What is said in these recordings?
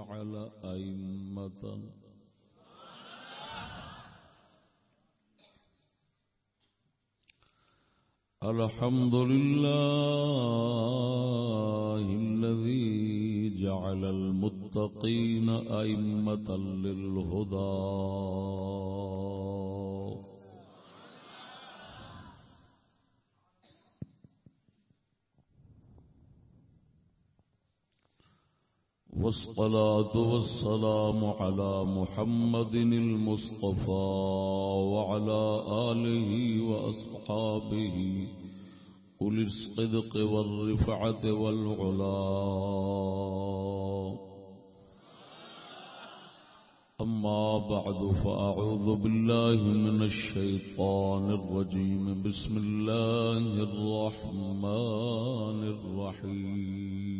جعل أئمة. الحمد لله الذي جعل المتقين أئمة للهدى. والصلاة والسلام على محمد المصطفى وعلى آله وأصحابه. أولي الصدق والرفعة والعلا. أما بعد فأعوذ بالله من الشيطان الرجيم. بسم الله الرحمن الرحيم.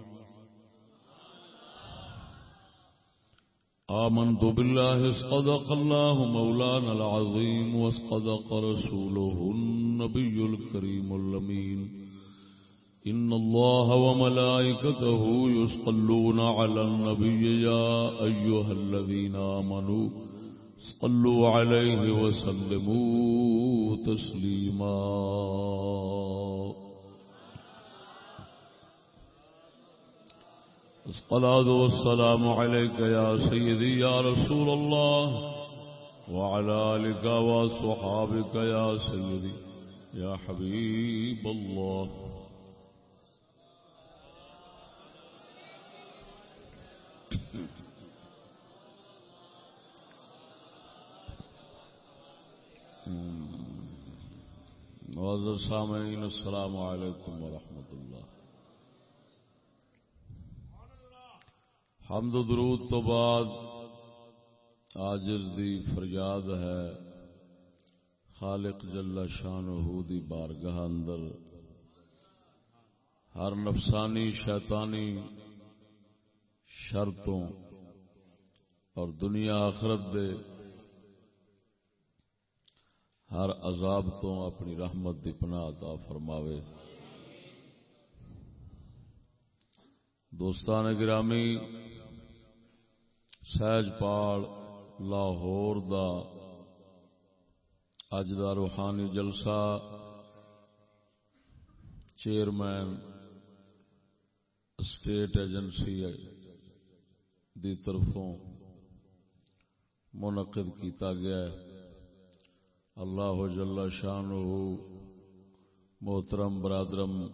آمنت بالله صدق الله مولانا العظيم وصدق رسوله النبي الكريم اللمين إن الله وملائكته يصلون على النبي يا أيها الذين آمنوا صلوا عليه وسلموا تسليما. الصلاة والسلام عليك يا سيدي يا رسول الله وعلى آلك وصحابك يا سيدي يا حبيب الله. معذر سامعین السلام علیکم ورحمۃ حمد و درود تو بعد آجز دی فریاد ہے، خالق جل شان دی بارگاہ اندر۔ ہر نفسانی، شیطانی شرطوں اور دنیا آخرت دے ہر عذاب تو اپنی رحمت دی پناہ عطا فرماوے۔ دوستان گرامی سہج پال لاہور دا۔ اج دا روحانی جلسہ چیئرمین اسٹیٹ ایجنسی دی طرفوں منعقد کیتا گیا ہے۔ اللہ جل شان محترم برادرم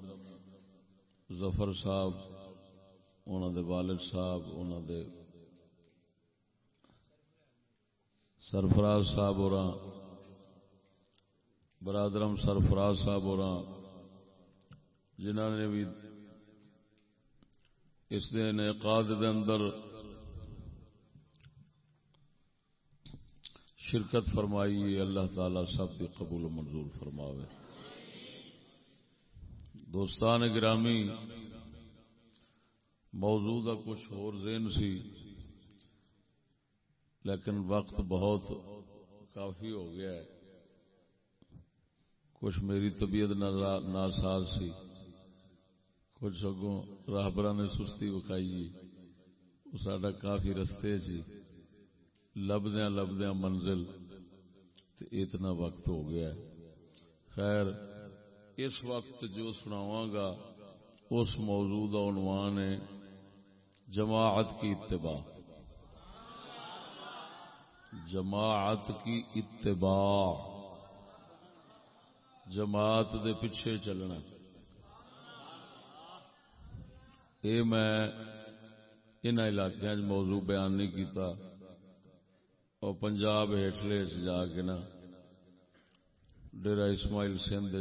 ظفر صاحب انہوں دے والد صاحب انہوں دے سرفراز صاحب اور برادرم سرفراز صاحب اور جنہوں نے بھی اس دے انعقاد دے اندر شرکت فرمائی، اللہ تعالی سب کی قبول و منظور فرماوے۔ دوستان گرامی، موضوع کا کچھ اور ذہن سی۔ لیکن وقت بہت کافی ہو گیا ہے۔ کچھ میری طبیعت ناساز سی۔ کچھ سگوں راہبر نے سستی وکھائی جی۔ وہ سڈا کافی رستے سی۔ لبدیا لبدیا منزل۔ اتنا وقت ہو گیا خیر، اس وقت جو سناواں گا، اس موضوع کا عنوان ہے جماعت کی اتباع۔ جماعت کی اتباع۔ جماعت دے پیچھے چلنا۔ یہ میں ان علاقے موضوع بیان نہیں کیتا۔ اور پنجاب ہیٹلے جا کے نا ڈیرا اسماعیل سندھ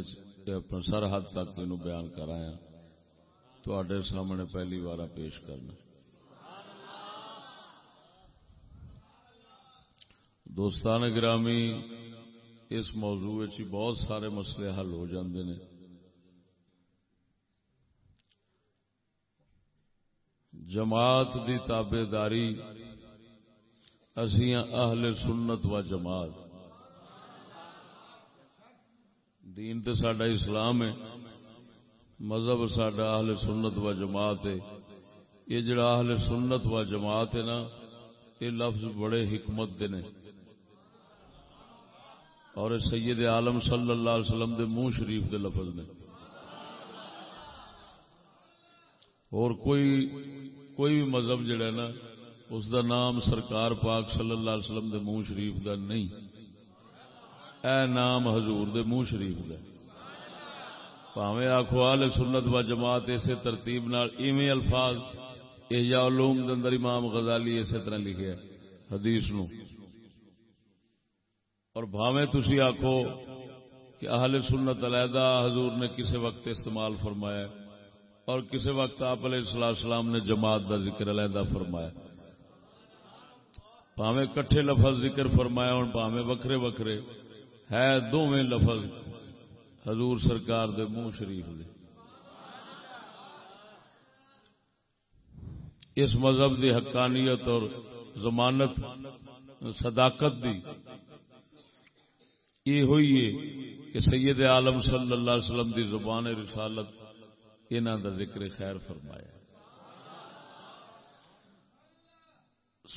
اپنا سرحد تک یہ بیان کرایا۔ تے سامنے پہلی بار پیش کرنا۔ دوستان گرامی، اس موضوع چی بہت سارے مسئلے حل ہو جاندے نے۔ جماعت دی تابے داری، اسیاں اہل سنت و جماعت۔ دین تے ساڈا اسلام ہے، مذہب ساڈا اہل سنت و جماعت ہے۔ یہ جڑا اہل سنت و جماعت ہے نا، یہ لفظ بڑے حکمت دے نے۔ اور سید عالم صلی اللہ علیہ وسلم دے منہ شریف دے لفظ نے۔ اور کوئی کوئی بھی مذہب جڑا ہے نا، اس دا نام سرکار پاک صلی اللہ علیہ وسلم دے منہ شریف دا نہیں۔ اے نام حضور دے منہ شریف دا۔ پاویں آخو آل سنت و جماعت اسی ترتیب نال ایویں الفاظ احیاء علوم دے اندر امام غزالی اسی طرح لکھے حدیث نو۔ اور بھاویں تسی آخو کہ اہل سنت علیحدہ حضور نے کسی وقت استعمال فرمایا اور کسی وقت آپ علیہ السلام السلام نے جماعت دا ذکر علیحدہ فرمایا۔ پاویں کٹھے لفظ ذکر فرمایا ہوں پاویں وکھرے وکھرے ہے دونوں لفظ حضور سرکار دے منہ شریف دے۔ اس مذہب دی حقانیت اور ضمانت، صداقت دی یہ ہوئی ہے کہ سید عالم صلی اللہ علیہ وسلم دی زبان رسالت انہوں دا ذکر خیر فرمایا۔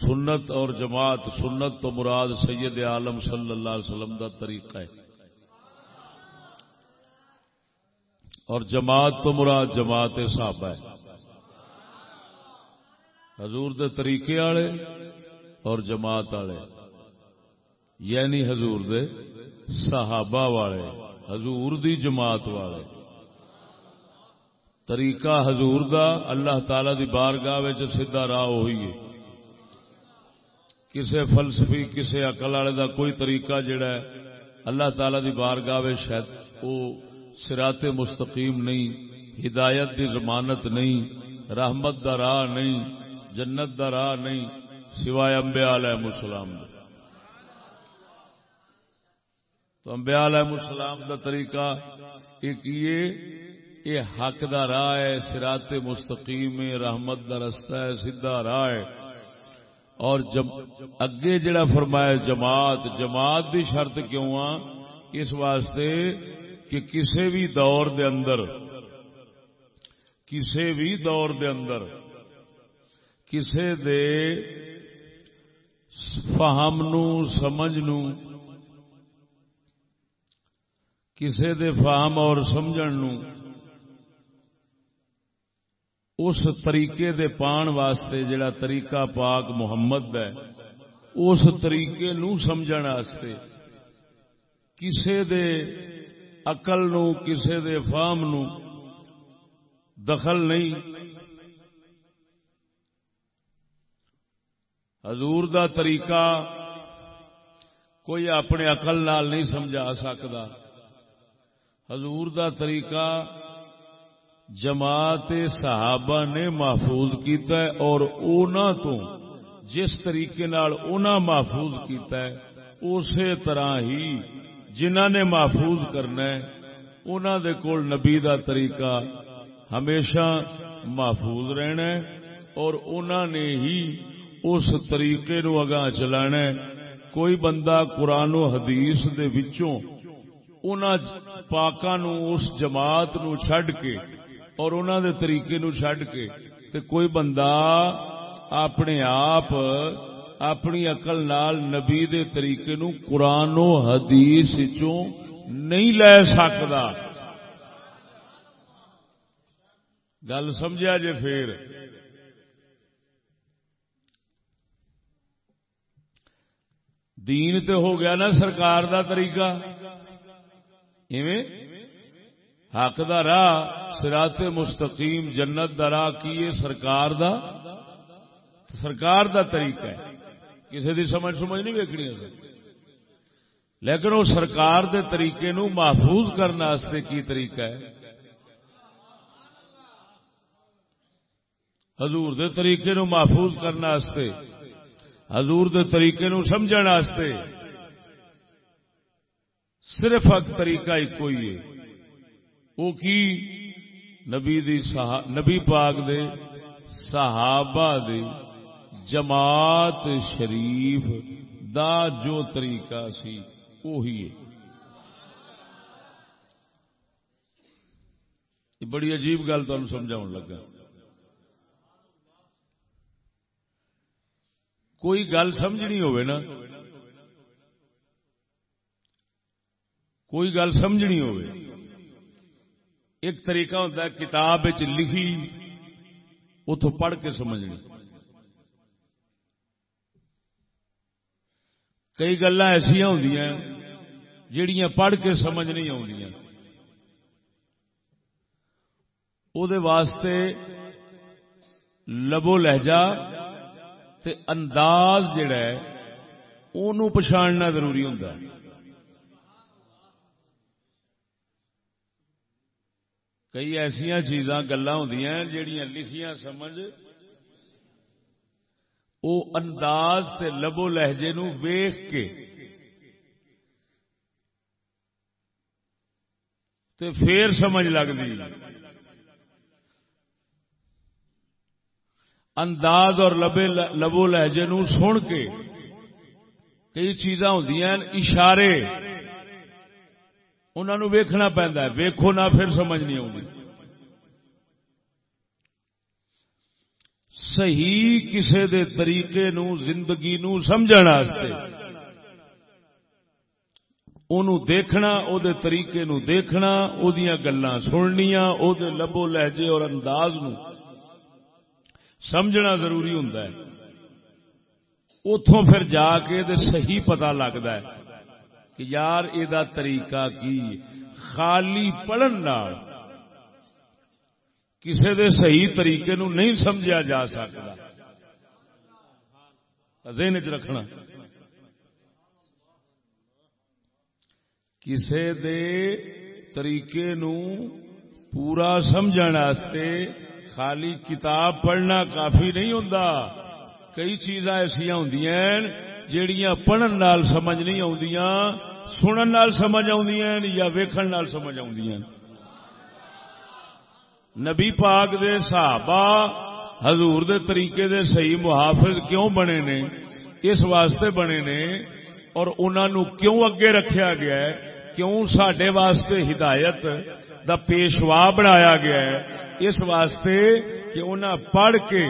سنت اور جماعت سنت تو مراد سید عالم صلی اللہ علیہ وسلم دا طریقہ ہے۔ اور جماعت تو مراد جماعت صحابہ ہے۔ حضور دے طریقے والے اور جماعت والے یعنی حضور دے صحابہ والے، حضور دی جماعت والے۔ طریقہ حضور دا، اللہ تعالی دی بارگاہ سیدھا راہ ہوئی ہے۔ کسے فلسفی، کسے اقل والے دا کوئی طریقہ جڑا ہے، اللہ تعالی دی بارگاہ شاید وہ سرات مستقیم نہیں، ہدایت دی ضمانت نہیں، رحمت دا راہ نہیں، جنت دا راہ نہیں، سوائے امبیا علیہ السلام دا۔ تو امبیا علیہ السلام دا طریقہ ایک یہ حق دا راہ ہے سرات مستقیم، رحمت دا رستہ ہے، سیدھا راہ ہے۔ اور جم اگے جڑا فرمایا جماعت جماعت دی شرط کیوں آ؟ اس واسطے کہ کسے بھی دور دے اندر، کسے بھی دور دے اندر، کسے دے فہم نو، سمجھ نو کسے دے فہم اور سمجھن نو اس طریقے دے پان واسطے جڑا طریقہ پاک محمد ہے، اس طریقے نو سمجھن واسطے کسے دے عقل نو، کسے دے فہم نو دخل نہیں۔ حضور دا طریقہ کوئی اپنے عقل نال نہیں سمجھا سکتا۔ حضور دا طریقہ جماعت صحابہ نے محفوظ کیتا ہے اور اونا تو جس طریقے نال اونا محفوظ کیتا ہے، اسی طرح ہی جنہ نے محفوظ کرنا ہے، اونا دے کول نبی دا طریقہ ہمیشہ محفوظ رہنا ہے اور اونا نے ہی اس طریقے نو اگاں چلانا ہے۔ کوئی بندہ قرآن و حدیث دے وچوں انہاں پاکاں نو اس جماعت نو چھڈ کے اور انہاں دے طریقے نو چھڈ کے تے کوئی بندہ اپنے آپ، اپنی عقل نال نبی دے طریقے نو قرآن و حدیث چوں نہیں لے سکدا گل سمجھا جے پھر؟ دین تے ہو گیا نا سرکار دا طریقہ۔ ایویں؟ حق دا راہ سرات مستقیم، جنت دا راہ کیے سرکار دا؟ سرکار دا طریقہ ہے۔ کسی دی سمجھ سمجھ نہیں ویکنی لیکن وہ سرکار دے طریقے نو محفوظ کرنے کی طریقہ ہے؟ حضور دے طریقے نو محفوظ کرنے حضور دے طریقے نو سمجھن واسطے صرف ایک طریقہ ایک ہی ہے۔ وہ کی؟ نبی دی نبی پاک دے، صحابہ دے، جماعت شریف دا جو طریقہ سی وہی ہے۔ بڑی عجیب گل تمہیں سمجھا لگا۔ کوئی گل سمجھنی ہوئے نا کوئی گل سمجھنی ہوئے۔ ایک طریقہ ہوتا ہے، کتاب لکھی اتو پڑھ کے سمجھنی۔ کئی گلا ایسا ہوں جڑیاں پڑھ کے سمجھ نہیں آدی واسطے لبو لہجہ تے انداز جڑا ہے انہوں پچھاڑنا ضروری ہوں کئی ایسا چیزاں گلا ہوں جہیا لکھیاں سمجھ، او انداز تے لبو لہجے نو ویخ کے تے پھر سمجھ لگتی انداز اور لبے لبو لہجے نو سن کے کئی چیزاں ہوں اشارے۔ انہوں ویکھنا پہنتا ہے۔ ویکھو نہ پھر سمجھ نہیں آتی صحیح کسے دے طریقے نو، زندگی نو واسطے انہوں دیکھنا، او دے طریقے نو دیکھنا، او دیاں گلاں سننیاں، او دے لبو لہجے اور انداز نو سمجھنا ضروری ہوں اتوں پھر جا کے دے صحیح پتا لگتا ہے۔ کہ یار یہ طریقہ کی؟ خالی پڑھن کسی دے صحیح طریقے نو نہیں سمجھا جا سکتا۔ ذہن چ رکھنا۔ کسی دے طریقے نو پورا سمجھنے خالی کتاب پڑھنا کافی نہیں ہوں کئی چیزاں ایسا ہوں جہیا پڑھن نال سمجھ نہیں آدیاں سنن نال سمجھ آدیاں یا ویکھن نال سمجھ آدیاں نبی پاک دے صحابہ حضور دے طریقے دے صحیح محافظ کیوں بنے نے؟ اس واسطے بنے نے اور انہوں کیوں اگے رکھیا گیا ہے؟ کیوں سڈے واسطے ہدایت دا پیشوا بنایا گیا ہے؟ اس واسطے کہ انہاں پڑھ کے،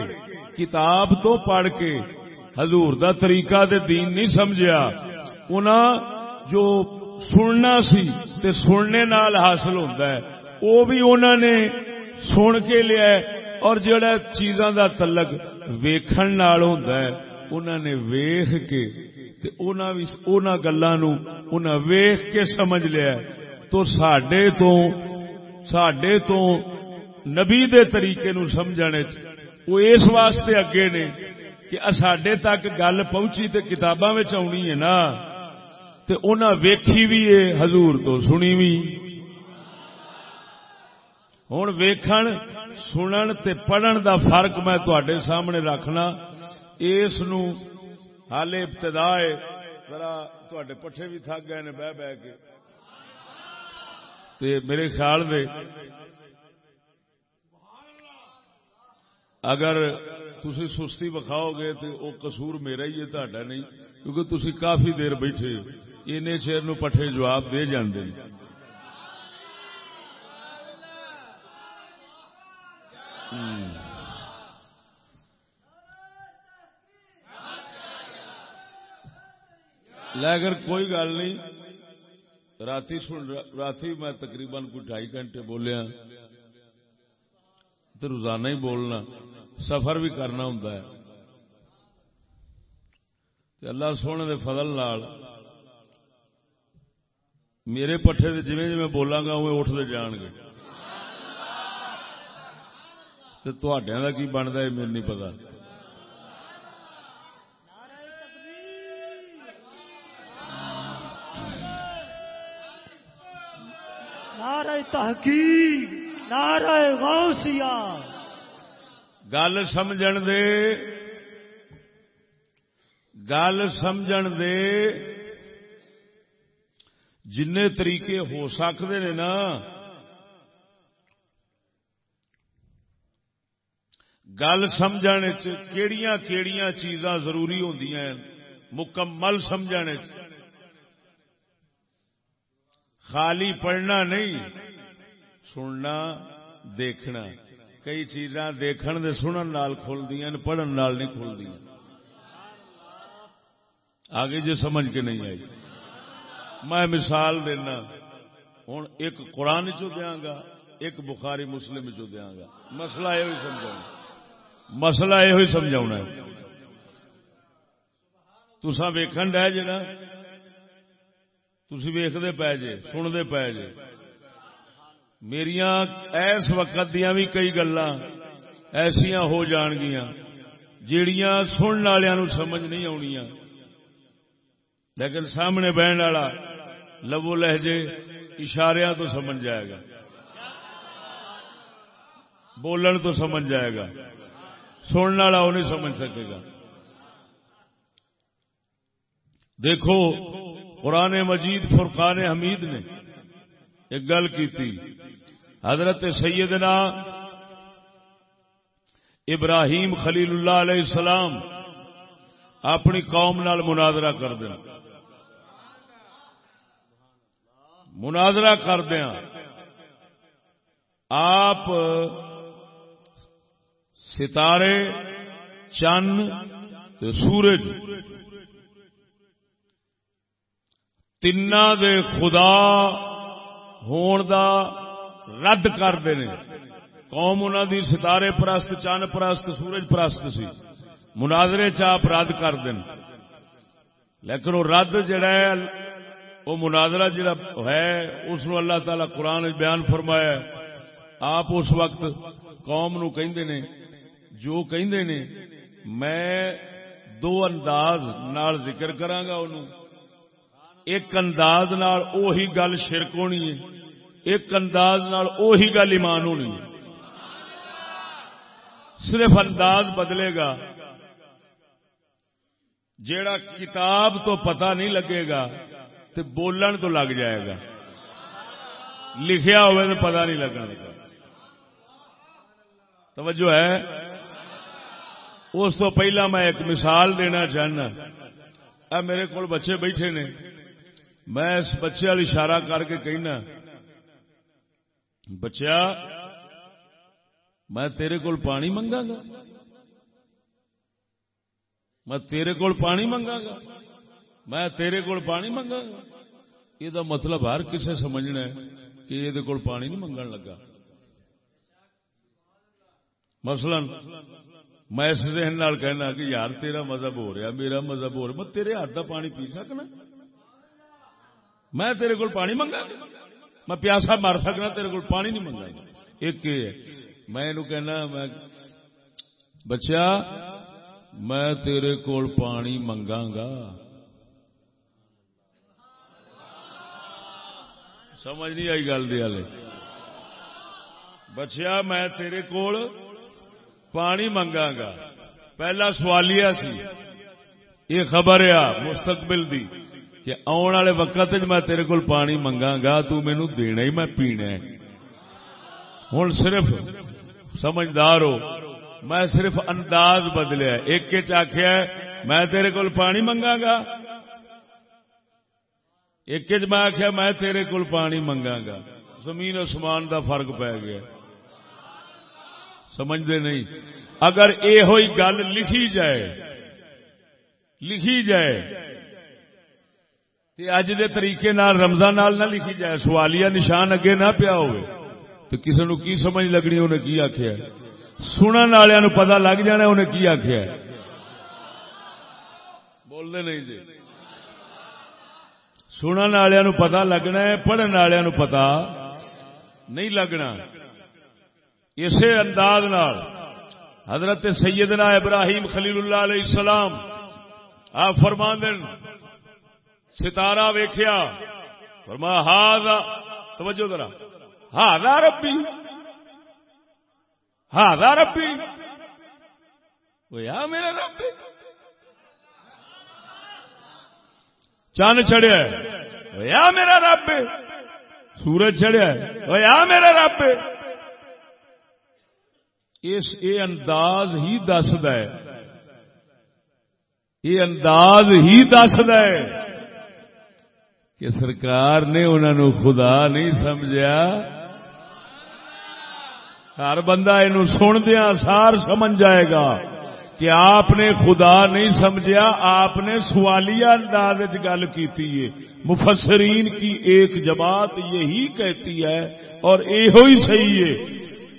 کتاب تو پڑھ کے حضور دا طریقہ دے دین نہیں سمجھیا، انہاں جو سننا سی تے سننے نال حاصل ہوتا ہے وہ بھی انہوں نے سن کے لیا ہے، اور جڑا چیزاں دا تعلق ویکھن نال ہوندا ہے انہوں نے ویکھ کے تے انہاں وی انہاں گلاں نو انہاں ویکھ کے سمجھ لیا ہے۔ تو ساڈے تو سڈے تو نبی دے طریقے نو سمجھنے وہ اس واسطے اگے نے کہ سڈے تک گل پہنچی تے کتاباں آنی ہے نا۔ تے انہاں ویکھی بھی حضور تو سنی بھی ہوں ویکھن، سنن تے پڑھن دا فرق میں تے سامنے رکھنا۔ اس نو حال ابتدا ذرا تے پٹھے بھی تھک گئے نے، بہ بہ کے۔ تے میرے خیال میں اگر تسی سستی بکھاؤ گے تو وہ قصور میرا ہی ہے تا نہیں۔ کیونکہ تسی کافی دیر بیٹھے ان شیر نو پٹھے جواب دے جاندے لیکن کوئی گل نہیں رات رات میں تقریباً کوئی ڈھائی گھنٹے بولیا ہاں۔ تو روزانہ ہی بولنا، سفر بھی کرنا ہوں اللہ سونے دے فضل نال میرے پٹھے جی جی بولاں گا اٹھتے جان گے۔ کا کی بنتا ہے میرے نہیں پتا تحقیق نعرہ غوثیہ۔ گل سمجھ دے گل سمجھ دے۔ جن طریقے ہو سکتے ہیں نا۔ گل سمجھ کیڑیاں کیڑیاں چیزاں ضروری ہوندیاں ہیں۔ مکمل سمجھنے خالی پڑھنا نہیں، سننا، دیکھنا۔ کئی چیزاں دیکھن دے، سنن نال کھل دیا پڑھن نال نہیں کھل دیا آگے جی سمجھ کے نہیں آئی۔ میں مثال دینا۔ ہوں ایک قرآن چو دیا گا، ایک بخاری مسلم چو دیا گا۔ مسئلہ یہ سمجھا مسئلہ یہ سمجھا تسا ویکن ڈہ جے نا۔ تھی ویختے پی جے، سنتے پی جے۔ میرا اس وقت دیا بھی کئی گلا ایسا ہو جان گیا جیڑیاں سننے والوں سمجھ نہیں آنی لیکن سامنے بہن والا لبو لہجے اشارے تو سمجھ جائے گا۔ بولن تو سمجھ جائے گا۔ سننے والا وہ نہیں سمجھ سکے گا۔ دیکھو، قرآن مجید فرقان حمید نے ایک گل کی تھی۔ حضرت سیدنا ابراہیم خلیل اللہ علیہ السلام اپنی قوم نال مناظرہ کر دیں۔ مناظرہ کر دیا۔ آپ ستارے، چند سورج۔ تین دے خدا ہون دا رد کرتے ہیں قوم انہوں دی ستارے پرست، چند پرست، سورج پرست سی۔ مناظرے چاپ رد کر دیں لیکن وہ رد جڑا ہے وہ مناظرہ جڑا ہے، اس نو اللہ تعالی قرآن بیان فرمایا آپ اس وقت قوم نو کہندے نے، جو کہندے نے، میں دو انداز نال ذکر کرانگا انہوں۔ ایک انداز نال اوہی گل شرک ہونی ہے، ایک انداز نال اوہی گل ایمان ہونی ہے۔ صرف انداز بدلے گا۔ جیڑا کتاب تو پتہ نہیں لگے گا تو بولن تو لگ جائے گا۔ لکھیا ہوئے تو پتہ نہیں لگا۔ توجہ ہے۔ اس تو پہلا میں ایک مثال دینا چاہنا۔ اب میرے کو بچے بیٹھے نے۔ میں اس بچے والی اشارہ کر کے کہنا۔ بچیا، میں تیرے کول پانی منگا گا۔ میں تیرے کول پانی منگا گا۔ میں تیرے کول پانی منگا۔ گا یہ مطلب ہر کسے سمجھنا ہے کہ یہ کول پانی نہیں منگن لگا۔ مثلا میں اس ذہن نال کہنا کہ یار تیرا مذہب ہو رہا میرا مذہب ہو رہا میں تیرے ہاتھ کا پانی پی سکنا۔ میں تیرے کو پانی منگا۔ میں پیاسا مار سکنا، تیرے کو پانی نہیں منگا۔ ایک میں کہنا، میں بچیا، میں تیرے کول پانی منگا گا۔ سمجھ نہیں آئی گل دیا بچیا، میں تیرے کول پانی منگا گا پہلا سوالیہ سی۔ یہ خبر آ مستقبل دی کہ آن والے وقت میں تیرے کول پانی منگا گا تو مینو دینا ہی میں پینا ہوں صرف سمجھدار ہو، میں صرف انداز بدلیا۔ ایک آخیا میں تیرے کول پانی منگا گا ایک میں آخیا میں تیرے کول پانی منگا گا۔ زمین اسمان دا فرق پی گیا۔ سمجھتے نہیں؟ اگر یہ ہوئی گل لکھی جائے لکھی جائے اج دے طریقے نال، رمضان نال نہ لکھی جائے، سوالیہ نشان اگے نہ پیا ہوئے، تو کسی نو کی سمجھ لگنی؟ انہیں کی آخیا سنن والوں پتا لگ جانا، انہیں کی آخیا بولنے نہیں جی۔ سنن والوں پتا لگنا ہے پڑھن والوں پتا نہیں لگنا اسی انداز نال حضرت سیدنا ابراہیم خلیل اللہ علیہ السلام آپ فرمان دین ستارہ ویخیا فرما ہاض توجہ ذرا ہاض ربی ہاض ربی وہ یا میرا ربی چند چڑیا یا میرا رب۔ سورج چڑیا یا میرا رب۔ اس اے انداز ہی دسد یہ انداز ہی دسد کہ سرکار نے انہوں خدا نہیں سمجھا ہر بندہ یہ سندیا سار سمجھ جائے گا۔ کہ آپ نے خدا نہیں سمجھا آپ نے سوالیہ انداز گل کی مفسرین کی ایک جماعت یہی کہتی ہے اور یہ صحیح ہے۔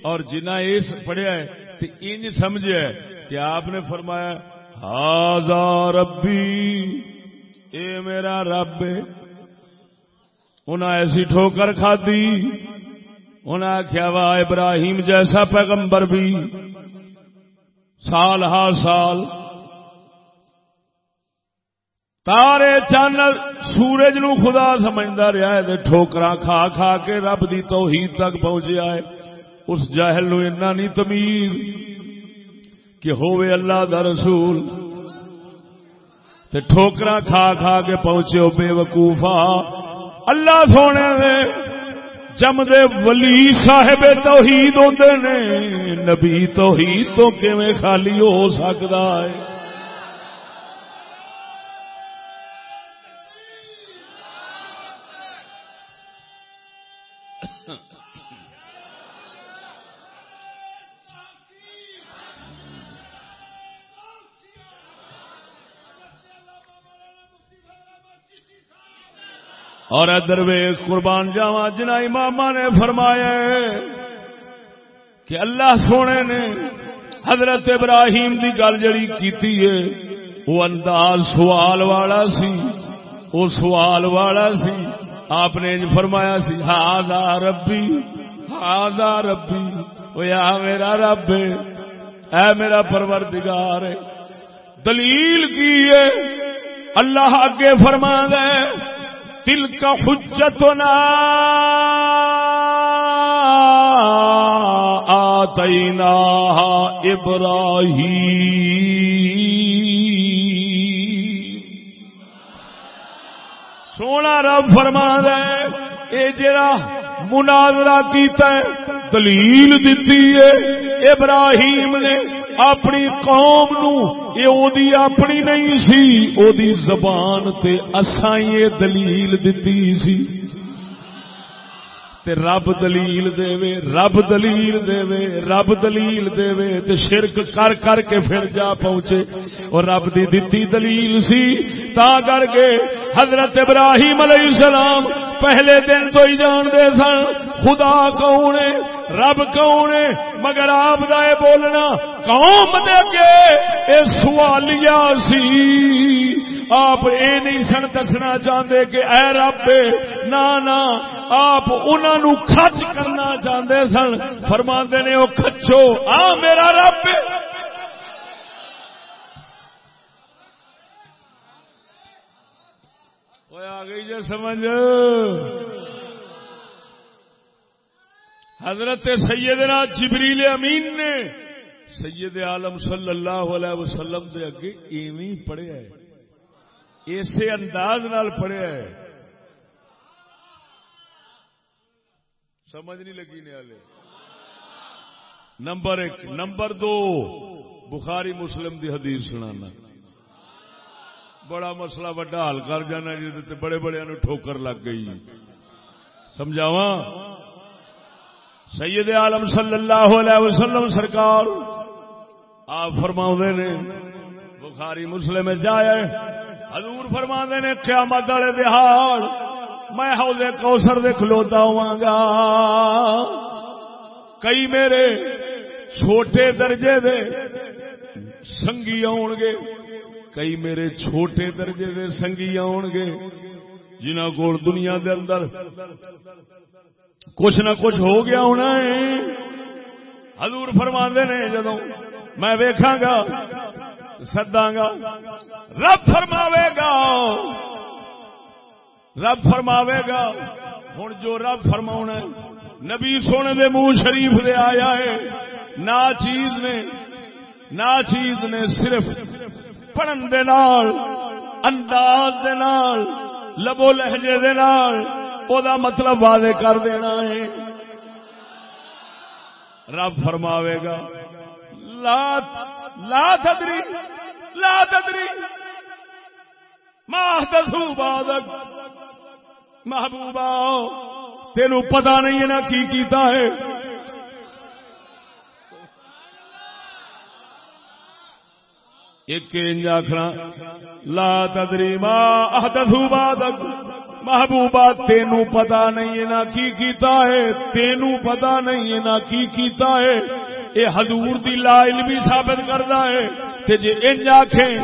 اور جنا یہ پڑھیا ہے تو انج سمجھا کہ آپ نے فرمایا ہاضا ربی اے میرا رب انہیں ایسی ٹھوکر کھدی انہیں آخیا وا ابراہیم جیسا پیغمبر بھی سال ہر سال تارے چان سورج نو خدا سمجھتا رہا ہے ٹھوکرا کھا کھا کے رب دی توحید تک پہنچیا ہے۔ اس جاہل نو اتنا نہیں تمیز کہ ہوئے اللہ دا رسول۔ تے ٹھوکرا کھا کھا کے پہنچے بے وقوفا اللہ سونے جمدے ولی صاحب توحید ہوتے نے نبی توحید تو کیویں خالی ہو سکتا ہے؟ اور ادر وے قربان جاوا جنا امام نے فرمایا کہ اللہ سونے نے حضرت ابراہیم کی گل جڑی کی وہ انداز سوال والا سی، وہ سوال والا سی۔ آپ نے فرمایا سی ہاں ربی ہاں ربی، وہ یا میرا رب ہے، اے میرا پروردگار ہے۔ دلیل کی ہے، اللہ اگے فرما گئے تل کا حجتنا آتینا ابراہی سونا رب فرما دے اے جڑا مناظرہ کیتا ہے، دلیل دیتی ہے، ابراہیم نے اپنی قوم نو، یہ دی اپنی نہیں سی او دی زبان تے اسائیں دلیل دتی سی۔ تے رب دلیل دے وے رب دلیل دے وے رب دلیل دے وے تے شرک کر کر کے پھر جا پہنچے۔ اور رب دی دتی دلیل سی، تا کر کے حضرت ابراہیم علیہ السلام پہلے دن تو ہی جان دے سن، خدا کون ہے، رب کون ہے، مگر آپ کا یہ بولنا قوم دے کے اے سوالیا سی۔ آپ اے نہیں سن دسنا چاہتے کہ اے رب نہ نا، آپ انہوں کچ کرنا چاہتے سن۔ فرما نے وہ کچو آ، میرا رب۔ آ گئی جی سمجھ۔ حضرت سیدنا جبریل امین نے سید عالم صلی اللہ علیہ وسلم دے اگے ایویں پڑھیا ہے۔ اسی انداز نال پڑھیا ہے۔ سمجھ نہیں لگی نے نمبر ایک۔ نمبر دو۔ بخاری مسلم دی حدیث سنانا۔ بڑا مسئلہ وڈا حل کر جانا جی بڑے بڑے ٹھوکر لگ گئی۔ سمجھاوا سید عالم صلی اللہ علیہ وسلم سرکار، آپ فرما نے، بخاری مسلم جائے۔ حضور فرما نے قیامت والے دہاڑ میں حوض کوسر دے کھلوتا ہوا گا کئی میرے چھوٹے درجے دے سنگی آن گے کئی میرے چھوٹے درجے دے سنگی آن گے جنہ کو دنیا دے اندر کچھ نہ کچھ ہو گیا ہونا ہے۔ حضور فرما نے جدو میں ویکھاں گا سدا گا رب فرماوے گا۔ رب فرماوے گا۔ ہوں جو رب فرما نبی سونے دے منہ شریف دے آیا ہے۔ نہ چیز نے نہ چیز نے صرف پڑھن دے نال، انداز دے نال، لبو لہجے دے نال او دا مطلب واضح کر دینا ہے۔ رب فرماوے گا، لا لا تدری لا تدری۔ ماہ دسو بادک محبوبہ، تینو پتا نہیں ہے نا کی کیتا ہے۔ ایک انج آخنا لا تدری، ما احدثو بادک محبوبہ، تینو پتا نہیں ہے نا کی کیتا ہے، تینو پتا نہیں ہے نا کی کیتا ہے۔ اے حضور دی لا علمی ثابت کردا ہے کہ جے انج آکھیں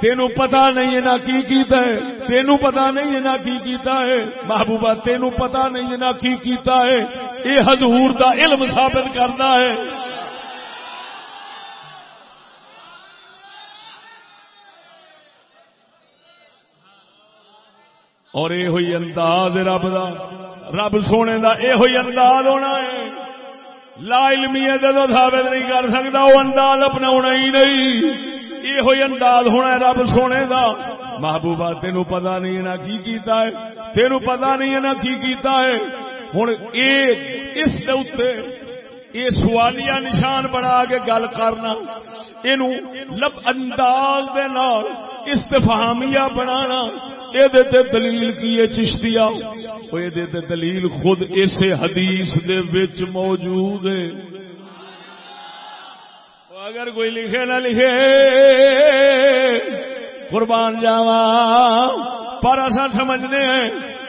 تینو پتا نہیں ہے نا کی کیتا ہے تینو پتا نہیں ہے نا کی کیتا ہے۔ محبوبہ تینو پتا نہیں ہے نا کی کیتا ہے۔ اے حضور دا علم ثابت کردا ہے۔ اور یہ ہوئی انداز رب دا، رب سونے دا یہ ہوئی انداز ہونا ہے۔ لا علمی ثابت نہیں کر سکتا، وہ انداز اپنا ہی نہیں۔ یہ ہوئی انداز ہونا ہے رب سونے دا۔ محبوبہ، تینو پتا نہیں نہ کی کیتا ہے۔ تینو پتا نہیں نہ کی کیتا ہے۔ ہوں اس یہ سوالیہ نشان بنا کے گل کرنا یہ لب انداز دے نال استفہامیہ بنانا یہ دلیل کی ہے چشتیا یہ دلیل خود اسے حدیث دے وچ موجود ہے۔ اگر کوئی لکھے نہ لکھے، قربان جاوا پر اصا سمجھنے ہیں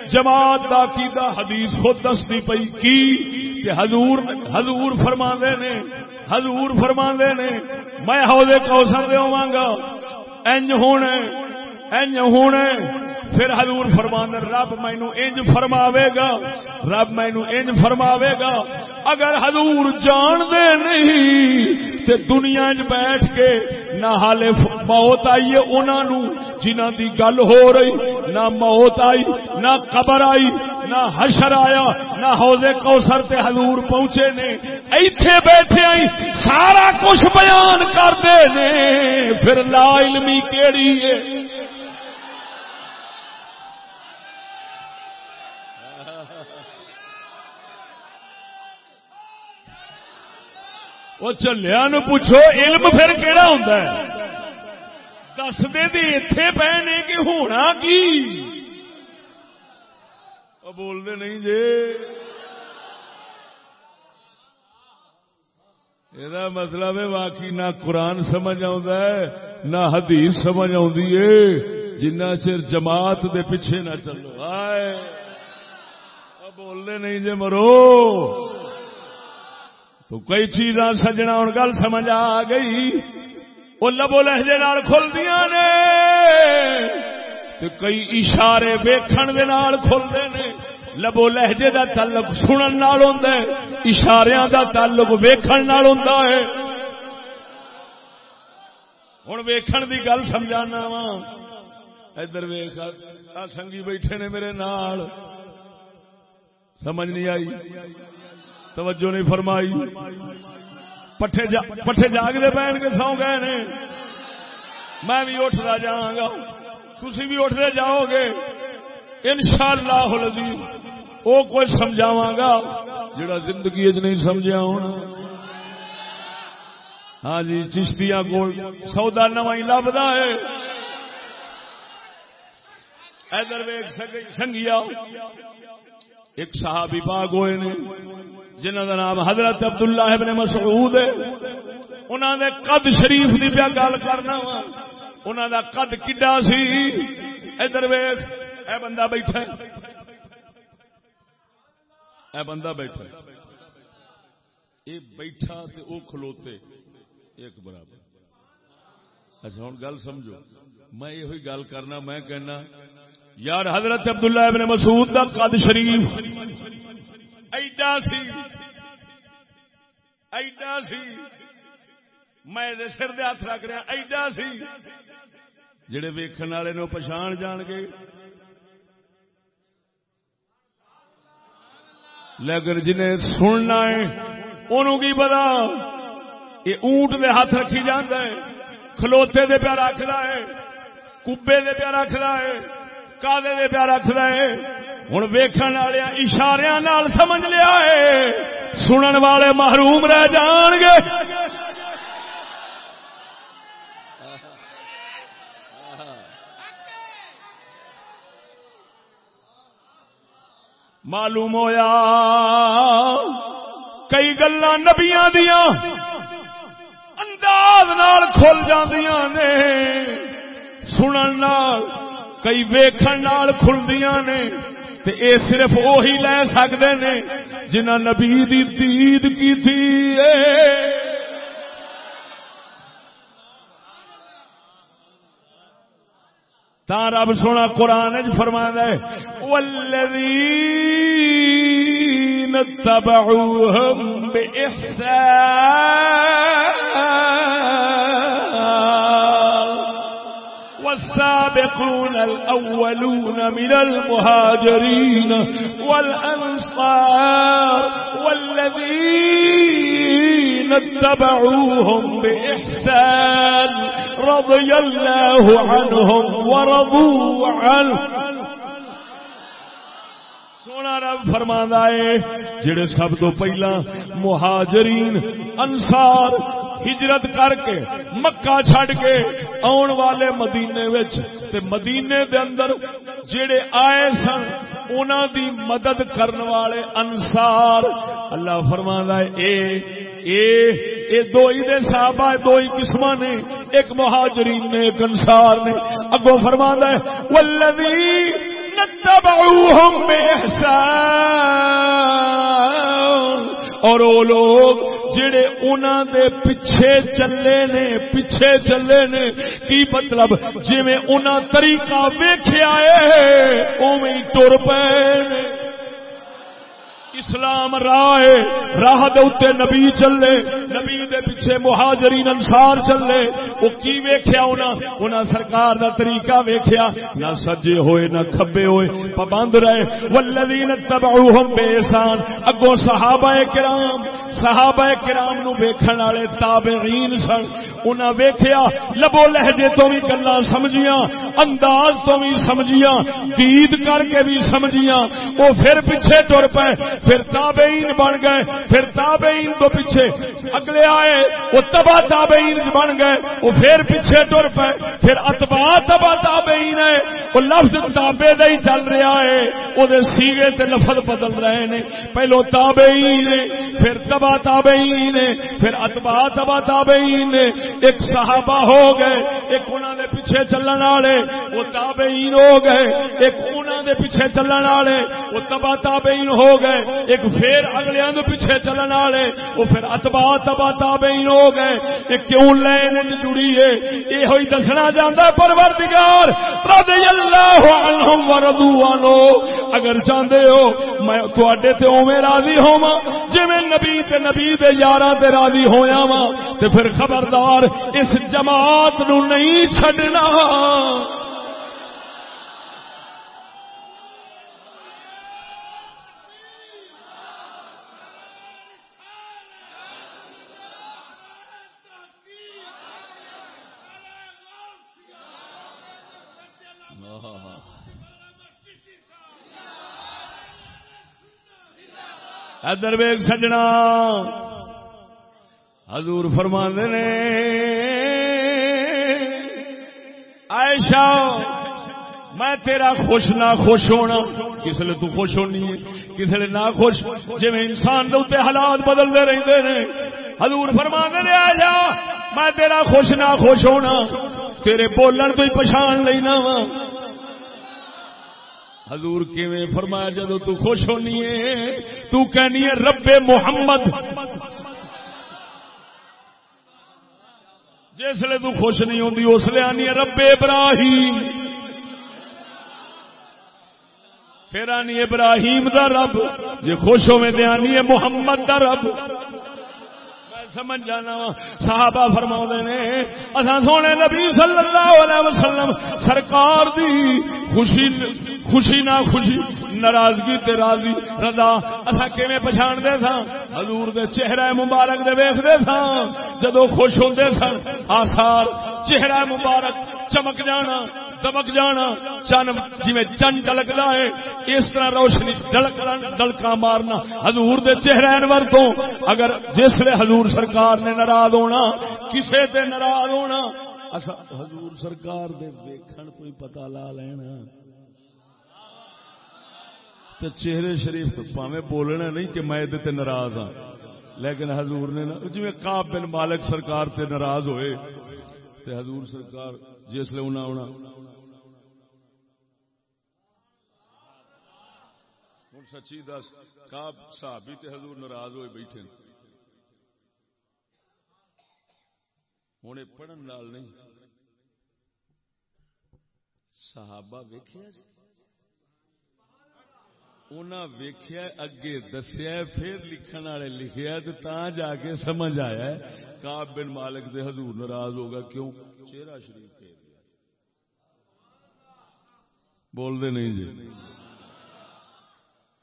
جماعت دا کی حدیث خود دستی پئی کی کہ حضور حضور فرما نے، حضور فرما نے، میں حوضے کوثر دے گا۔ انج ہونے انج ہونے۔ پھر حضور فرمان رب مینو انج فرماوے گا، رب مینو انج فرماوے گا، اگر حضور جان دے نہیں تے دنیا چ بیٹھ کے نہ حالے موت آئی ہے انہوں جنہ دی گل ہو رہی، نہ موت آئی، نہ قبر آئی، نہ حشر آیا، نہ حوضے کوثر تے حضور پہنچے نے، ایتھے بیٹھے آئی سارا کچھ بیان کرتے نے، پھر لا علمی کیڑی ہے؟ وہ چلیا نو پوچھو، علم پھر کہڑا ہوں دس دے اتے پہنے کہ ہونا کی؟ بولتے نہیں جی۔ یہ مطلب ہے واقعی نہ قرآن سمجھ نہ حدیث سمجھ جنہ چر جماعت دے پیچھے نہ چلو۔ آئے بولنے نہیں جی مرو۔ تو کئی چیزاں سجنا، ہوں گل سمجھ آ گئی۔ وہ لبو لہجے کھل دیا نے۔ تو کئی اشارے ویکھن دے نال کھلتے نے۔ لبو لہجے دا تعلق سنن نال ہوندا ہے، اشاریاں دا تعلق ویکھن نال ہوندا ہے۔ ہن ویکھن دی گل سمجھانا وا ادھر ویکھ سنگی بیٹھے نے میرے نال۔ سمجھ نہیں آئی۔ توجہ نہیں فرمائی۔ پٹھے جا پٹھے جاگتے پہن کے سو گئے نے۔ میں بھی اٹھتا جاؤں گا تھی بھی اٹھتے جاؤ گے ان شاء اللہ وہ کچھ سمجھاوا گا جڑا زندگی نہیں سمجھا ہونا ہاں جی چشتیاں کو سودا نو لبدا ہے۔ ادھر ویگ سنگیا۔ ایک صحابی پاک ہوئے نے۔ جنہ کا نام حضرت عبداللہ ابن مسعود ہے انہوں نے قد شریف کی پیا گل کرنا وا۔ انہوں کا قد کڈا سی؟ ادھر ویخ اے بندہ بیٹھا اے بندہ بیٹھا اے بیٹھا تے او کھلوتے۔ ایک برابر۔ اچھا ہوں گل سمجھو۔ میں یہ گل کرنا، میں کہنا، یار حضرت عبداللہ ابن مسعود دا قد شریف۔ ایڈا سی ایڈا سی۔ میں سر دے ہاتھ رکھ رہا ہاں، ایڈا سی۔ جڑے ویکھن والے نو پچھان جان گے۔ لیکن جنہیں سننا ہے، انہوں کی پتا، یہ اونٹ دے ہاتھ رکھی جانا ہے، کھلوتے دے پہ رکھنا ہے، کبے دے پیا رکھ ہے، کالے دے پیا رکھ ہے۔ ہوں ویکن والے اشارے نال سمجھ لیا ہے۔ سنن والے محروم رہ جان گے۔ معلوم ہویا کئی گلا نبیا دیا انداز نال کھل جاندیاں نے۔ سنن نال کئی ویکھن نال کھلدیاں نے۔ تے اے صرف وہی لے سکتے نے جنہ نبی دی دید کی تھی تا رب سونا قرآن فرما ہے والذین تبعوهم بإحسان والسابقون الأولون من المهاجرين والأنصار والذين اتبعوهم بإحسان رضي الله عنهم ورضوا عنه. سونا رب فرما ہے، جڑے سب تو پہلا مہاجرین، انصار ہجرت کر کے مکہ چھڈ کے آن والے مدینے وچ۔ تے مدینے دے اندر جڑے آئے سن، انہاں دی مدد کرن والے انصار۔ اللہ فرماندا ہے، اے اے اے دو ہی دے صحابہ دو ہی قسماں نے۔ ایک مہاجرین نے، ایک انصار نے۔ اگوں فرماندا ہے والذی نتبعوہم بإحسان۔ اور وہ لوگ جڑے انہوں دے پیچھے چلے نے، پیچھے چلے نے، کی مطلب؟ جی میں انہوں طریقہ ویخیا ہے اوی تر پے اسلام راہ راہ دے نبی چلے، نبی دے پیچھے مہاجرین انصار چلے۔ وہ کی ویکھیا انہاں انہاں سرکار دا طریقہ ویکھیا۔ نہ سجے ہوئے، نہ کھبے ہوئے، پابند رہے۔ والذین تبعوہم بے احسان۔ اگوں صحابہ کرام صحابہ کرام نو ویکھن والے تابعین سن۔ انہاں ویکھیا، لبو لہجے تو بھی گلاں سمجھیاں، انداز تو بھی سمجھیاں دید کر کے بھی سمجھیاں۔ وہ پھر پیچھے ٹر پے پھر تابعین بن گئے، پھر تابعین تو پیچھے۔ اگلے آئے، وہ تبا تابعین بن گئے، وہ پھر پیچھے ٹر پے پھر اتبا تبا تابعین ہے، وہ لفظ تابے دا ہی چل رہا ہے۔ وہ سیگے تے لفظ بدل رہے نے۔ پہلو تابعین پھر تبا تابعین پھر اتبا تبا تابعین ایک صحابہ ہو گئے، ایک انہوں نے پیچھے چلن والے۔ وہ تابعین ہو گئے، ایک انہوں نے پیچھے چلن والے۔ وہ تبا تابعین ہو گئے۔ ایک پھر اگلے دے پیچھے چلن والے، وہ پھر اتبا تبا تابعین ہو گئے۔ یہ کیوں لین جڑی ہے؟ یہ ہوئی دسنا جاندا پروردگار۔ رضی اللہ عنہم ورضوا عنہ۔ اگر چاہندے ہو، میں تواڈے تے اوویں راضی ہوواں۔ جویں نبی تے نبی دے یاراں تے راضی ہویا وا تے پھر خبردار، اس جماعت نو نہیں چھڈنا۔ ادر ویگ سجنا۔ حضور فرما نے، عائشہ، میں تیرا خوش نہ خوش ہونا، کس لیے تو خوش ہونی ہے؟ کس لیے نہ خوش؟ جی انسان دے حالات بدلتے رہتے ہیں حضور فرما نے آجا میں تیرا خوش نہ خوش ہونا، تیرے بولن تو ہی پچھان لینا وا۔ حضور کیویں فرمایا جدو تو خوش ہونی ہے، تو کہنی ہے، رب محمد۔ جس لیے تو خوش نہیں ہوندی، اس لیے آنی ہے، رب ابراہیم۔ پھر آنی ابراہیم دا رب۔ جی خوش ہوئے دے آنی ہے، محمد دا رب۔ سمجھ جانا صحابہ فرما نے اصا سونے نبی صلی اللہ علیہ وسلم سرکار دی خوشی خوشی نہ خوشی، ناراضگی تے راضی، رضا اصا کیویں پچھان دے سا حضور دے چہرہ مبارک دے ویکھ دے سا جدو خوش ہوندے سن، آثار، چہرہ مبارک، چمک جانا دمک جانا، چن جی چن ڈلکتا ہے، اس طرح روشنی ڈلکا مارنا، حضور دے چہرے انور تو اگر جسے حضور سرکار نے ناراض ہونا، کسے تے ناراض ہونا حضور سرکار دے ویکھن تو ہی پتہ لا لینا تے چہرے شریف تو پاوے بولنا نہیں کہ میں تے ناراض ہاں۔ لیکن حضور نے جی کاب بن مالک سرکار تے ناراض ہوئے، تے حضور سرکار جس لیے انہاں ہونا۔ ہوں سچی دس کاب صحابی تے حضور ناراض ہوئے بیٹھے ہوں پڑھن نال نہیں۔ صحابہ ویکھیا جی؟ ویخیا اگے دسیا پھر لکھن والے لکھیا تو جا کے سمجھ آیا کاب بن مالک دے حضور ناراض ہوگا، کیوں؟ چہرہ شریف کہہ دیا۔ بول دے نہیں جی۔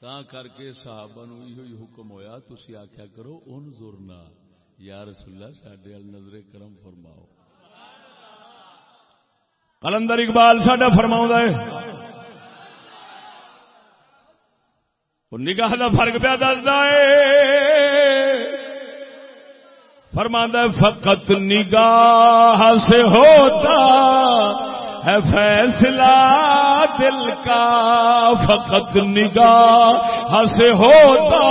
تا کر کے صحابہ نو یہ حکم ہویا، تسی آخیا کرو ان زورنا یا رسول اللہ سڈے نظر کرم فرماؤ۔ کلندر اقبال ساڈا فرماؤں ہے۔ نگاہ کا فرق پیا دستا ہے۔ فرماندہ فقط نگاہ سے ہوتا ہے فیصلہ دل کا۔ فقط نگاہ سے ہوتا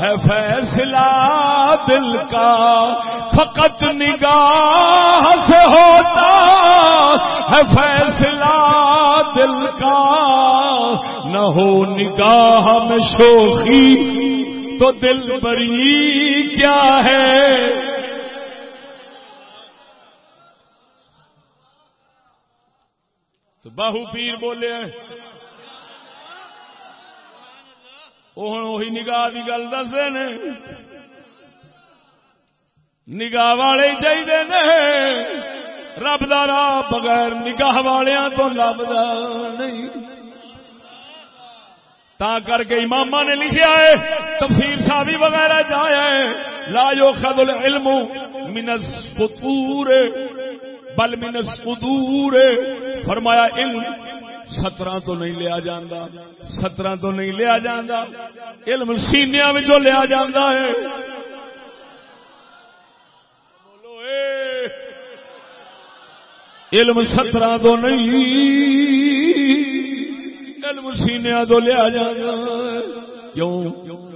ہے فیصلہ دل کا۔ فقط نگاہ سے ہوتا ہے فیصلہ دل کا۔ نہ ہو نگاہ میں شوخی، تو دل بری کیا ہے؟ تو باہو پیر بولے وہی نگاہ کی گل دستے نے۔ نگاہ والے چاہیے رب دارا بغیر نگاہ والوں تو لبدا نہیں۔ تا کر کے امام نے لکھا ہے، تفسیر شادی وغیرہ جایا ہے۔ لا جو خد العلم منس فطور بل منس فدور فرمایا، علم سترہ تو نہیں لیا جاندہ سترہ تو نہیں لیا جاندہ علم سینیا میں جو لیا جاندہ ہے۔ علم سترہ تو نہیں۔ علم سینے تو لیا جانا کیوں؟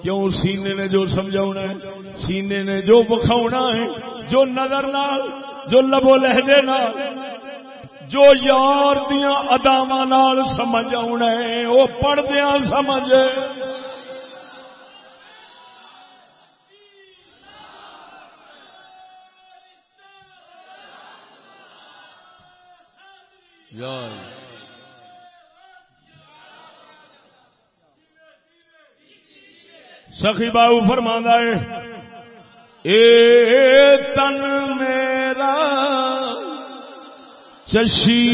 کیوں سینے نے جو سمجھا ہے؟ سینے نے جو بکھاؤنا ہے؟ جو نظر نال، جو لبو لہجے نال، جو یار دیا اداوا نال سمجھ آنا ہے، وہ پڑھدیا سمجھ۔ یار۔ سخی بابو فرما ہے اے تن میرا چشی۔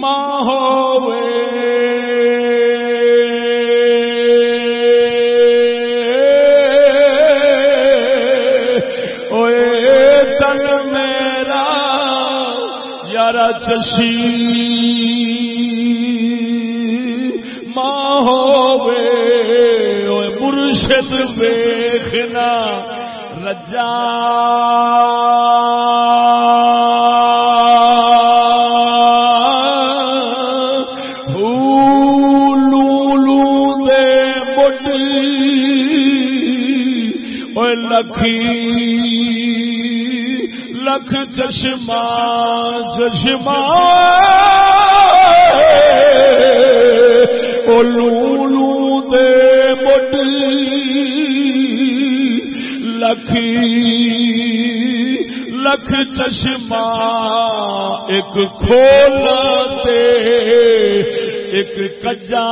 ماں ہوئے تن ویخنا رجا لکھی لکھ چشمہ چشمہ۔ لکھ چشمہ ایک کھولتے ایک کجا۔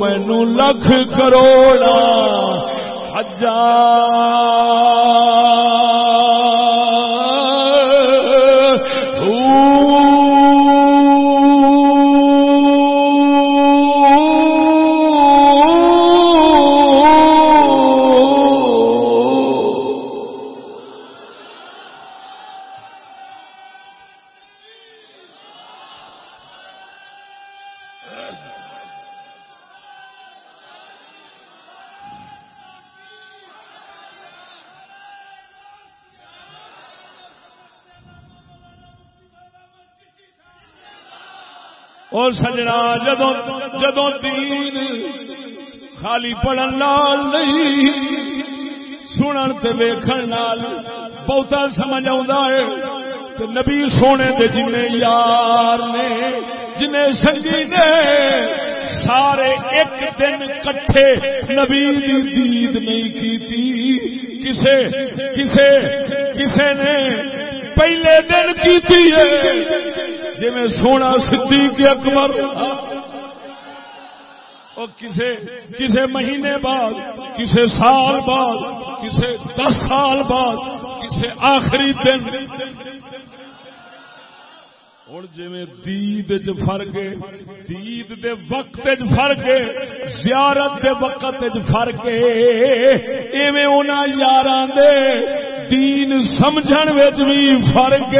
مینو لکھ کروڑا ہزار ویکھن نال بہتا سمجھ آਉਂਦਾ ہے تے نبی سونے دے جنے یار نے جنے سنگی نے، سارے ایک دن کٹھے نبی دی دید نہیں کیتی۔ کسے کسے کسے نے پہلے دن کیتی ہے۔ جی میں سونا صدیق اکبر۔ اور کسے کسے مہینے بعد، کسے سال بعد کسے دس سال بعد، کسے آخری دن۔ ہوں جی دید چ فرق دید دے وقت چ فرق زیارت دے وقت چ فرق ایویں انہاں یاراں دے دین سمجھن وچ بھی فرق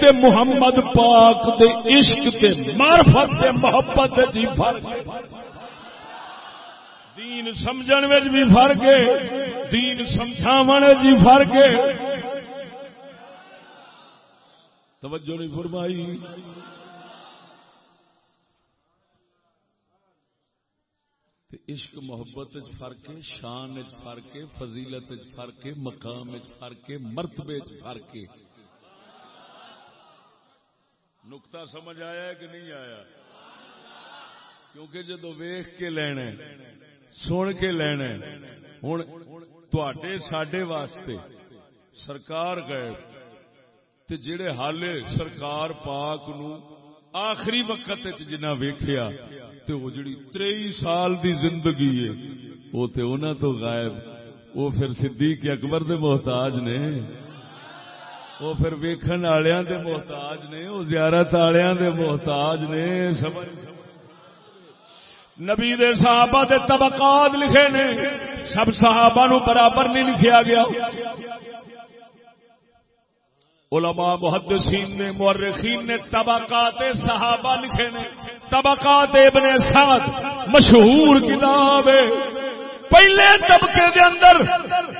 تے محمد پاک دے عشق تے معرفت تے محبت وچ فرق ہے۔ دین سمجھن وچ بھی فرق ہے۔ دین سمجھاون وچ بھی فرق ہے۔ توجہ نہیں فرمائی۔ عشق محبت وچ فرق ہے، شان وچ فرق ہے، فضیلت وچ فرق ہے، مقام وچ فرق ہے، مرتبے وچ فرق ہے۔ نقطہ سمجھ آیا ہے کہ نہیں آیا؟ کیونکہ جدو ویخ کے لینا سن کے لینا ہوں تے سڈے واسطے سرکار گئے تے جڑے حالے سرکار پاک نو آخری وقت جنہ ویکھیا، تے وہ جڑی تری سال دی زندگی ہے وہ تے انہاں تو غائب۔ وہ پھر صدیق اکبر دے محتاج نے۔ وہ پھر ویکھن والےاں دے محتاج نے وہ زیارت والےاں دے محتاج نے، سمجھ۔ نبی دے صحابہ دے طبقات لکھے نے، سب صحابہ نو برابر نہیں لکھیا گیا۔ علماء محدثین نے، مورخین نے، طبقات صحابہ لکھے نے۔ طبقات ابن سعد مشہور کتاب ہے۔ پہلے طبقے دے اندر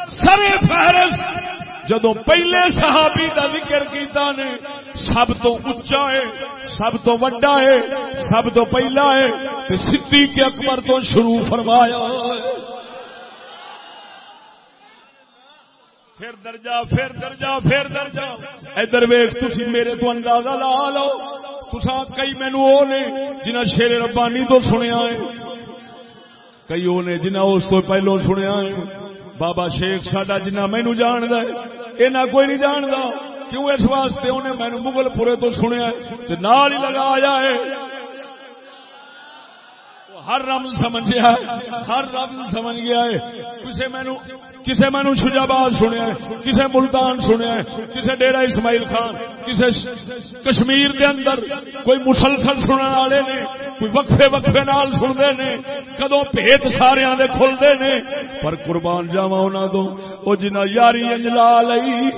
سرے فہرست جدو پہلے صحابی دا ذکر کیتا نے، سب تو اچا ہے، سب تو وڈا ہے، سب تو پہلا ہے۔ تے صدیق اکبر تو شروع فرمایا۔ پھر درجہ پھر درجہ پھر درجہ۔ ادھر ویخ تھی میرے تو اندازہ لا لو۔ تسا کئی مینو وہ نے جنہ شیر ربانی تو سنیا ہے۔ کئی وہ نے جنہ اس کو پہلو سنیا ہے۔ بابا شیخ ساڈا جنہ مینو جاند ہے۔ اینا کوئی نہیں جانتا کیوں اس واسطے انہیں مینو مغل پورے تو سنیا ہے؟ نال ہی لگایا ہے۔ ہر رب سمجھا ہر رب سمجھ گیا ہے۔ کسے مینو کسے مینو شجاباد سنیا ہے، کسے ملتان سنیا ہے، کسے ڈیرا اسماعیل خان، کسے کشمیر دے اندر کوئی مسلسل سننے والے نے، کوئی وقفے وقفے نال سنتے نے کدو بھیت سارے دے کھلتے نے۔ پر قربان جاوا انہوں تو وہ جنہ یاری انجلا لئی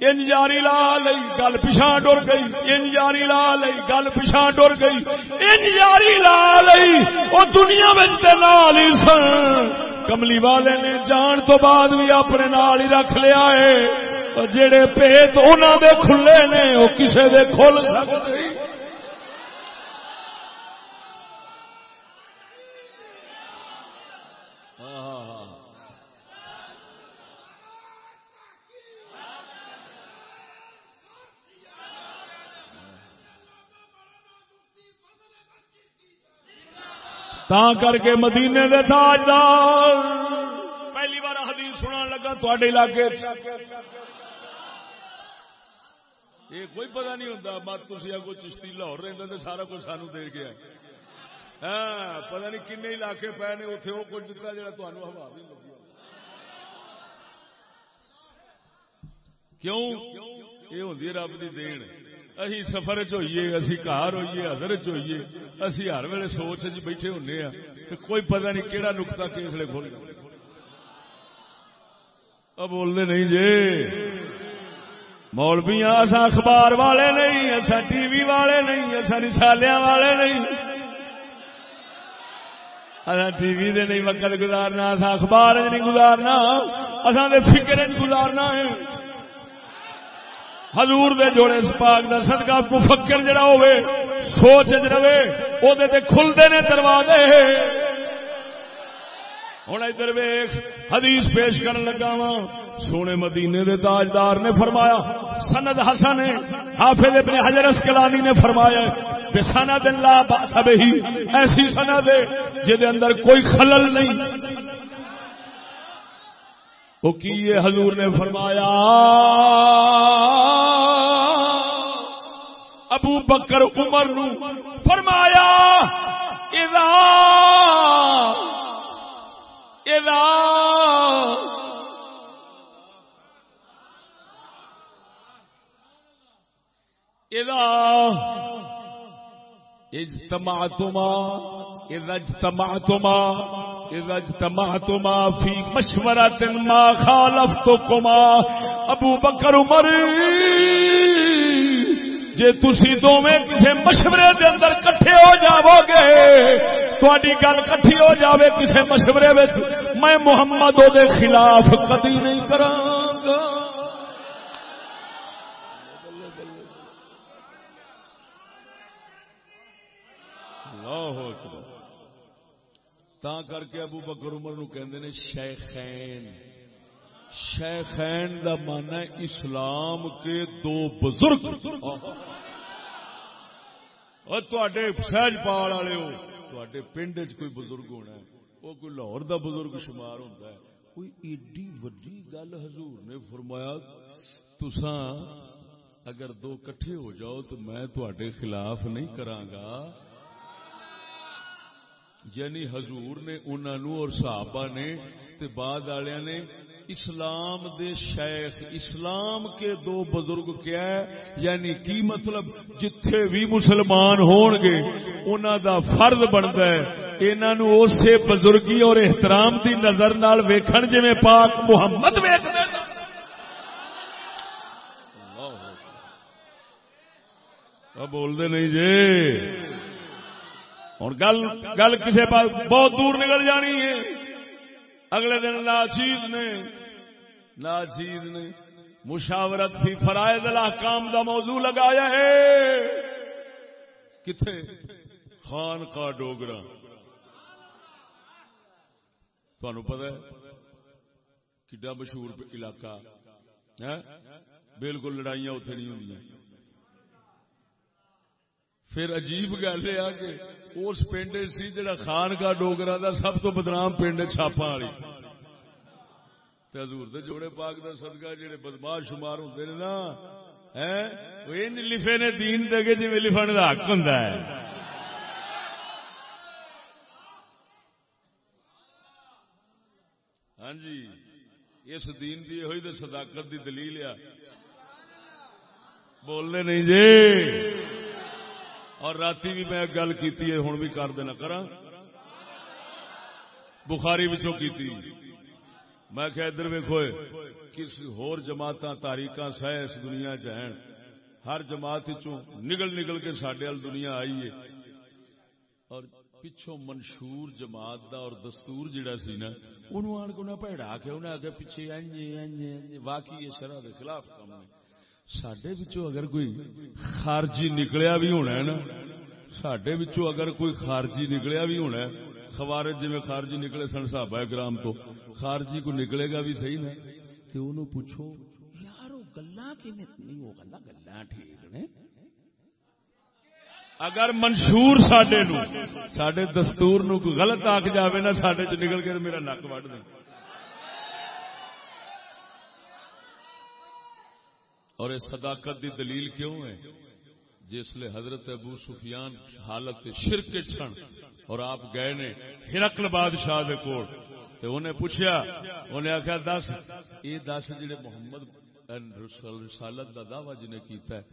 ان یاری لا لئی گل پچھا ڈر گئی ان یاری لا لئی گل پچھا ڈر گئی۔ ان یاری لا لئی وہ دنیا نال ہی سن۔ کملی والے نے جان تو بعد بھی اپنے نال ہی رکھ لیا ہے۔ جڑے پیت انہوں دے کھلے نے وہ کسے دے کھل سکتے۔ تا کر کے مدینے دے تاجدار۔ پہلی بار حدیث سنان لگا تھوڑے علاقے یہ کوئی پتہ نہیں ہوتا مت تھی اگو چشتی لاہور رہتا تو سارا کچھ سانو دے گیا ہاں پتہ نہیں کن علاقے پے نے اتنے وہ کچھ دتا جا تمہیں ہوا بھی لگی کیوں؟ یہ ہوتی رب کی دین۔ اسی سفر چیے اسی گھر ہوئیے حضر چیے اسی ہر ویلے سوچ چ بیٹھے ہونے ہاں کوئی پتہ نہیں کہڑا نقطہ کس لیے کھول اب نہیں جی مولبیاں اصا اخبار والے نہیں اصا ٹی وی والے نہیں اصا رسالیا والے نہیں اصا ٹی وی دے نہیں وقت گزارنا اصا اخبار نہیں گزارنا اصا فکر گزارنا ہے حضور دے جوڑے پاک دا صدقہ کو فکر جڑا ہوئے سوچ رہے وہ کھلتے نے دروازے۔ ہوں ادھر ویخ حدیث پیش کرن لگا وا سونے مدینے دے تاجدار نے فرمایا، سند حسن حافظ ابن حجر اسکلانی نے فرمایا کہ سند اللہ باسب ہی ایسی سند ہے جہد اندر کوئی خلل نہیں۔ وہ کی حضور نے فرمایا؟ ابو بکر عمر نو فرمایا، اذا اذا اذا، اجتمعتما اذا اجتمعتما اذا اجتمعتما في مشورة ما خالفتكما. ابو بکر عمر، جے تسی دوویں کسے مشورے دے اندر کٹھے ہو جاؤ گے تہاڈی گل کٹھی ہو جاوے کسے مشورے وچ، میں محمد دے خلاف کبھی نہیں کراں گا اللہ اکبر تا کر کے ابو بکر عمر نو کہندے نے شیخین۔ شیخین دا مانا ہے اسلام کے دو بزرگ۔ اور تواڈے سہج پال والے ہو، تواڈے پنڈ وچ کوئی بزرگ ہونا ہے وہ کوئی لاہور دا بزرگ شمار ہوتا ہے۔ کوئی ایڈی وڈی گل حضور نے فرمایا، تساں اگر دو کٹھے ہو جاؤ تو میں تواڈے خلاف نہیں کراں گا۔ یعنی حضور نے انہوں اور صحابہ نے تے بعد والے نے اسلام دے شیخ، اسلام کے دو بزرگ کیا ہے؟ یعنی کی مطلب؟ جتھے بھی مسلمان ہون گے انہوں دا فرض بنتا ہے۔ انہوں اسے بزرگی اور احترام دی نظر نال ویکھن جویں پاک محمد ویکھدے بول دے نہیں جی۔ ہوں گل گل کسی پاس بہت دور نکل جانی ہے۔ اگلے دن ناچیز نے ناچیز نے مشاورت بھی فرائض الاحکام دا موضوع لگایا ہے۔ کتنے خان کا ڈوگرا۔ تھانوں پتا ہے؟ کڈا مشہور علاقہ۔ ہاں؟ بالکل لڑائیاں اتنے نہیں ہوئی پھر عجیب گل یہ آ کہ اس پنڈ سی جڑا خان کا ڈوگرا دا سب تو بدنام پنڈ چھاپا والی۔ حضور دے جوڑے پاک دا صدقہ جڑے بدماش شمار ہوندے نے نا، ہیں؟ لفے نے دین دے کے جی لفن دا حق ہوندا ہے۔ ہاں جی اس دین دی ہوئی تے صداقت دی دلیل ہے۔ بولنے نہیں جی۔ اور رات بھی میں گل کی ہوں بھی کر دینا کرا بخاری بچوں کی میں کہ ادھر ویکو کس ہور جماعت تاریخ سہ اس دنیا چین ہر جماعت نگل نگل کے سڈے وال دنیا آئی ہے۔ اور پچھوں منشور جماعت دا اور دستور جڑا سی نا انہوں آن کو نہ پیڑا کے انہیں آگے پیچھے واقعی یہ شرح کے خلاف کام نہیں سڈے اگر کوئی خارجی نکلیا بھی ہونا ہے نا سڈے اگر کوئی خارجی نکلیا بھی ہونا ہے خوارج جی خارجی نکلے سن سابا گرام تو خارجی کو نکلے گا بھی صحیح نا تو انہوں پوچھو یار وہ گلا نہیں وہ گلا گلا ٹھیک نے اگر منشور سڈے نو سڈے دستور نو کوئی غلط آک جاوے نا سڈے چ نکل کے میرا نک وڈ دیں اور یہ صداقت دی دلیل کیوں ہے؟ جس لیے حضرت ابو سفیان حالت شرک چھن اور آپ گئے نے ہرکل بادشاہ دے کول، تے انہیں پوچھیا، انہیں آخیا دس یہ دس جڑے محمد رسالت دا دعوی جنہیں کیتا ہے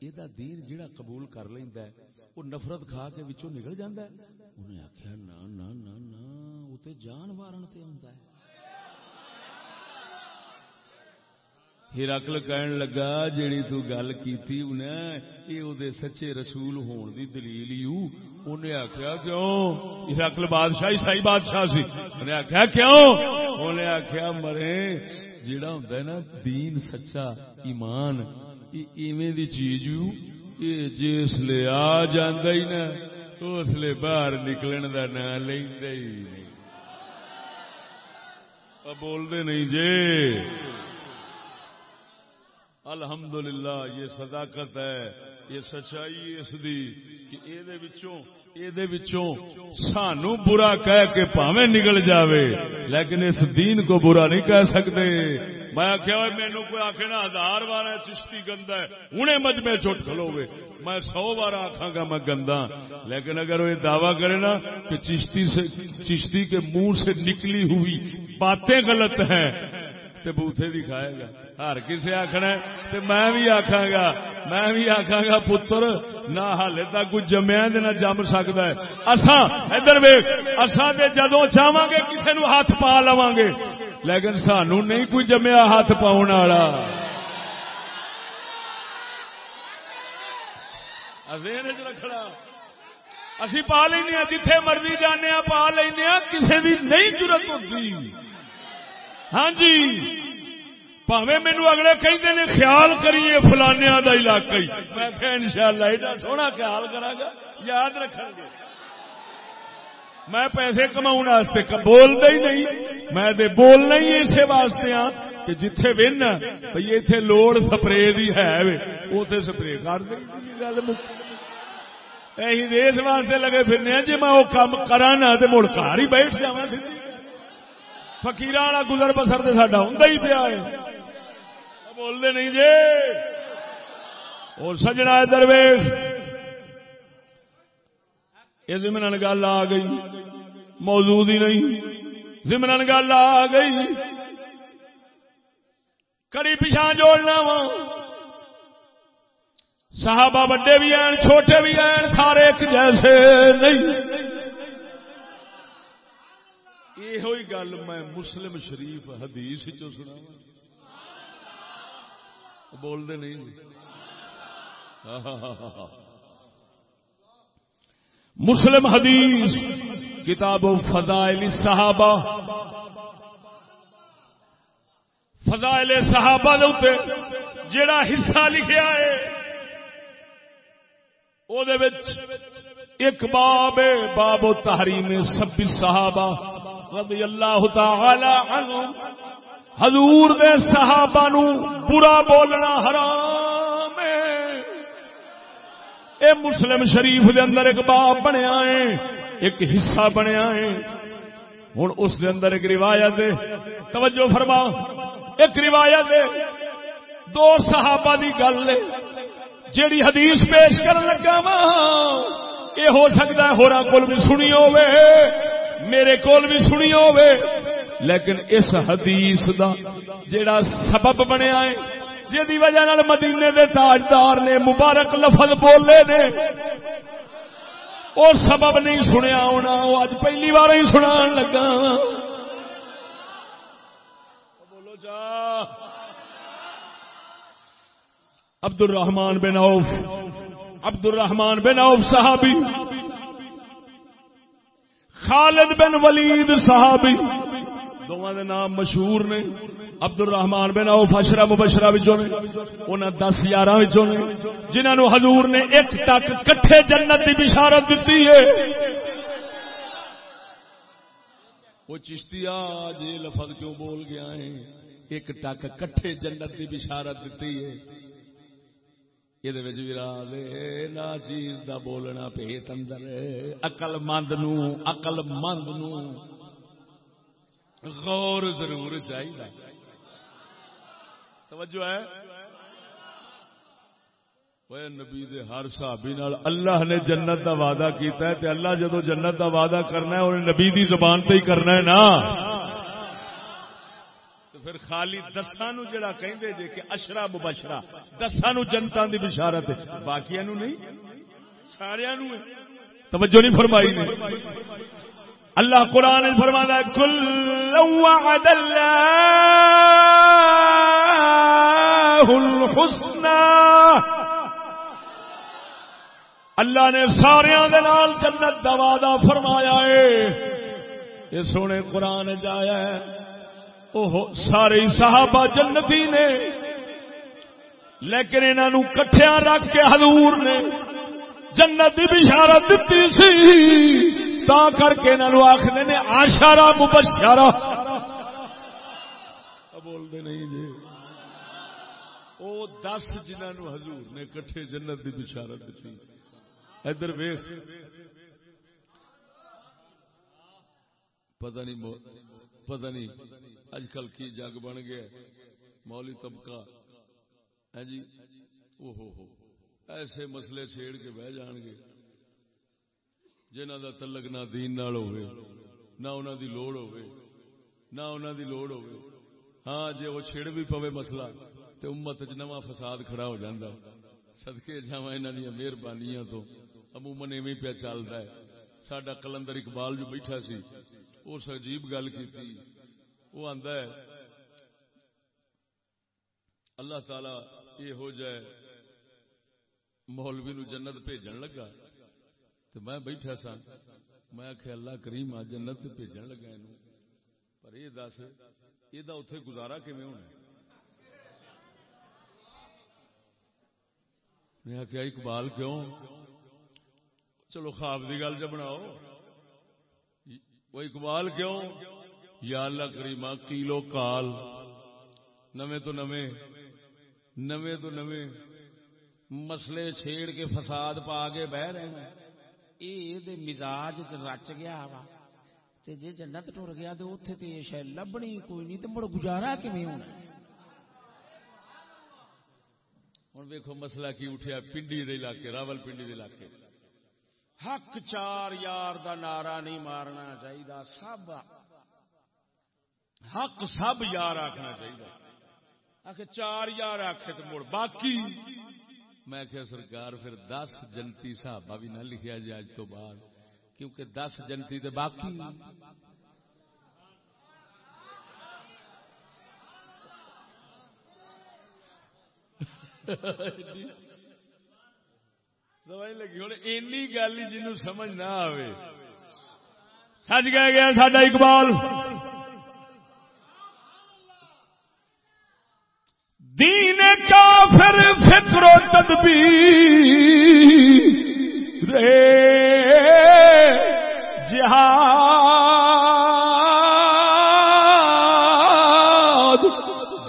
یہ دا دین جڑا قبول کر لیندا ہے وہ نفرت کھا کے وچوں نکل جاندا ہے؟ انہیں آخیا نا نا نا نا وہ تے جان مارن تے آندا ہے۔ ہرکل کہن لگا، جیڑی تو گل کیتی انہیں یہ او دے سچے رسول ہون دی دلیل یو۔ انہیں آخیا کیوں؟ ہرکل بادشاہ عیسائی بادشاہ سی۔ انہیں آخیا کیوں؟ انہیں آخیا مرے، جیڑا ہوندا ہے نا، دین سچا، ایمان ایویں دی چیز یو۔ یہ جس لے آ جاندا ہی نا، اس لے باہر نکلن دا نام لیندا ہی نہیں۔ بولتے نہیں جی۔ الحمدللہ، یہ صداقت ہے، یہ سچائی اس دی کہ اے دے وچوں اے دے وچوں سانو برا کہہ کے پاویں نکل جاوے، لیکن اس دین کو برا نہیں کہہ سکتے۔ میں آخیا مینو کوئی آخے نا، ہزار بار ہے چشتی گندا ہے انہیں مجمے چوٹ کھلو گے میں سو بار آخا گا میں گندا لیکن اگر وہ دعویٰ کرے نا کہ چشتی سے، چشتی کے منہ سے نکلی ہوئی باتیں غلط ہیں تو بوتھے دکھائے گا۔ ہر کسی آخنا میں بھی آخا گا میں بھی آخا گا پتر، نہ ہالے تک کوئی جمیا نہ جم سکتا ہے۔ اصا ادھر ویک اصا جدو چاہاں گے کسی نو ہاتھ پا لوا گے۔ لیکن سانو نہیں کوئی جمیا ہاتھ پاؤ والا رکھنا۔ اسی پا لینا جتھے مرضی جانے پا لینا کسی کی نہیں ضرورت ہوتی ہاں جی۔ پاوے مینو اگلے کہیں نے خیال کریے فلانیا کا علاقہ میں ان شاء اللہ ایڈا سونا خیال کرا گا، یاد رکھا گے۔ میں پیسے کماؤ بولتا ہی نہیں۔ میں دے بولنا ہی اسی واسطے ہاں کہ جتھے ون بھائی اتنے لوڑ سپرے دی ہے اتے سپرے کر دیں جی گل اس واسطے لگے پھرنے جی میں وہ کام کرا تو مڑ گھر ہی بیٹھ جا فکیر والا گزر بسر تو ساڈا ہوں ہی پیا ہے۔ بولتے نہیں جی۔ اور سجنا درویش۔ یہ زمن گل آ گئی۔ موجود ہی نہیں۔ زمن گل آ گئی۔ کڑی پچھا جوڑنا وا۔ صحابہ بڑے بھی ہیں، چھوٹے بھی ہیں، سارے ایک جیسے نہیں۔ یہ گل میں مسلم شریف حدیث چ سنا بولتے نہیں جی۔ مسلم حدیث، کتاب و فضائل صحابہ فضائل صحابہ دے جڑا حصہ لکھیا ہے، او دے وچ ایک باب باب و تحریم سب صحابہ رضی اللہ تعالی عنہ حضور دے صحابہ نو برا بولنا حرام اے مسلم شریف دے اندر ایک باب بنیا ہے، ایک حصہ بنیا ہے۔ ہوں اس دے اندر ایک روایت ہے۔ توجہ فرما۔ ایک روایت ہے، دو صحابہ دی گل ہے۔ جیڑی حدیث پیش کر لگا وا یہ ہو سکتا ہے ہورا کول بھی سنی ہوے میرے کول بھی سنی ہوے لیکن اس حدیث دا جیڑا سبب بنیا ہے جی وجہ نال مدینے دے تاجدار نے مبارک لفظ بولے نے، وہ سبب نہیں سنیا ہونا، وہ اج پہلی بار ہی سنا لگا۔ بولو جا۔ عبد الرحمان بن عوف عبد الرحمان بن عوف صحابی، خالد بن ولید صحابی دونوں دے نام مشہور نے عبد الرحمان بن اوف اشرا مبشرا انہوں دس یار جنہوں حضور نے ایک ٹک کٹھے جنت کی بشارت دیتی ہے۔ وہ چشتی آج جی لفظ کیوں بول گیا ہے؟ ایک ٹک کٹھے جنت کی بشارت دیتی ہے۔ یہ نا چیز دا بولنا پیت اندر اقل مند نو اقل مند نو۔ غور ضرور چاہیے۔ توجہ ہے۔ وہ نبی دے ہر صحابی نال اللہ نے جنت دا وعدہ کیتا ہے تے اللہ جدو جنت دا وعدہ کرنا ہے اور نبی دی زبان تے ہی کرنا ہے نا۔ تو پھر خالی دساں نو جڑا کہندے جے کہ اشرا مبشرا، دساں نو جنتاں دی بشارت ہے۔ باقیاں نو نہیں سارے نو ہے۔ توجہ نہیں فرمائی نے۔ اللہ قرآن نے فرمایا ہے کل وعد اللہ الحسنى اللہ نے سارے جنت دا وعدہ فرمایا ہے۔ یہ سونے قرآن جایا ہے۔ اوہ، سارے صحابہ جنتی نے۔ لیکن انہوں کٹھیا رکھ کے حضور نے جنت کی بشارت دیتی سی۔ تا کر کے انہوں آخر نے آشارا مبشارا بولتے نہیں جی۔ وہ دس جنہوں حضور نے کٹھے جنت کی بشارت دیتی ادھر ویخ پتہ نہیں پتہ نہیں اج کل کی جگ بن گیا مولی طبقہ۔ ہے جی؟ او ہو ہو۔ ایسے مسئلے چھیڑ کے بہ جان گے۔ جنہ دا تعلق نہ دین نال ہوئے، نہ انہاں دی لوڑ ہوئے، نہ انہاں دی لوڑ ہوئے۔ ہاں جے وہ چھڑ بھی پوے مسئلہ، تے امت وچ نواں فساد کھڑا ہو جاندا صدقے جاواں انہاں دی مہربانیاں تو عموماً ایویں پیا چلدا ہے۔ ساڈا کلندر اقبال جو بیٹھا سی اس عجیب گل کیتی۔ وہ آندا ہے، اللہ تعالی یہ ہو جائے مولوی نو جنت بھیجن لگا۔ تو میں بیٹھا سا، میں آخیا اللہ کریم آ جنت بھیجن لگا یہ پر یہ دس، یہ اتے گزارا کیون ہونا میں آخیا اقبال کیوں؟ چلو خواب کی گل جب بناؤ۔ وہ اقبال کیوں؟ یا اللہ کریما کیلو کال۔ نویں تو نویں نویں تو نویں۔ مسلے چھیڑ کے فساد پا کے بہ رہے ہیں۔ یہ مزاج چ رچ گیا وا تے جے جنت ٹر گیا تو اتنے تو یہ شاید لبنی کوئی نہیں تو مڑ گزارا کیون ہونا ہوں ویکو مسئلہ کی اٹھیا پنڈی دے علاقے، راول پنڈی دے علاقے۔ حق چار یار دا نعرہ نہیں مارنا چاہیے سب حق سب یار آخنا چاہیے آخ چار یار آخے تو مڑ باقی۔ میں کہ سرکار، پھر دس جنتی صحابہ بھی نہ لکھیا جائے اج تو بعد. کیونکہ دس جنتی تو باقی سمجھ لگی؟ ہوں اینی گل جنوں سمجھ نہ آئے سچ کہہ گیا ساڈا اقبال۔ دین کافر فکر و تدبیر رے جہاد۔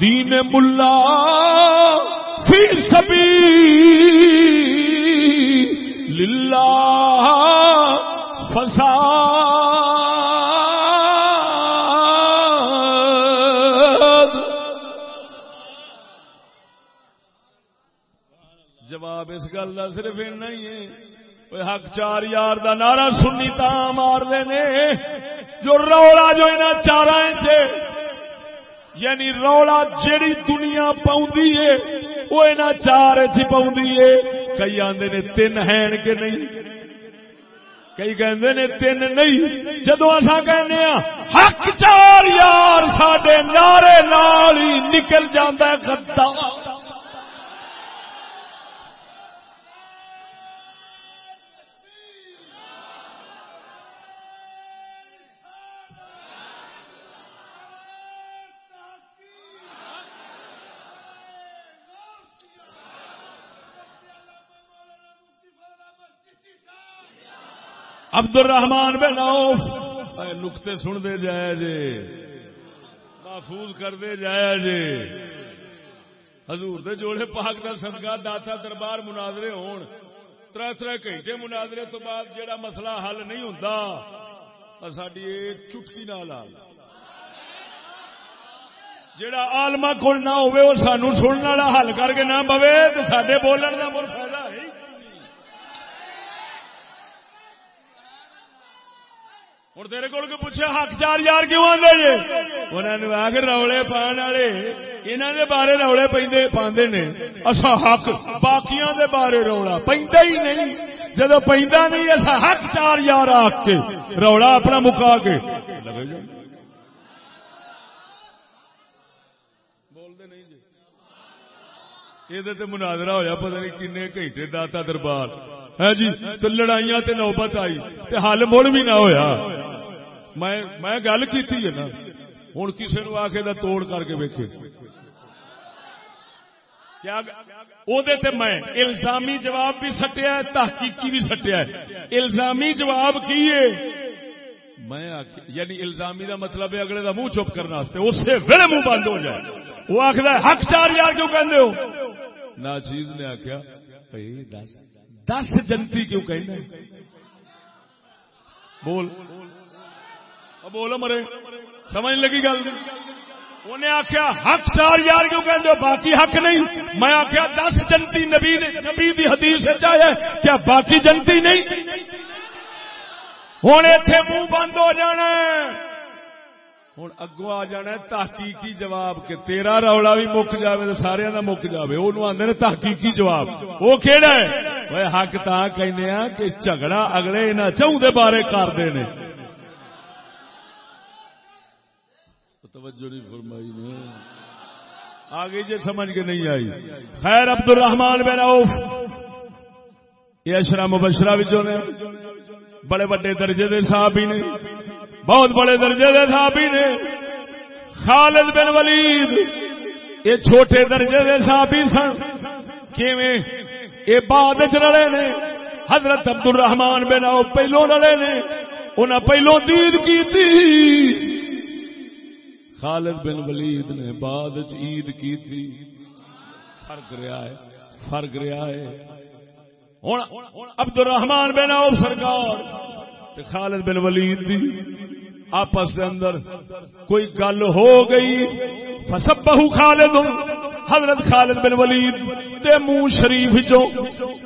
دین ملا فی سبیل اللہ۔ فساد اس صرف اینا ہی ہے۔ وہ حق چار یار دا نعرہ سنی تا مار نے جو رولا جو انہاں چارا یعنی رولا جیڑی دنیا پاؤندی ہے، وہ انہاں چار چ پاؤندی ہے۔ کئی آندے نے تین ہیں کہ نہیں؟ کئی کہندے نے تین نہیں۔ جدو اسا کہنے ہاں حق چار یار ساڈے نعرے نال ہی نکل جاندا ہے غدار۔ عبد الرحمان بن عوف. اے نقطے سن دے جایا جے۔ محفوظ کر دے جایا جے۔ حضور دے جوڑے پاک دا صدقہ داتا دربار مناظرے ہون۔ تر تر گھنٹے مناظرے تو بعد جیڑا مسئلہ حل نہیں ہوندا ساڈی چٹکی نال آ جڑا آلما کول نہ ہوئے وہ سانو سننے والا حل کر کے نہ پوے تو سڈے بولن کا مر فائدہ ہے ہوں تیرے کول پوچھا حق چار یار کیوں آدھے جی انہوں نے آ کے روڑے پان والے انہوں دے بارے روڑے پہ پاندے نے۔ اصا حق، باقیاں دے بارے رولا پہ ہی نہیں۔ جب پہ نہیں اصا حق چار یار آ کے رولا اپنا مکا کے۔ لگے یہ مناظرہ ہویا، پتہ نہیں کن گھنٹے داتا دربار۔ ہے جی تو لڑائیاں تے نوبت آئی۔ تے حل مڑ بھی نہ ہویا۔ میں گل کی نا ہوں کسی نو آ کے توڑ کر کے ویکے میں الزامی جواب بھی سٹیا تحقیقی بھی سٹیا الزامی جواب کی میں یعنی الزامی دا مطلب ہے اگلے دا منہ چپ کرنے اسی ویلے منہ بند ہو جائے۔ وہ آخر حق چار یار کیوں کہ نا چیز نے آخیا دس جنتی کیوں کہنا بول۔ بول مرے، سمجھ لگی گل۔ انہیں آخیا حق چار یار کیوں کہ باقی حق نہیں۔ میں آخیا دس جنتی نبی نبی دی حدیث چاہے کیا باقی جنتی نہیں؟ ہوں اتنے منہ بند ہو جانا ہوں اگوں آ جانا تحقیقی جواب کہ تیرا رولا بھی مک جائے تو سارے کا مک جائے وہ آدھے تحقیقی جواب۔ وہ کہڑا ہے؟ حق تا کہنے ہاں کہ جھگڑا اگلے انہیں چون دے بارے کرتے ہیں توجہ نہیں فرمائی نے۔ آگے جی سمجھ کے نہیں آئی۔ خیر عبد الرحمان بن عوف۔ یہ اشرا مبشرہ بچوں نے بڑے بڑے درجے دے صحابی نے، بہت بڑے درجے دے صحابی نے۔ خالد بن ولید، یہ چھوٹے درجے دے صحابی سن۔ کیویں؟ یہ بعد چ رلے نے۔ حضرت عبد الرحمان بن عوف پہلو رلے نے۔ انہیں پہلو دید کی تھی خالد بن ولید نے بعد عید کی تھی۔ فرق رہا ہے، فرق رہا ہے۔ عبد الرحمان بن آؤ سرکار خالد بن ولید دی آپس اندر کوئی گل ہو گئی۔ فسب بہو خالد، حضرت خالد بن ولید دے منہ شریف جو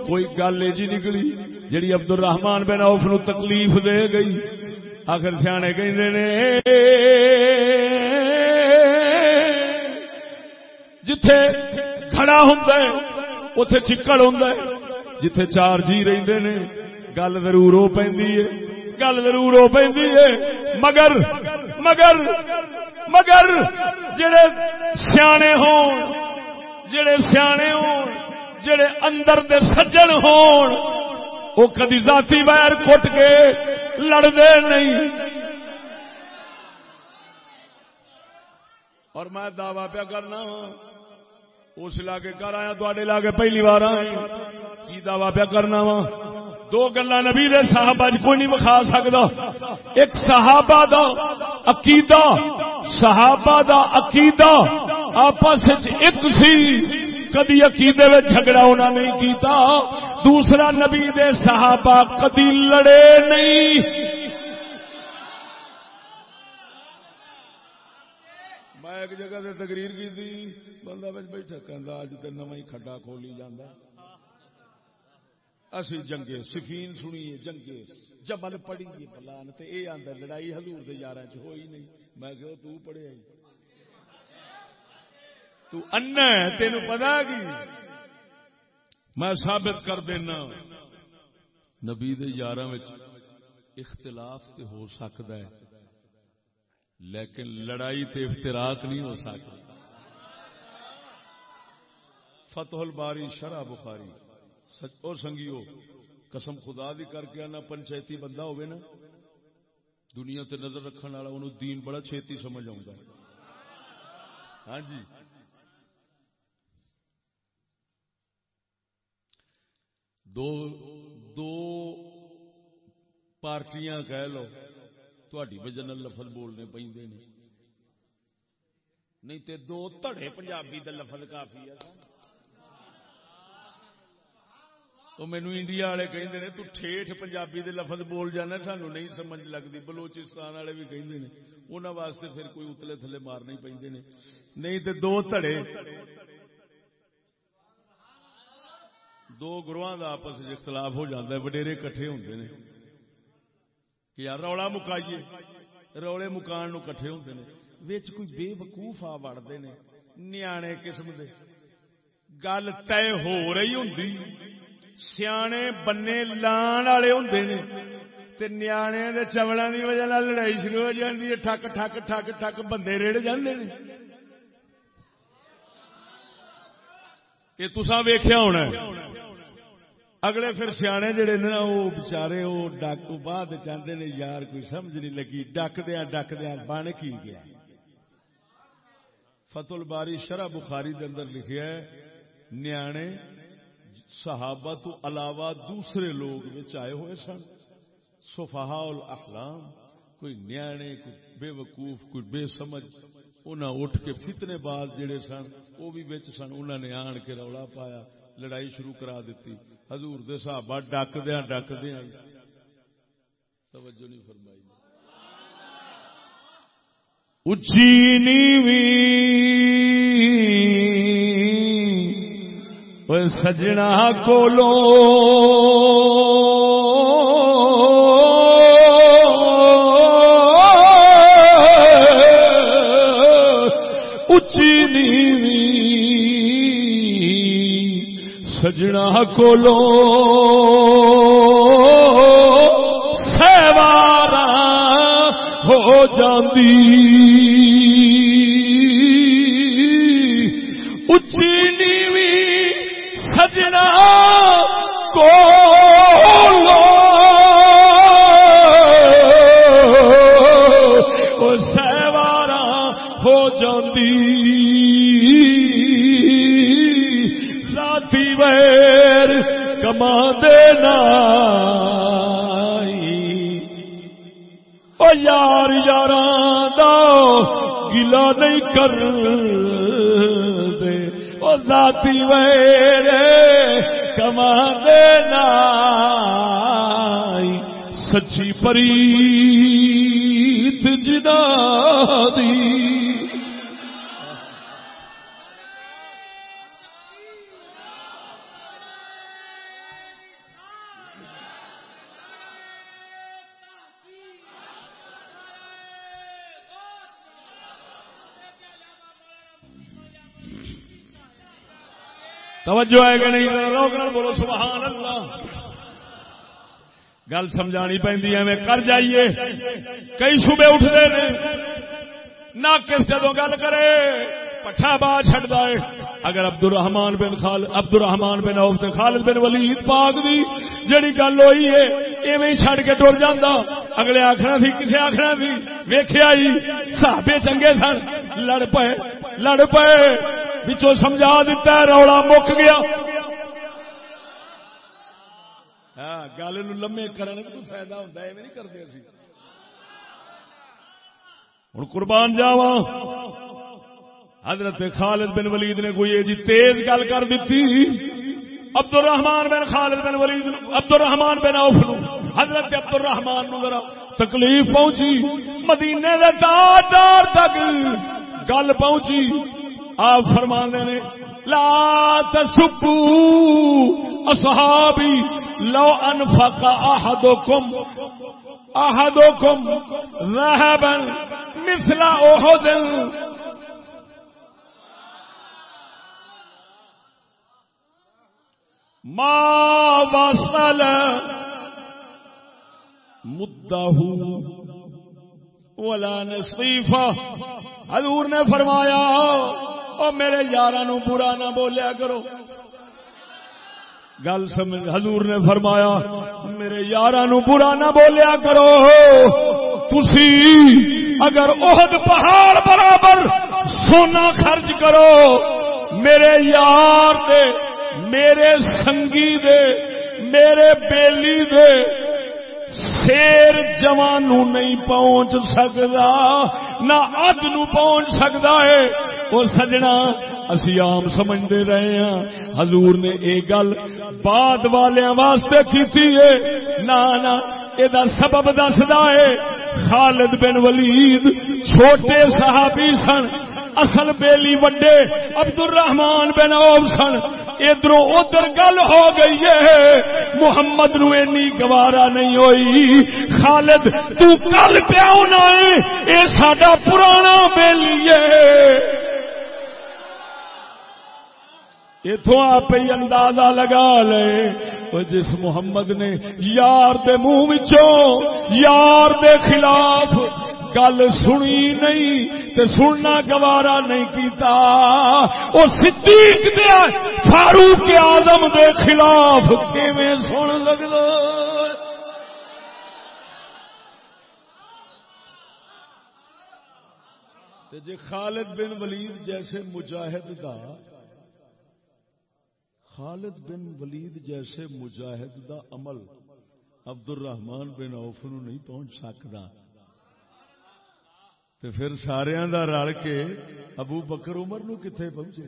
کوئی گل جی نکلی جڑی عبد الرحمان بن اوف نو تکلیف دے گئی۔ آخر سیانے کہ جتھے کھڑا ہوں اتے چکڑ ہوں جتھے چار جی رہتے نے گل ضرور ہو پی گل ضرور ہو پی مگر مگر مگر جڑے سیانے ہون جڑے سیانے ہون جڑے اندر دے سجن ہون وہ کدی ذاتی ویر کٹ کے لڑتے نہیں اور میں دعوی پیا کرنا ہوں اس علاقے کر آیا تے علاقے پہلی بار آئے۔ کی دعوی پیا کرنا وا؟ دو گلا نبی دے صحابہ چ کوئی نہیں بخا سکتا ایک صحابہ دا عقیدہ، صحابہ دا عقیدہ آپس ایک سی۔ کدی عقیدے میں جھگڑا انہوں نے کیتا۔ دوسرا نبی دے صحابہ کدی لڑے نہیں۔ میں ایک جگہ سے تقریر کی تھی۔ بندہ بچ بیٹھا کہ اج نو ہی کھڈا کھولی جانا اسی جنگے سفین سنیے، جنگے جبل پڑھیے پلان تے اے آندا لڑائی حضور دے یاراں چ ہوئی نہیں۔ میں کہ تو پڑھے آئی تو انا تین پتا کی؟ میں ثابت کر دینا، نبی یار اختلاف تے ہو سکتا ہے، لیکن لڑائی تے افتراق نہیں ہو سکتا فتح الباری، شرح بخاری۔ اور سنگیو، قسم خدا دی کر کے آنا، پنچایتی بندہ ہوئے نا، دنیا تے نظر رکھنے والا، انہوں دین بڑا چھیتی سمجھ آؤں گا۔ ہاں جی۔ دو دو پارٹیاں کہہ لو تھی وجہ لفظ بولنے پہ نہیں تے دو تڑے پنجابی دا لفظ کافی ہے۔ تو مینو انڈیا والے کہتے ہیں تو ٹھیٹھ پنجابی دے لفظ بول جانا، سانو نہیں سمجھ لگتی بلوچستان والے بھی کہتے ہیں انہوں واسطے پھر کوئی اتلے تھلے مارنے پہ نہیں تو دو تھڑے دو گروہ کا آپس اختلاف ہو جاتا ہے، وڈیرے کٹھے ہوتے ہیں کہ یار رولا مکائیے رولے مکان نو کٹھے ہوتے ہیں وچ کوئی بے وقوف آ وڑتے ہیں نیانے قسم دے۔ گل طے ہو رہی ہوں سیانے بنے لان والے ہوں تے نیانے دے چوڑا دی وجہ لڑائی شروع ہو جاتی ہے ٹھک ٹھک ٹھک ٹھک بندے ریڑ جاندے نے یہ ویخیا ہونا اگلے پھر سیانے جڑے نا وہ بچارے وہ ڈاکو بعد چاہتے نے یار کوئی سمجھ نہیں لگی ڈک دیا ڈک دیا بن کی گیا فتل باری شرح بخاری دے اندر لکھیا ہے نیانے صحابہ تو علاوہ دوسرے لوگ آئے ہوئے سن۔ صفحاء الاحلام کوئی نیانے، کوئی بے وقوف کوئی بے سمجھ انہاں اٹھ کے فتنے بعد جڑے سن وہ بھی بچ سن انہاں نے آن کے رولا پایا، لڑائی شروع کرا دیتی حضور دے صحابہ ڈک دیا ڈک دیا۔ توجہ نہیں فرمائی۔ اچھی نیوی سجنا کولو اچھی نیوی سجنا کولو سیوارا ہو جاندی سچی پریت جدا دی۔ توجہ ہے کہ نہیں؟ لوگ بولو سبحان گل سمجھانی پی میں کر جائیے۔ کئی صبح اٹھتے ہیں۔ نہ کس جدو گل کرے، پٹھا با چڑھتا ہے اگر عبد الرحمان بن خالد عبد الرحمان بن عوف خالد بن ولید پاک دی جڑی گل ہوئی ہے، ایویں چھڑ کے ٹر جانا اگلے آخنا سی، کسے آخنا سی؟ ویخیا جی صحابے چنگے سن۔ لڑ پے لڑ پے بچوں سمجھا دیتا ہے، رولا مک گیا ہاں گل لمے کرنے کو فائدہ ہوتا ہے نہیں کرتے ہوں قربان جاوا حضرت خالد بن ولید نے کوئی جی تیز گل کر دیتی عبد الرحمان بن خالد بن ولید عبد الرحمان بن اوف حضرت عبد الرحمان نو ذرا تکلیف پہنچی۔ مدینے دے تاجدار تک گل پہنچی۔ آپ فرمانے نے، لا تسبو اصحابی لو انفق احدکم. احدکم ذهبا مثل احد. ما وصل مدہ ولا نصیفہ. حضور نے فرمایا او میرے یار برا نہ بولیا کرو۔ گل سمجھ، حضور نے فرمایا، میرے یار برا نہ بولیا کرو۔ تسی اگر عہد پہاڑ برابر سونا خرچ کرو، میرے یار دے، میرے سنگی دے، میرے بیلی دے شیر جوان نہیں پہنچ سکتا، نہ اد نو پہنچ سکتا ہے۔ وہ سجنا، اسی عام سمجھتے رہے ہاں حضور نے یہ گل بعد والوں واسطے کی نہ یہ سبب دسدا ہے، خالد بن ولید چھوٹے صحابی سن، اصل بیلی وڈے عبد الرحمان بن اوب سن۔ ادھر ادھر گل ہو گئی ہے۔ محمد نو اینی گوارا نہیں ہوئی۔ خالد، تو کل پیا اے ساڈا پرانا بیلی ہے۔ اتوں آپ ہی اندازہ لگا لے جس محمد نے یار دے منہ یار دے خلاف گل سنی نہیں تے سننا گوارا نہیں کیتا، وہ صدیق دے فاروق آدم دے خلاف کیویں سن لگتا جی خالد بن ولید جیسے مجاہد دا خالد بن ولید جیسے مجاہد دا عمل عبد الرحمان بن اوف نو نہیں پہنچ سکتا تو پھر سارا دا رل کے ابو بکر عمر نو کتنے پہنچے؟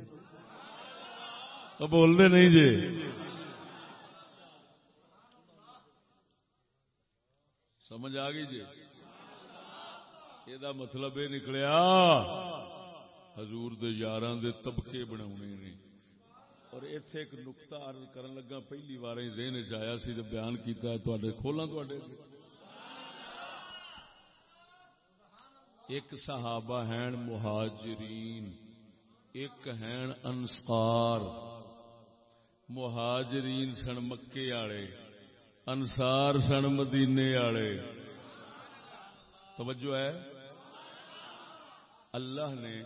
بولتے نہیں جی۔ سمجھ آ گئی جی؟ یہ مطلب یہ نکلیا۔ حضور دے یاراں دے طبقے بنا اور ایتھے ایک نقطہ عرض کرن لگا، پہلی بار ذہن چیا سی جب بیان کیتا ہے، تواڈے کھولاں تواڈے ایک صحابہ ہیں مہاجرین، ایک ہیں انصار۔ مہاجرین سن مکے والے، انصار سن مدینے والے۔ توجہ ہے؟ اللہ نے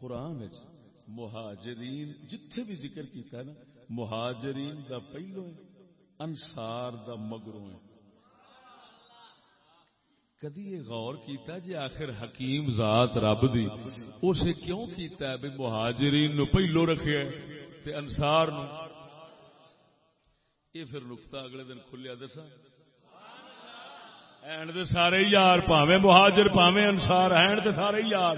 قرآن مہاجرین، جتھے بھی ذکر کیتا ہے نا، مہاجرین دا پہلو ہے انسار دا مگروں ہے۔ کدی یہ غور کیتا جی آخر حکیم ذات رب دی، اسے کیوں کیتا ہے بھائی مہاجرین نو پہلو رکھے تے انسار نو؟ یہ پھر نقطہ اگلے دن کھلیا دسا این دے سارے یار پاویں، مہاجر پاویں انسار ہیں تے سارے یار۔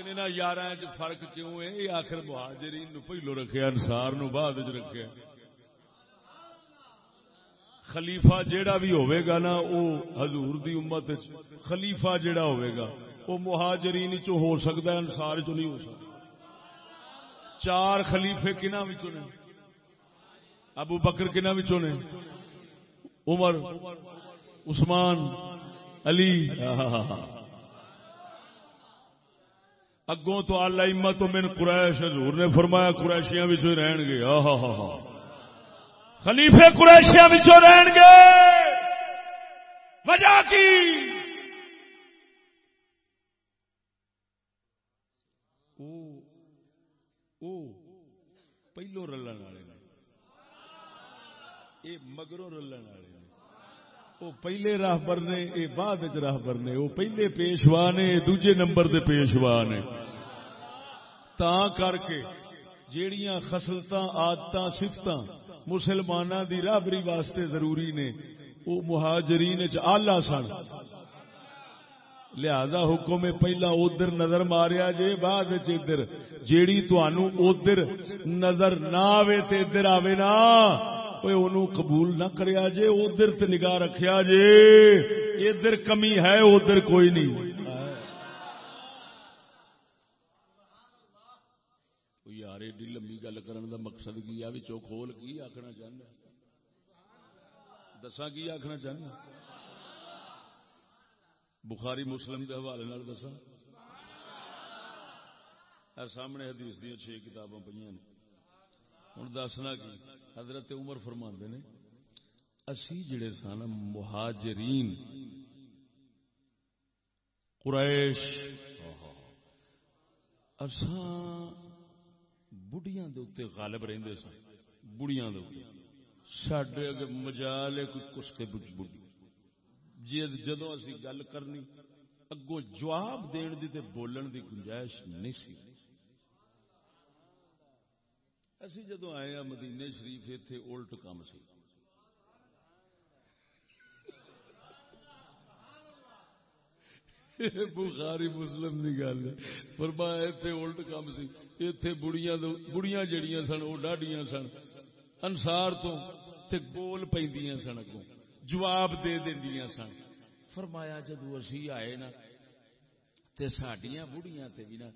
لیکن انہاں یاراں وچ فرق کیوں ہے؟ یہ آخر مہاجرین نو پہلو رکھیا انصار نو بعد وچ رکھیا خلیفہ جیڑا بھی ہوئے گا نا، او حضور دی امت وچ، خلیفہ جیڑا ہوئے گا، او مہاجرین چوں ہو سکدا ہے، انصار چوں نہیں ہو سکدا چار خلیفے کنہاں وچوں نے؟ ابو بکر کنہاں وچوں نے؟ عمر، عثمان، علی۔ ہاں ہاں ہاں اگوں تو اللہ تو من قریش، حضور نے فرمایا قریشیاں بھی رہن گے۔ ہاں ہاں خلیفے قریشیاں بھی رہن گے۔ وجہ کی؟ او پہلو رلن والے یہ مگروں رلن والے وہ پہلے راہبر نے یہ بعد راہبر نے، وہ پہلے پیشوا نے، دوجے نمبر دے پیشوا نے۔ تا کر کے جیڑیاں خسلت آدت سفت مسلمانوں دی رابری واسطے ضروری نے، وہ مہاجرین آلہ سن۔ لہذا حکم پہلا ادھر نظر ماریا جے، بعد ادھر۔ جیڑی تنوع ادھر نظر نہ آئے تو ادھر آئے نا۔ قبول نہ کریا جے، ادھر تے نگاہ رکھیا جے۔ ادھر کمی ہے، ادھر کوئی نہیں۔ یار، ایڈی لمبی گل کرن دا مقصد کی ہے؟ کھول کی آخنا چاہنا دسا کی آخنا چاہنا بخاری مسلم کے حوالے دسا سامنے حدیث دیا چھ کتاباں پہ ہوں، دسنا کی؟ حضرت عمر فرما نے، اسی جڑے سن مہاجرین قریش بڑھیاں دے غالب رہندے سن بڑھیاں دے سڈے اگر مجال کچھ کے بج بڑھی۔ جی جدو اسی گل کرنی، اگوں جواب دین دی تے بولن دی گنجائش نہیں سی۔ اسی جدو آئے ہیں مدینے شریف اتنے الٹ کام سی۔ بخاری مسلم کی گل۔ فرمایا اتنے الٹ کام سی۔ اتنے بڑیاں بڑیاں جڑیاں سن وہ ڈاڈیاں سن۔ انسار تو تے بول پہ سن اگوں۔ جواب دے دیا سن۔ فرمایا جدو اسی آئے نا، تے ساڈیاں بڑیاں تے بھی نا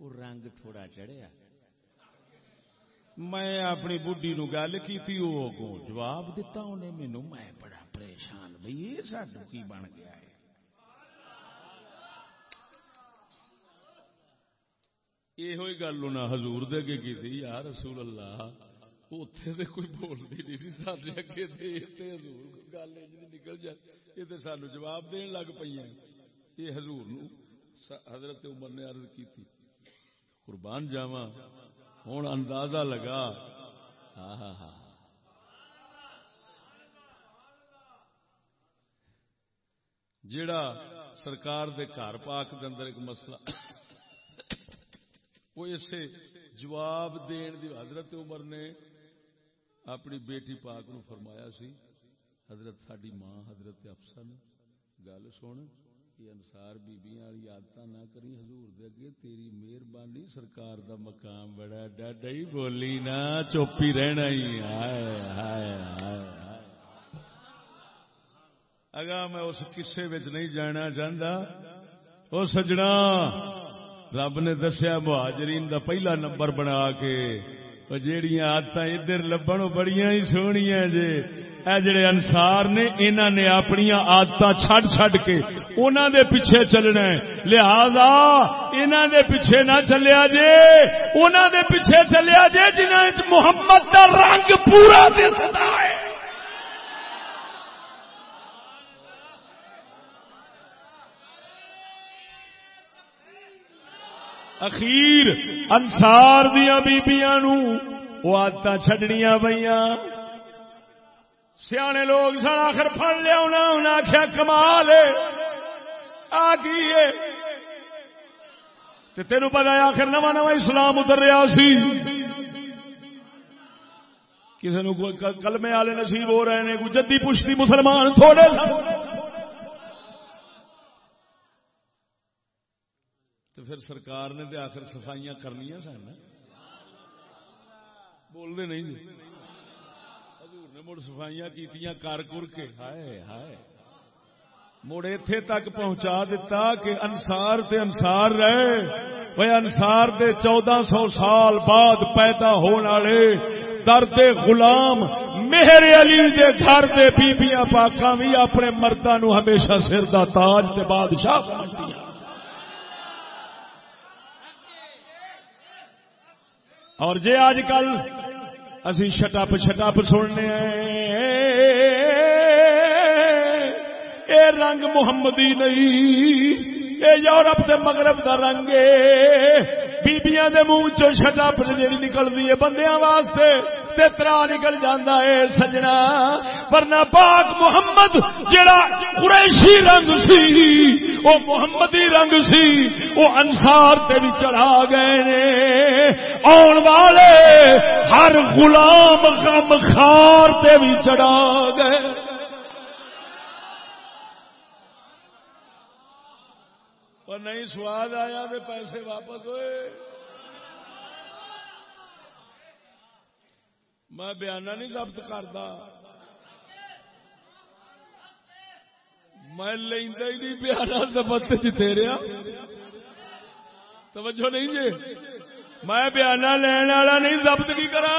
وہ رنگ تھوڑا چڑھیا۔ میں اپنی بڈی نو گل کی جواب دتا انہیں مینو میں بڑا پریشان۔ بھائی یہ سڈو کی بن گیا ہے؟ یہ گل انہیں ہزور دے کے کی یا رسول اللہ اتے تو کوئی بولتی نہیں سی سارے اگے ہزور گل نکل جائے یہ تو سانو جواب دین لگ پی یہ ہزور حضرت عمر نے عرض کی قربان جاوا ہوں اندازہ لگا۔ ہاں ہاں ہاں۔ جیڑا سرکار دے گھر پاک دے اندر ایک مسئلہ، وہ اسے جواب دین دی حضرت عمر نے اپنی بیٹی پاک نو فرمایا سی۔ حضرت ساری ماں، حضرت افسر نے گل سن۔ یہ انسار بیبیاں والی آدت نہ کری حضور دے اگے تیری مہربانی، سرکار دا مقام بڑا ڈاڈا ہی بولی نا، چوپی رہنا ہی۔ ہائے ہائے ہائے اگا میں اس قصے نہیں جانا چاہتا وہ سجنا، رب نے دسیا، مہاجرین دا پہلا نمبر بنا کے۔ جیڑیاں آدت ادھر لبن بڑی ہی سونیاں جے۔ اے جڑے انسار نے انہوں نے اپنی آدت چھڈ چھڈ کے انہوں دے پیچھے چلنا ہے۔ لہذا انہوں دے پیچھے نہ چلیا جے انہوں دے پیچھے چلیا جے جنہیں محمد دا رنگ پورا دستا ہے۔ اخیر انسار دیا بیبیاں نو وہ آدت چڈنیا پہ سیانے لوگ سن آخر پڑ لیا انہیں آخیا کمال آ گئی تین پتا آخر نواں نواں اسلام اتر رہا سی۔ کسی نو کلمے والے نصیب ہو رہے ہیں کوئی جدی پشتی مسلمان تھوڑے تو پھر سرکار نے تو آخر صفائیاں کرنی سن۔ بولتے نہیں۔ نے مڑ صفائیاں کیتیاں کر کر کے۔ ہائے ہائے۔ مڑ اتے تک پہنچا دیتا کہ انسار تے انسار رہے۔ وہ انسار دے چودہ سو سال بعد پیدا ہونے والے درد غلام مہر علی دے گھر دے بیبیاں پاکاں بھی اپنے مردہ نو ہمیشہ سر دا تاج تے بادشاہ سمجھدیاں۔ اور جے آج کل اسی شٹپ شٹپ سننے اے رنگ محمدی نہیں، اے یورپ دے مغرب دا رنگ بیبیاں دے منہ چو شٹپ جیڑی نکلتی ہے بندیاں واسطے ترا نکل جانا ہے سجنا۔ ورنہ پاک محمد جڑا قریشی رنگ سی وہ محمدی رنگ سی، وہ انسار تے بھی چڑھا گئے نے۔ آن والے ہر غلام غم خار تے بھی چڑھا گئے۔ اور نہیں سواد آیا تو پیسے واپس ہوئے۔ میں بیانہ نہیں ضبط کرتا۔ میں لینا ہی نہیں بیانہ ضبط جتے رہا توجہ نہیں جی؟ میں بیانہ لین والا نہیں، ضبط کی کرا۔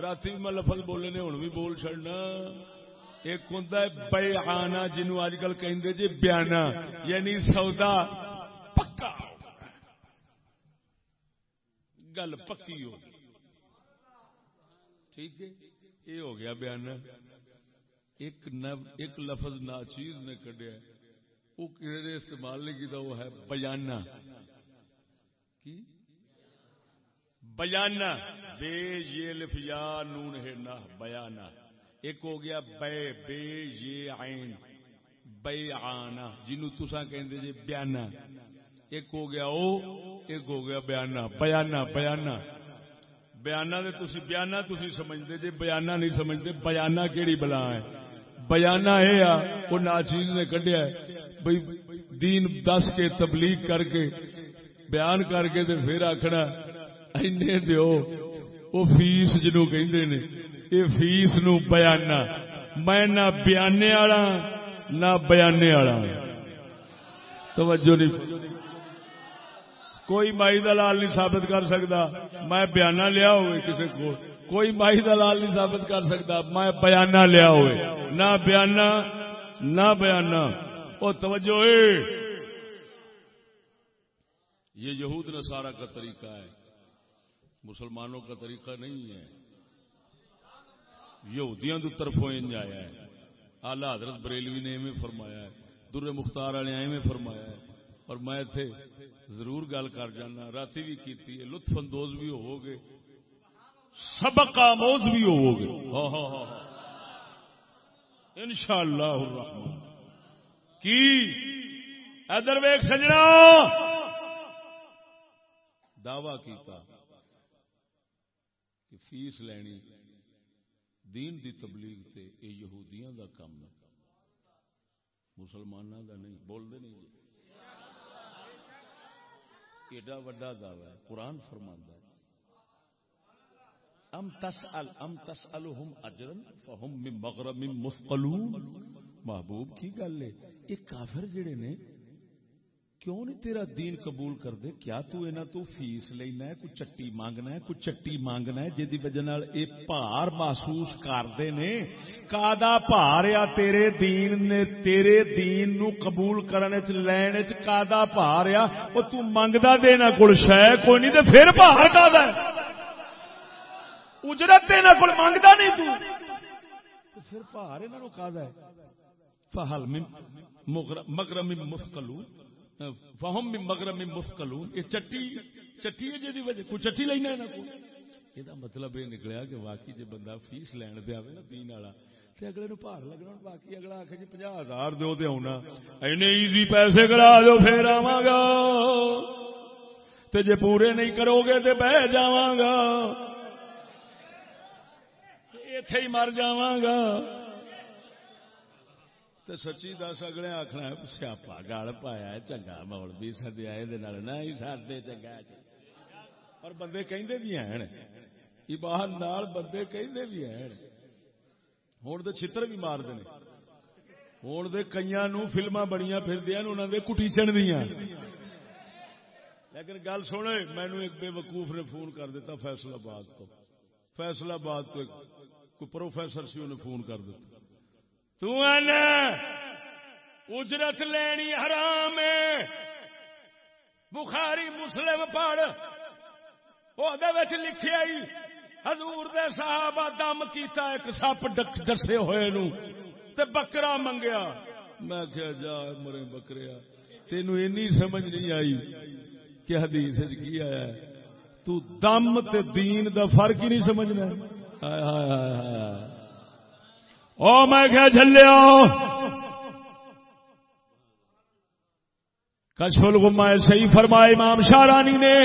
رات میں لفظ بولے نے ہوں بھی بول چڑنا ایک ہوں بے آنا جنو اج کل کہ جی بیانا یعنی سودا۔ پکا۔ گل پکی ہو ٹھیک ہے؟ یہ ہو گیا بیان ایک ایک لفظ ناچیز نے کڈیا وہ کسی نے استعمال نہیں کیا وہ ہے بیانہ۔ کی؟ بیانہ۔ بے یہ لفیا نون ہے نہ بیانہ۔ ایک ہو گیا بے بے یہ عین۔ بے آنا جنو تسا کہندے جی بیانہ۔ ایک ہو گیا او، ایک ہو گیا بیانہ۔ بیانہ بیانہ۔ بیانہ دے تسی بیانہ تسی سمجھتے جی بیانہ نہیں سمجھتے بیانہ کیڑی بلا ہے؟ بیانہ اے آ وہ ناچیز نے کڈیا ہے، بھئی دین دس کے تبلیغ کر کے، بیان کر کے تے پھر آخنا اینے دیو، وہ فیس جنو کہ یہ فیس نو بیانا میں نہ بیانے والا، نہ بیانے والا۔ توجہ نہیں۔ کوئی مائی دلال نہیں ثابت کر سکتا، میں بیانہ لیا ہوئے کسی کو کوئی مائی دلال نہیں ثابت کر سکتا۔ میں بیانہ لیا ہوئے۔ نہ بیانہ نہ بیانہ۔ او توجہ اے۔ یہ یہود نصارہ کا طریقہ ہے۔ مسلمانوں کا طریقہ نہیں ہے۔ یہودیاں تو طرفوں انج آیا ہے۔ آلہ حضرت بریلوی نے ایویں فرمایا ہے۔ در مختار والے ایویں فرمایا ہے۔ اور میں تھے ضرور گل کر جانا۔ رات بھی کیتی ہے، لطف اندوز بھی ہو گے سبق آموز بھی ہو گے ان شاء اللہ کی؟ ادر ویک سجنا۔ دعوی کیتا کہ فیس لینی۔ دین دی تبلیغ تے اے یہودیاں دا کام نہ مسلمانوں دا نہیں بول دے نہیں جی۔ ایڈا وڈا دعوی ہے، قرآن فرماندا ہے۔ ام تسأل، ام تسألهم اجرا فهم من مغرم مثقلون. محبوب، کی گل ہے؟ یہ کافر جڑے نے، کیوں نہیں تیرا دین قبول کر دے کیا تو اینا تو فیس لینا ہے؟ کوئی چٹی مانگنا ہے؟ کوئی چٹی مانگنا ہے؟ جدی وجہ نال اے بھار محسوس کردے نے۔ کادا بھار یا تیرے دین نے، تیرے دین نو قبول کرنے وچ لین وچ کادا بھار یا او تو منگدا دینا کول شے، کوئی نہیں تے پھر بھار کادا ہے۔ اجرت دینا کول منگدا نہیں تو۔ پھر بھار انہاں نو کادا ہے فہل من مغرم مثقلون۔ فہم مغرب میں مفکلون یہ چٹی چٹی ہے جی وجہ، کوئی چٹی لینا ہے نا کوئی۔ یہ مطلب یہ نکلیا کہ واقعی جی بندہ فیس لین دے آئے نا تین والا تے اگلے نو پار لگنا باقی اگلا آخ جی پناہ ہزار دو تے آنا اینے ایزی پیسے کرا دو پھر آواں گا تے جے پورے نہیں کرو گے تے بہ جاواں گا ایتھے ہی مر جاواں گا تو سچی دس اگلے آخنا سیاپا گل پایا چنگا مول بھی سدیا یہ سارے چنگا اور بندے کہندے بھی ہیں باہر نال بندے کہندے بھی ہیں ہوں تو چتر بھی مار دے ہوں تو کئی فلما بڑی پھر دیا انہوں نے کٹیچن دیا لیکن گل سنے مینو ایک بے وقوف نے فون کر دیتا فیصلہ آباد تو فیصلہ آباد تو کوئی پروفیسر سی انہیں فون کر دیتا۔ اجرت لینی حرام بخاری مسلم پڑھ وہ لکھے آئی حضور دے صحابہ دم کیتا ایک سپ ڈسے ہوئے نو تے بکرا منگیا۔ میں کیا جا مرے بکریا تینو اینی سمجھ نہیں آئی کہ حدیث کی آیا ہے۔ تو دم تے دین دا فرق ہی نہیں سمجھنا۔ او میں کیا چلیا کشف الغمہ صحیح فرمائے امام شارانی نے۔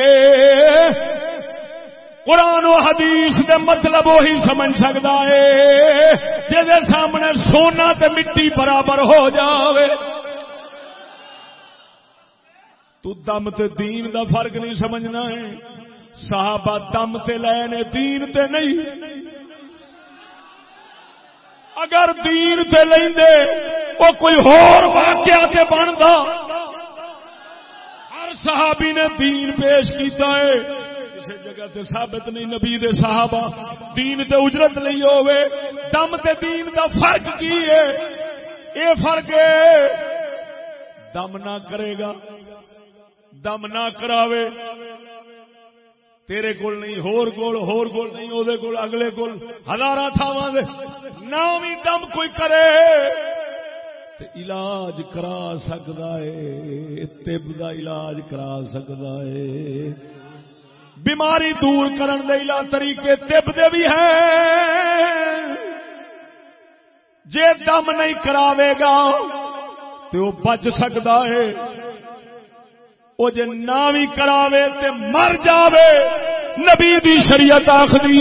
قرآن و حدیث دے مطلب وہی سمجھ سکتا ہے۔ جہاں سامنے سونا تے مٹی برابر ہو جاوے۔ تو دم تے دین دا فرق نہیں سمجھنا ہے۔ صحابہ دم تے لے دین تے نہیں۔ اگر دین تے لیندے وہ کوئی ہور واقعہ تے بندا۔ ہر صحابی نے دین پیش کیتا ہے۔ کسی جگہ تے ثابت نہیں، نبی دے صحابہ۔ دین تے اجرت لئی ہوئے دم تے دین دا فرق کی ہے؟ اے فرق ہے، دم نہ کرے گا۔ دم نہ کراوے۔ تیرے کول نہیں، ہور کول ہور کول نہیں او دے کول، اگلے کول، ہزاراں تھاواں دے۔ نہ بھی دم کوئی کرے۔ علاج کرا سکتا ہے طب دا علاج کرا سکتا ہے بیماری دور کرن دے علاج طریقے طب دے بھی ہیں۔ جے دم نہیں کراوے گا تو وہ بچ سکتا ہے او جے نہ بھی کراوے تے مر جاوے، نبی دی شریعت آخ آخری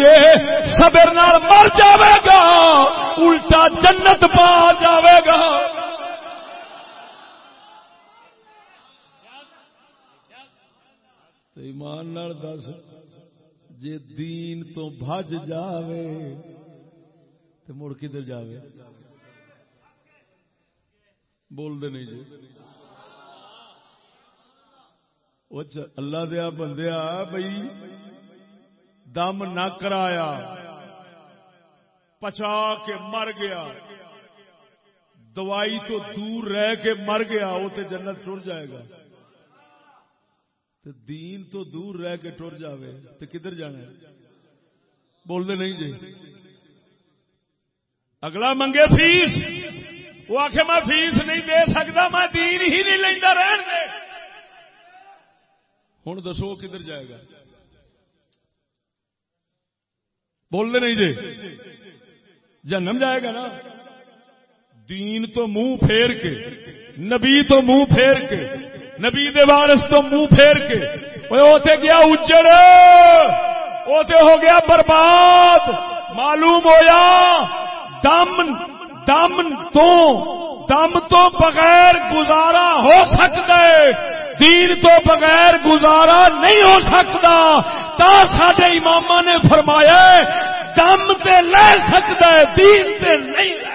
صبر نال مر جاوے گا، الٹا جنت پا جاوے گا۔ ایمان نال دس، جے دین تو بھج جاوے، تے مڑ کدھر جاوے؟ بول دے نہیں جی اللہ دیا بندیا بھائی دم نہ کرایا پچا کے مر گیا دوائی تو دور رہ کے مر گیا وہ تو جنت ٹر جائے گا تو دین تو دور رہ کے ٹر جاوے تو کدھر جانا ہے بول دے نہیں جی اگلا منگے فیس وہ آخ میں فیس نہیں دے سکتا میں دین ہی نہیں لینا رہن دے ہوں دسو کدھر جائے گا۔ بولنے نہیں جی۔ جنم جائے گا نا۔ دین تو منہ پھیر کے، نبی تو منہ پھیر کے، نبی دے وارث تو منہ پھیر کے۔ اوے او تے گیا اجڑ۔ او تے ہو گیا برباد۔ معلوم ہویا۔ دم دم تو دم تو بغیر گزارا ہو سکتا ہے۔ دین تو بغیر گزارا نہیں ہو سکتا۔ تا ساڈے امام نے فرمایا دم تے لے سکتا ہے دین تے نہیں لے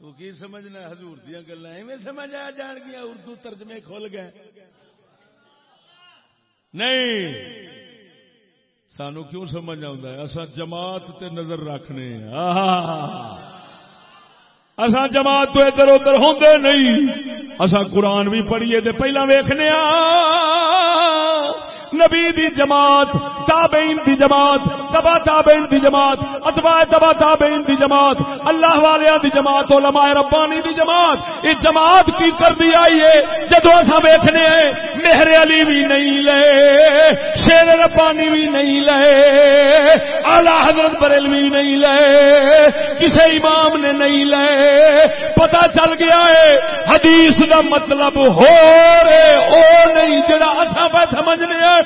تو کی سمجھنا حضور دیا گلا ایویں سمجھ آ جان گیا اردو ترجمے کھل گئے۔ نہیں۔ سانو کیوں سمجھ آتا ہے؟ اصا جماعت تے نظر رکھنے اصا جماعت تو ادھر ادھر ہوندے نہیں۔ اصا قرآن بھی پڑھیے تے پہلا ویخنے نبی دی جماعت، تابعین دی جماعت، تبا تابعین دی جماعت، اتباع تبا تابعین دی جماعت، اللہ والیاں دی جماعت، علماء ربانی دی جماعت۔ یہ جماعت کی کر دی آئی ہے؟ جدو اسا ویکھنے ہیں مہر علی بھی نہیں لے، شیر ربانی بھی نہیں لے، اعلی حضرت بریلوی بھی نہیں لے کسی امام نے نہیں لے۔ پتا چل گیا ہے، حدیث دا مطلب ہو رہے او نہیں، جڑا اسا پہ سمجھنے ہیں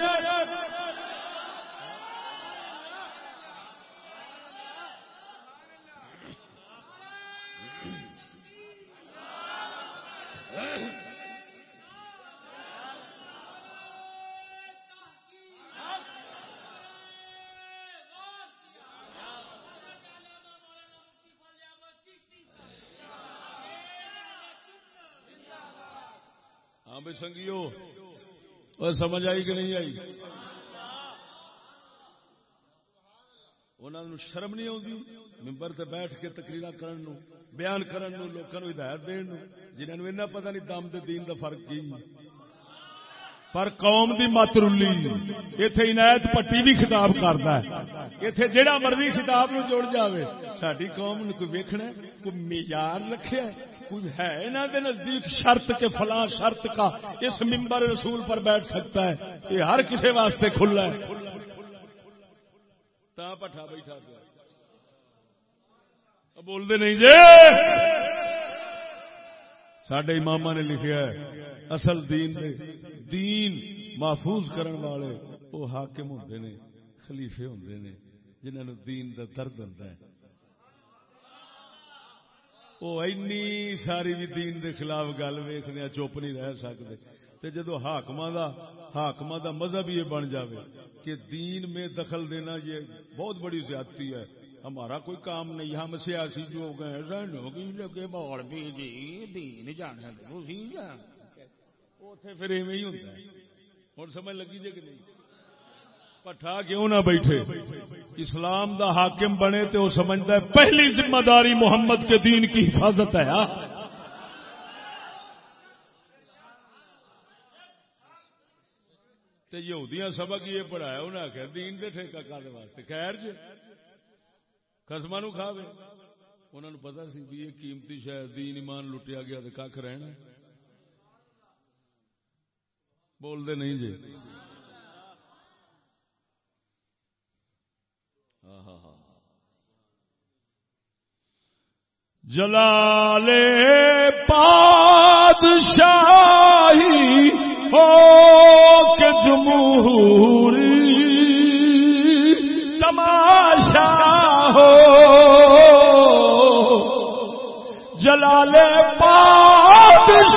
ہاں بھائی سنگیو۔ اور سمجھ آئی کہ نہیں آئی؟ انہوں نے شرم نہیں آتی ممبر تے بیٹھ کے تقریر کرن نو بیان کرن نو لوکاں نو ہدایت دین نو جنہاں نو انہاں پتہ نہیں دم تے دین دا فرق کی۔ پر قوم دی مت رلی ایتھے عنایت پٹی بھی خطاب کردا ہے۔ ایتھے جیڑا مرضی خطاب نو جوڑ جاوے، ساڈی قوم نو کوئی ویکھنا کوئی معیار رکھیا ہے؟ کوئی ہے انہاں دے نزدیک شرط کے فلاں شرط کا اس ممبر رسول پر بیٹھ سکتا ہے، یہ ہر کسی واسطے کھلا ہے۔ تا پٹھا بیٹھا پیا۔ بول دے نہیں جی۔ سڈے امام نے لکھیا ہے، اصل دین دے، دین محفوظ کرن والے وہ حاکم ہوندے نے، خلیفے ہوندے نے، جنہاں نو دین دا درد ہوندا ہے۔ وہ اینی ساری بھی دین دے خلاف گل ویخنے چپ نہیں رہ سکتے تے جدو حاکماں دا حاکماں دا مذہب یہ بن جاوے کہ دین میں دخل دینا یہ بہت بڑی زیادتی ہے ہمارا کوئی کام نہیں ہم سیاسی جو ہو گئے سانو کی لگے بال بھی جی دین جانا تھی جان اوتھے پھر ایویں ہی ہوندا ہے ہن سمجھ لگی جے کہ نہیں پٹھا کیوں نہ بیٹھے؟ اسلام دا حاکم بنے تو وہ سمجھتا ہے پہلی ذمہ داری محمد کے دین کی حفاظت ہے ہاں؟ تے یہودیاں سبق یہ پڑھایا انہیں آخیا دین دے ٹھیکہ کرنے واسطے، خیر جی؟ قسمہ نو کھاوے؟ انہوں نے پتا سی بھی یہ قیمتی شاید دین ایمان لٹیا گیا تو کھ رہنا؟ بول دے نہیں جی۔ جلال پادشاہی ہو کے جمہوری تماشا ہو۔ جلال پادشاہی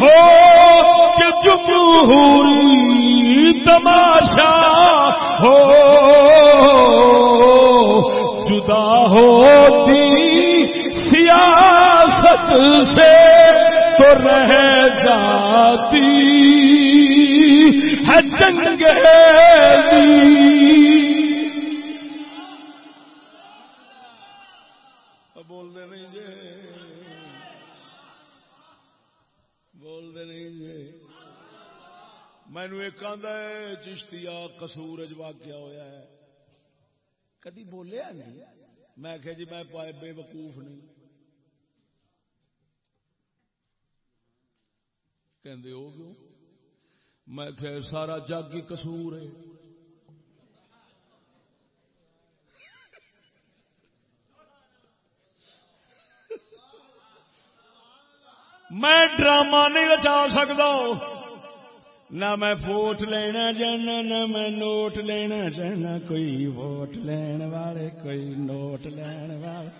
ہو کے جمہوری ہوتی سیاست سے تو رہ جاتی ہے جنگ بول دے نہیں جی بول دے نہیں جی مینو ایک آدھا چشتیا کسور واقعہ ہوا ہے۔ کدی بولیا نہیں؟ میں کہ جی میں پائے بے وقوف نہیں۔ کہندے ہو کیوں؟ میں کہ سارا جگ ہی کسور ہے۔ میں ڈرامہ نہیں رچا سکتا۔ نہ میں ووٹ لینا جانا نہ میں نوٹ لینا جانا کوئی ووٹ لین والے کوئی نوٹ لین والے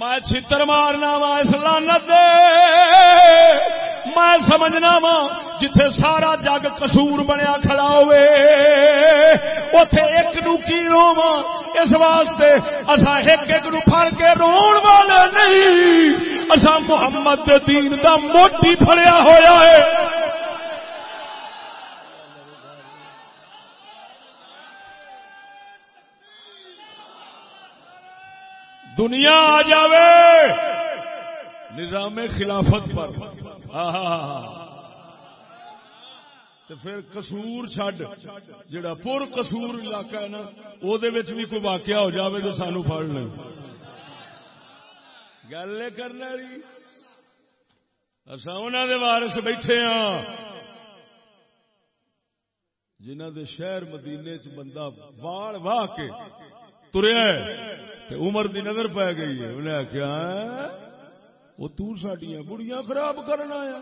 میں چھتر مارنا وا، اس لانت دے۔ میں سمجھنا وا، جتھے سارا جگ قصور بنیا کھڑا ہوئے۔ اتے ایک نو کی رواں اس واسطے اصا ایک ایک نو پھڑ کے رون والے نہیں۔ اصا محمد دین دا موٹی پھڑیا ہویا ہے۔ دنیا آ جاوے۔ نظام خلافت پر۔ تو پھر کسور چڈ جڑا پور کسور علاقہ ہے نا وہ بھی کوئی واقعہ ہو جاوے تو سانو پڑ لیں گل کرنے والی۔ اصا انہوں دے وارس بیٹھے ہاں۔ جنہ دے شہر مدینے چ بندہ وال واہ کے تریا عمر دی نظر پی گئی ہے۔ انہیں آخیا وہ تڈیا بڑیاں خراب کرنا آیا۔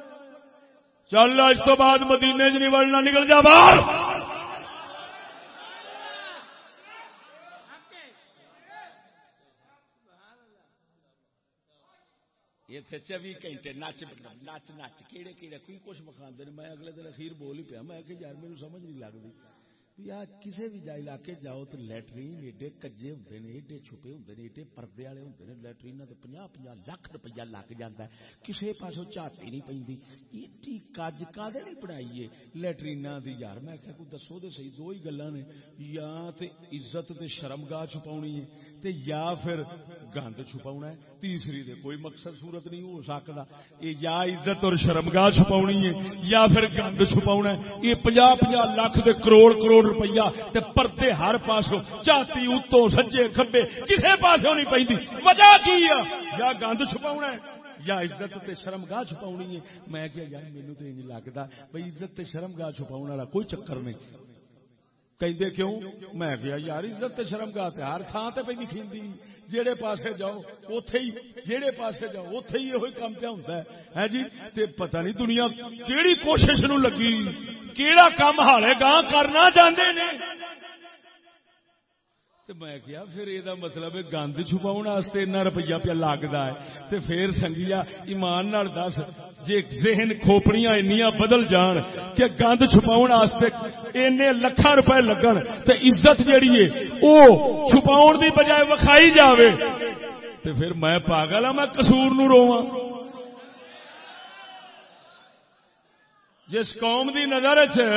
چل، اج تو بعد مدینے چ نہیں بڑھنا نکل جا باہر۔ اتنے چوبی گھنٹے نچ نچ نچ کہڑے کہڑے کوئی کچھ مکھا میں اگلے دن اخیر بول ہی پیا، میں کہ یار میرے سمجھ نہیں لگتی یا کسی بھی جا علاقے جاؤ تو لٹرین ایڈے کجے ہوں نے ایڈے چھپے ہوں نے ایڈے پردے والے ہوں نے لٹرین تو پناہ پناہ لاکھ روپیہ لگ جاتا ہے کسی پاسوں چاتی نہیں پی ایڈی کج کا نہیں بنائیے لٹرین دی یار میں کہ دسو تو سی دو ہی گلا نے یا تے عزت تے شرم گاہ چھپا ہے تے یا پھر گند چھپا ہے، تیسری دے کوئی مقصد صورت نہیں، ہو سکتا یہ یا عزت اور شرم گاہ چھپا ہے، یا پھر گند چھپا ہے۔ یہ پناہ پناہ لاکھ دے کروڑ کروڑ روپیہ تے پردے ہر پاسوں، چاتی اتوں سجے کھبے، کسے پاسوں نہیں پی وجہ کی یا گند چھپا ہے، یا عزت تے شرم گاہ چھپا ہے۔ میں کیا یار مینو تو نہیں لگتا بھائی عزت تے شرم گاہ چھپا والا کوئی چکر نہیں۔ کہ کیوں؟ میں کیا یار عزت تے شرم گاہ تے ہر تھاں تے پہ دکھیندی جہے پاسے جاؤ، اوتھے ہی جہے پاسے جاؤ اتے ہی یہ کام پہ ہوندا ہے۔ جی؟ تے پتہ نہیں دنیا کیڑی کوشش نو لگی، کیڑا کام ہالے گاہ کرنا چاہتے میں کیا پھر یہ مطلب گند چھپاؤ اتنا روپیہ پہ لگتا ہے تے پھر سنگیا ایمان نال دس جی ذہن کھوپڑیاں اینیاں بدل جان کہ گند چھپاؤ اینے لکھا روپے لگن تے عزت جیڑی ہے وہ چھپاؤ دی بجائے وکھائی جاوے۔ تے پھر میں پاگل ہاں میں کسور نو رواں جس قوم دی نظر چ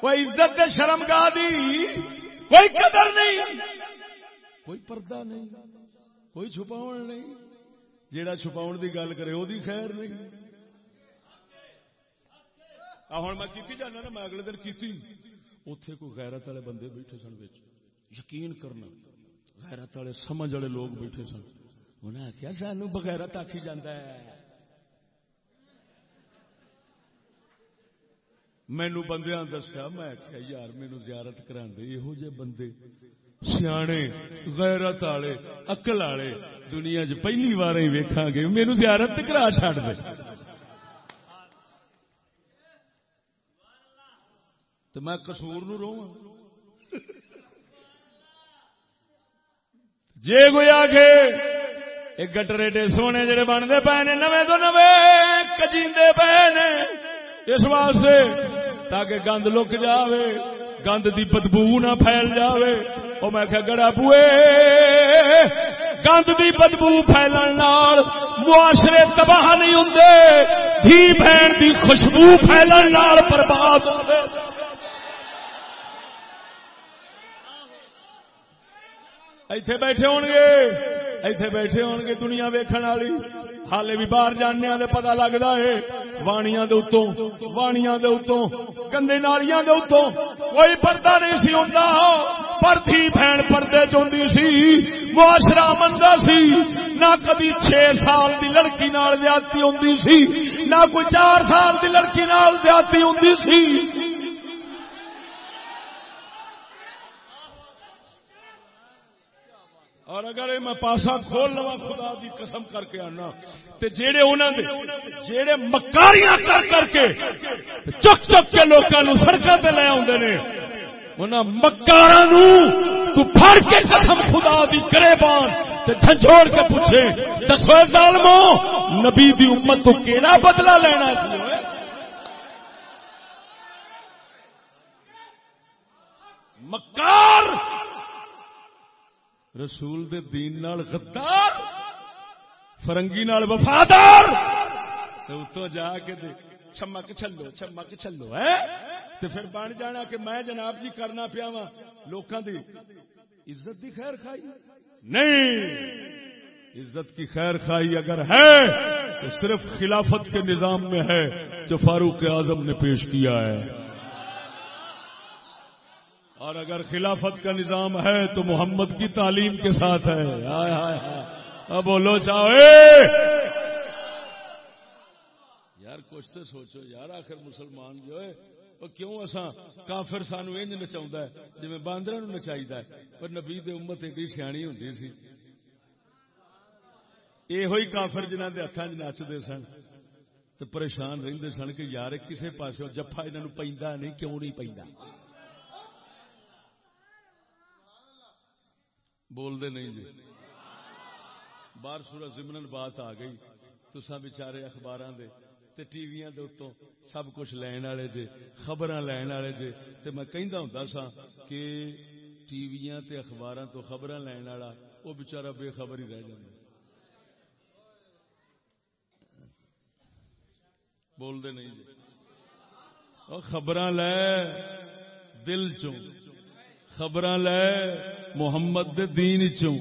کوئی عزت شرم گاہ دی کوئی قدر نہیں، کوئی پردہ نہیں، کوئی چھپاؤ نہیں۔ جیڑا چھپاؤ دی گل کرے وہ خیر نہیں۔ ہوں میں کیتی جانا نا، میں اگلے دن کیتی۔ اتے کوئی غیرت والے بندے بیٹھے سن بچ یقین کرنا، غیرت والے، سمجھ والے لوگ بیٹھے سن۔ انہیں آخیا سانو بغیرت آخی جانا ہے۔ مینو بندیا دسیا، میں یار، مینو زیارت کرا یہو جہ بندے، سیانے، غیرت والے اکل والے دنیا چ پہلی بار ہی ویکا گے، مینو زیارت کرا چڈ دے۔ تو میں کسور نو رو جے کوئی آ کے ایک گٹر ایڈے سونے جڑے بنتے پے نے نویں تو نویں کجیندے پے نے، اس واسطے تاکہ گند لک جاوے، گند دی بدبو نہ پھیل جاوے۔ او میں کہ گڑا بوئے، گند دی بدبو پھیلن نال معاشرے تباہ نہیں ہوندے۔ دھی بہن دی خوشبو پھیلن نال برباد ہوندے ایتھے بیٹھے ہون گے ایتھے بیٹھے ہون گے دنیا ویکھن والی۔ حالے بھی باہر جانے دے پتہ لگدا ہے وانیاں دے اتوں وانیاں دے اتوں گندے نالیاں دے اتوں کوئی پردہ نہیں سی ہوندا پر تھی بہن پردے چوندی سی معاشرہ مندا سی نہ کبھی چھ سال دی لڑکی نال زیادتی ہوندی سی نہ کوئی چار سال دی لڑکی نال زیادتی ہوندی سی اور اگر میں پاسا کھول لوا خدا دی قسم کر کے آنا، تے جیڑے انہاں دے، جیڑے مکاریاں کر کر کے چک چک کے لوکاں نو سڑکاں تے لے اوندے نے۔ انہاں مکاراں نو تو پھڑ کے قسم خدا دی کرے بان تے جھنجھوڑ کے پوچھے دسو ظالمو، نبی دی امت تو کیڑا بدلہ لینا سی مکار رسول دے دین نال غدار، فرنگی نال وفادار، تو اتو جا کے دے چمک چلو چمک چلو ہے تے پھر بن جانا کہ میں جناب جی کرنا پیا وا لوکاں دی عزت دی خیر خائی نہیں، عزت کی خیر خائی اگر ہے، تو صرف خلافت کے نظام میں ہے جو فاروق اعظم نے پیش کیا ہے۔ اور اگر خلافت کا نظام ہے تو محمد کی تعلیم کے ساتھ ہے۔ ہائے ہائے ہائے۔ اب بولو، چاہو۔ یار، کچھ تو سوچو۔ یار، آخر مسلمان جو ہے، وہ کیوں اصا کافر سانو انج نچا ہے؟ جی باندر نچائی ہے۔ پر نبی دے امت ایڈی سیانی ہوں سی۔ یہ کافر جنہ کے ہاتھوں چ نچتے سن۔ تو پریشان رہتے سن کہ یار، کسے پاس جفا انہوں پہ نہیں، کیوں نہیں پہ بول دے نہیں جی۔ باہر سورج زمن بات آ گئی۔ تسا بچارے اخبار تے ٹی وی دے اتوں سب کچھ لین والے جے خبر لین والے جے۔ تے میں کہندا ہوندا سا کہ ٹی وی تے اخباراں تو خبر لین والا وہ بچارا بے خبر ہی رہ جائے بول دے نہیں جی۔ خبر لے دل چوں۔ خبر لے محمد دے دین چوں۔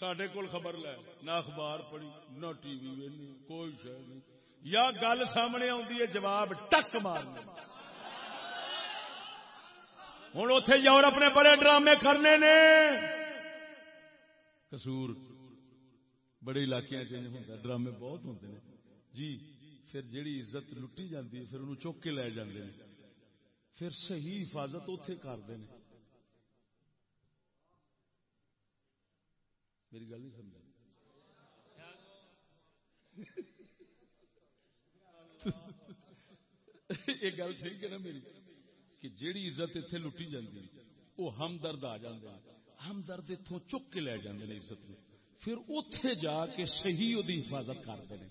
سڈے کول خبر لے، نہ اخبار پڑھی، نہ ٹی وی ویلی، کوئی شاید نہیں۔ یا گل سامنے آتی ہے، جواب ٹک مارنا ہوں اتے یورپ نے بڑے ڈرامے کرنے نے۔ کسور، بڑے علاقے ہوتا ڈرامے بہت ہوتے ہیں جی۔ پھر جیڑی عزت لٹی جاتی ہے، پھر انہوں چک کے لے جاندے ہیں پھر صحیح حفاظت اتے کرتے ہیں میری گل نہیں سمجھ یہ گل ٹھیک ہے نا میری؟ کہ جیڑی عزت اتنے لٹی جاتی وہ ہمدرد آ جاتے ہیں ہمدرد اتوں چک کے لے جاتے ہیں عزت میں پھر اتے جا کے صحیح وہ حفاظت کرتے ہیں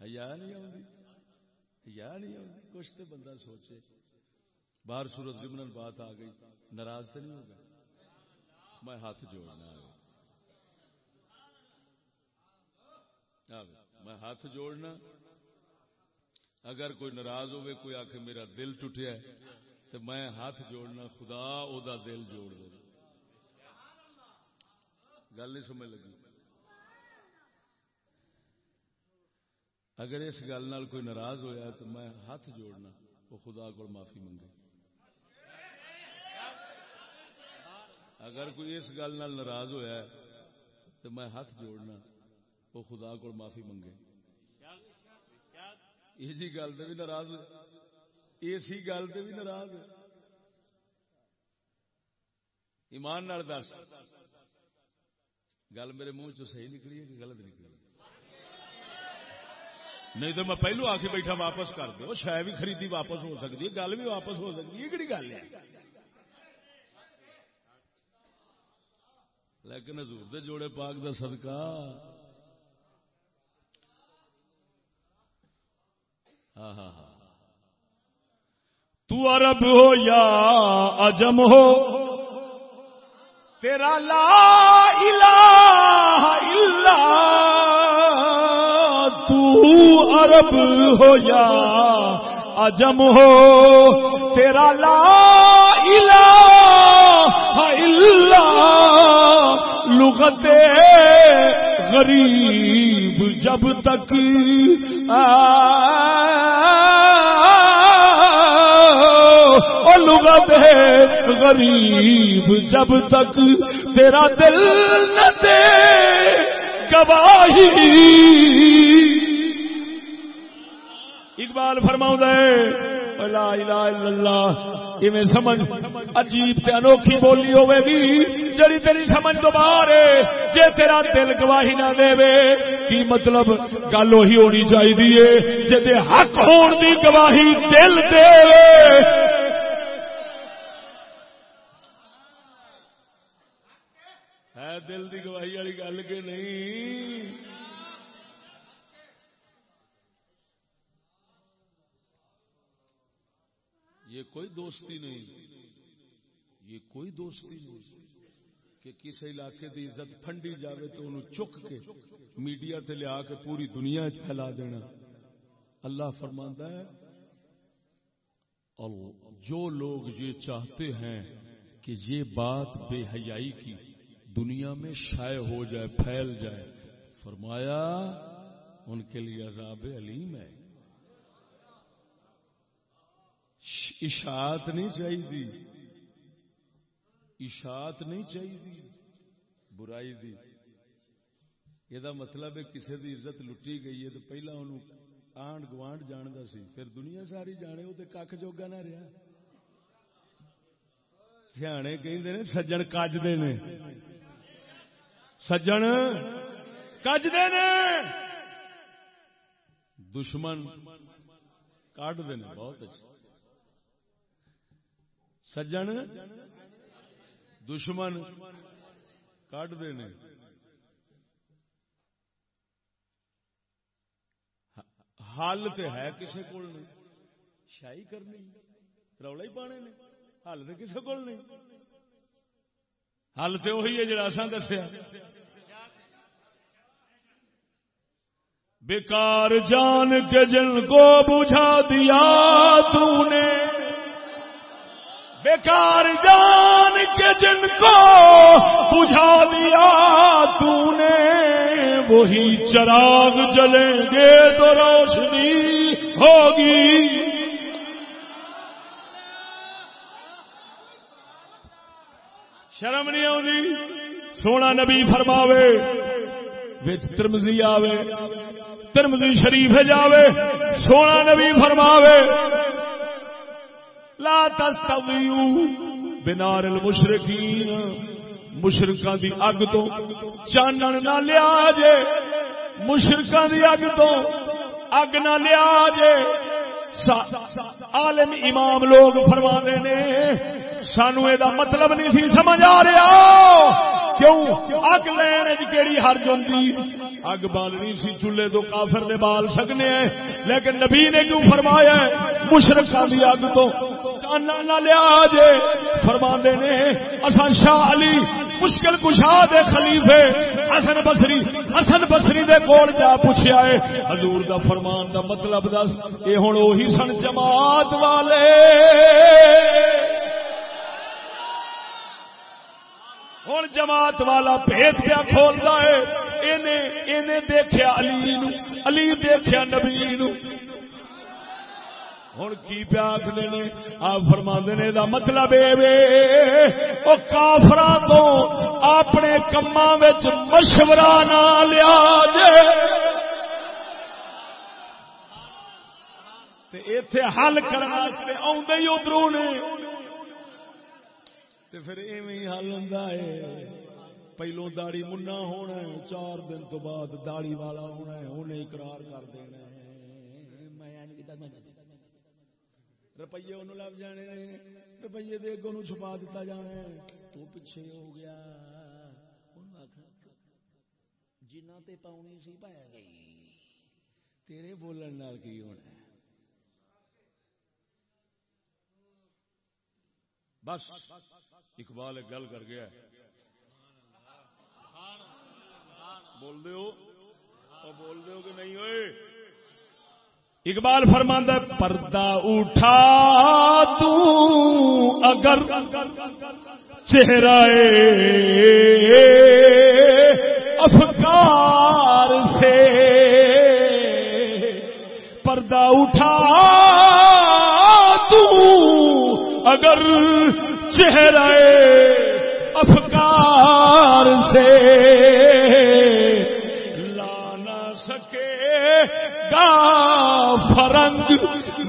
یا نہیں آتی نہیں آتی کچھ تو بندہ سوچے۔ باہر سورت جمن بات آ گئی، ناراض تو نہیں ہوگا میں ہاتھ جوڑنا میں ہاتھ جوڑنا۔ اگر کوئی ناراض ہوئے، کوئی آخ میرا دل ٹوٹیا تو میں ہاتھ جوڑنا، خدا او دا دل جوڑ دے۔ گل نہیں سمجھ لگی۔ اگر اس گل کوئی ناراض ہویا تو میں ہاتھ جوڑنا، وہ خدا کو معافی منگے۔ اگر کوئی اس گل ناراض ہویا تو میں ہاتھ جوڑنا، وہ خدا کو معافی منگے۔ یہ جی گل بھی ناراض اسی گل بھی ناراض ایمان دس۔ گل میرے منہ چ صحیح نکلی ہے کہ غلط نکلی نہیں تو میں پہلو آ کے بیٹھا واپس کر دو شاید بھی خریدی واپس ہو سکتی ہے، گل بھی واپس ہو سکتی ہے کہڑی گل ہے؟ لیکن حضور دے جوڑے پاک دا صدقہ۔ ہاں ہاں ہاں۔ تو عرب ہو یا اجم ہو، تیرا لا الہ الا عرب ہو یا عجم ہو، تیرا لا الہ الا لغت غریب جب تک۔ لغت غریب جب تک۔ تیرا دل نہ دے گواہی۔ اقبال فرماؤں دے لا الہ الا اللہ ایویں سمجھ، عجیب تے انوکھی بولی ہوے گی جڑی تیری سمجھ تو باہر ہے، جے تیرا دل گواہی نہ دے کی مطلب؟ گل وہی ہونی چاہیے جے دے حق ہون دی گواہی دل دے ہے دل دی گواہی والی گل کہ نہیں؟ یہ کوئی دوستی نہیں۔ یہ کوئی دوستی نہیں۔ کہ کسی علاقے دی عزت پھنڈی جاوے تو انہوں چک کے میڈیا تے لیا کے پوری دنیا پھیلا دینا۔ اللہ فرماندا ہے، اور جو لوگ یہ چاہتے ہیں کہ یہ بات بے حیائی کی دنیا میں شائع ہو جائے، پھیل جائے، فرمایا، ان کے لیے عذاب علیم ہے۔ اشاعت نہیں چاہیے اشاعت نہیں چاہیے برائی دی۔ یہ مطلب ہے کسی دی عزت لٹی گئی ہے تو پہلا انہوں آنڈ گوانڈ جانتا سی۔ پھر دنیا ساری جانے وہ کھ جوگا نہ رہا سیانے کہ سجن کجتے نے۔ سجن کجتے نے۔ دشمن کٹتے ہیں بہت اچھا۔ سجن دشمن کٹتے ہیں حل تو ہے کسی کو نہیں شاہی کرنی رولا ہی پانے نے حل تو کسی کو نہیں حل تو وہی ہے جڑا اصا دسیا بیکار جان کے جن کو بجھا دیا تو نے بیکار جان کے جن کو بجھا دیا تو نے وہی چراغ جلیں گے تو روشنی ہوگی۔ شرم نہیں آئی سونا نبی فرماوے، وچ ترمزی آوے ترمزی شریف جاوے، سونا نبی فرماوے۔ لا تستویو بنار المشرکین مشرکان دی اگ تو چانن نہ لیا جے مشرکان دی اگ تو اگ نہ لیا جے۔ عالم امام لوگ فرما نے، سانو یہ مطلب نہیں سی سمجھ آ رہا۔ کیوں؟ اگ لین کیڑی حرج ہوتی اگ بالنی سی، چولہے تو کافر دے بال سکنے ہیں۔ لیکن نبی نے کیوں فرمایا مشرقہ دی اگ تو نہ لیا جے۔ فرما نے اصا شاہ علی مشکل کشا دے خلیفے حسن بسری حسن بسری دے کول جا پوچھا ہے۔ حضور دا فرمان دا مطلب دس یہ ہوں وہی سن جماعت والے۔ ہوں جماعت والا بھیت پیا کھولتا ہے۔ دیکھا علی نو، علی دیکھا نبی نو۔ ہوں کی پیا آخر آپ فرما نے دا مطلب وہ کافر تو اپنے کما مشورہ نہ لیا جے۔ اتے حل کرنے آدھے ہی نے۔ پھر ایویں حل ہوں پہلو داڑی منا ہونا ہے، چار دن تو بعد داڑی والا ہونا ہے انہیں اقرار کر دینا روپیے انہوں لگ جانے روپیے دے اگوں چھپا دیتا جانا تو پیچھے ہو گیا جنا آخنا سی پایا گئی تیرے بولن کی ہونا بس اقبال ایک گل کر گیا بول دے ہو اور بول دے ہو کہ نہیں ہوئے اقبال فرماندہ پردہ اٹھا تو اگر چہرہ افکار سے پردہ اٹھا تو اگر چہرہ افکار سے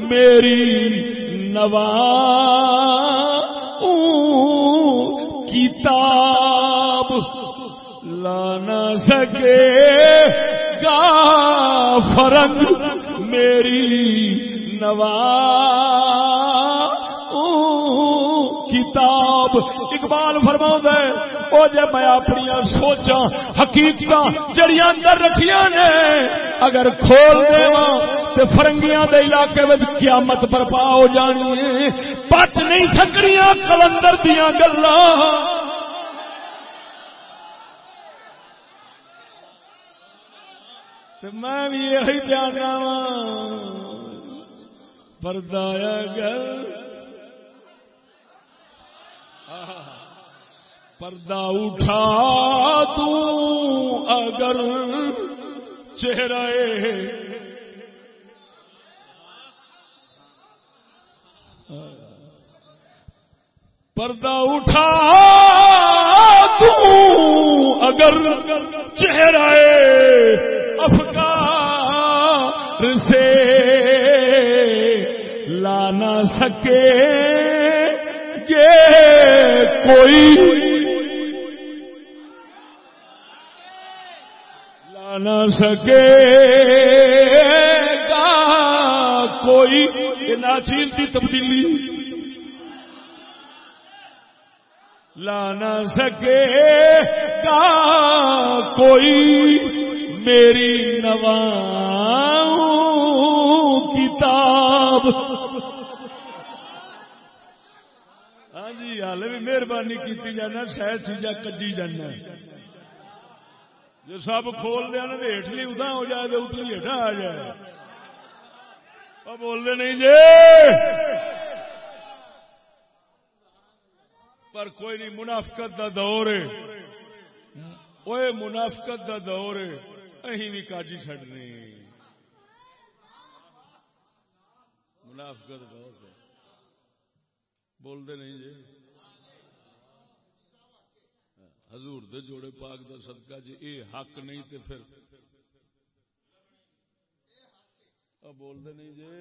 میری نوا کتاب لانا سکے گا فرنگ میری نوا کتاب اقبال فرما ہے وہ جی میں اپنی سوچا حقیقت جڑیاں اندر رکھیاں نے، اگر کھول دے تو فرنگیاں دے علاقے میں قیامت برپا ہو جانی ہے۔ پٹ نہیں سکنیاں کلندر دیا گلا میں بھی یہی پیانا پردایا گل پردہ اٹھا تو اگر چہرہ پردہ اٹھا، تو اگر چہرہ افکار سے لانا سکے گے کوئی لانا سکے گا کوئی ناچیل کی تبدیلی۔ لانا سکے گا کوئی میری نوا کتاب۔ ہاں جی ہال بھی مہربانی کی جانا، شاید چیزاں کجی جانا۔ جو سب کھول دیا نا ہیٹلی ادا ہو جائے تو اتنی ہیٹا آ جائے۔ وہ بولتے نہیں جی۔ پر کوئی نہیں، منافقت دا دور ہے۔ وہ منافقت دا دور ہے۔ اہی بھی کاجی چڈنی منافقت دور ہے۔ بولتے نہیں جی۔ حضور دے جوڑے پاک دا صدقہ جی اے حق نہیں تے پھر۔ بولتے نہیں جی۔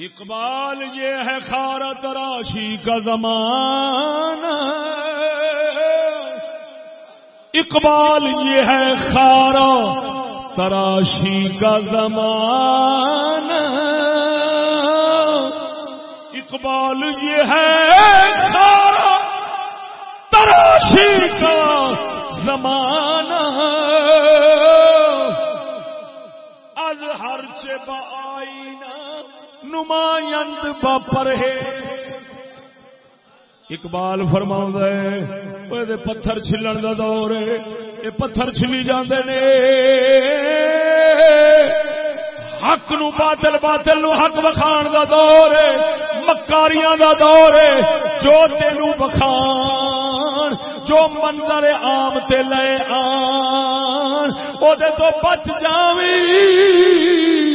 اقبال یہ ہے خارا تراشی کا زمانہ۔ اقبال یہ ہے خارا تراشی کا زمانہ۔ اقبال یہ ہے خارا تراشی کا زمانہ۔ از ہر چب آئینہ نمائند باپر ہے اقبال فرما ہے پتھر چلن کا دور ہے یہ پتھر چلی جاندے نے۔ حق نو باطل باطل نو حق بخان دا دور ہے، مکاریاں دا دور ہے۔ جو تینو بخان جو منظر عام تے لے آن، او دے تو بچ جاویں۔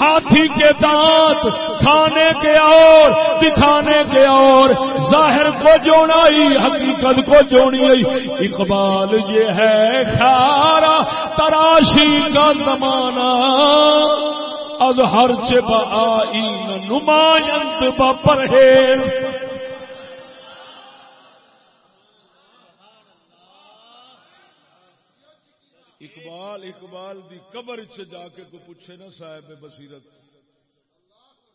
ہاتھی کے دانت، کھانے کے اور، دکھانے کے اور۔ ظاہر کو جوڑائی، حقیقت کو جوڑی۔ اقبال یہ ہے خارا تراشی کا زمانہ۔ اب ہر چب آئی نمائند با پرہیز۔ اقبال دی قبر چ جا کے کو پوچھے نا صاحب بصیرت۔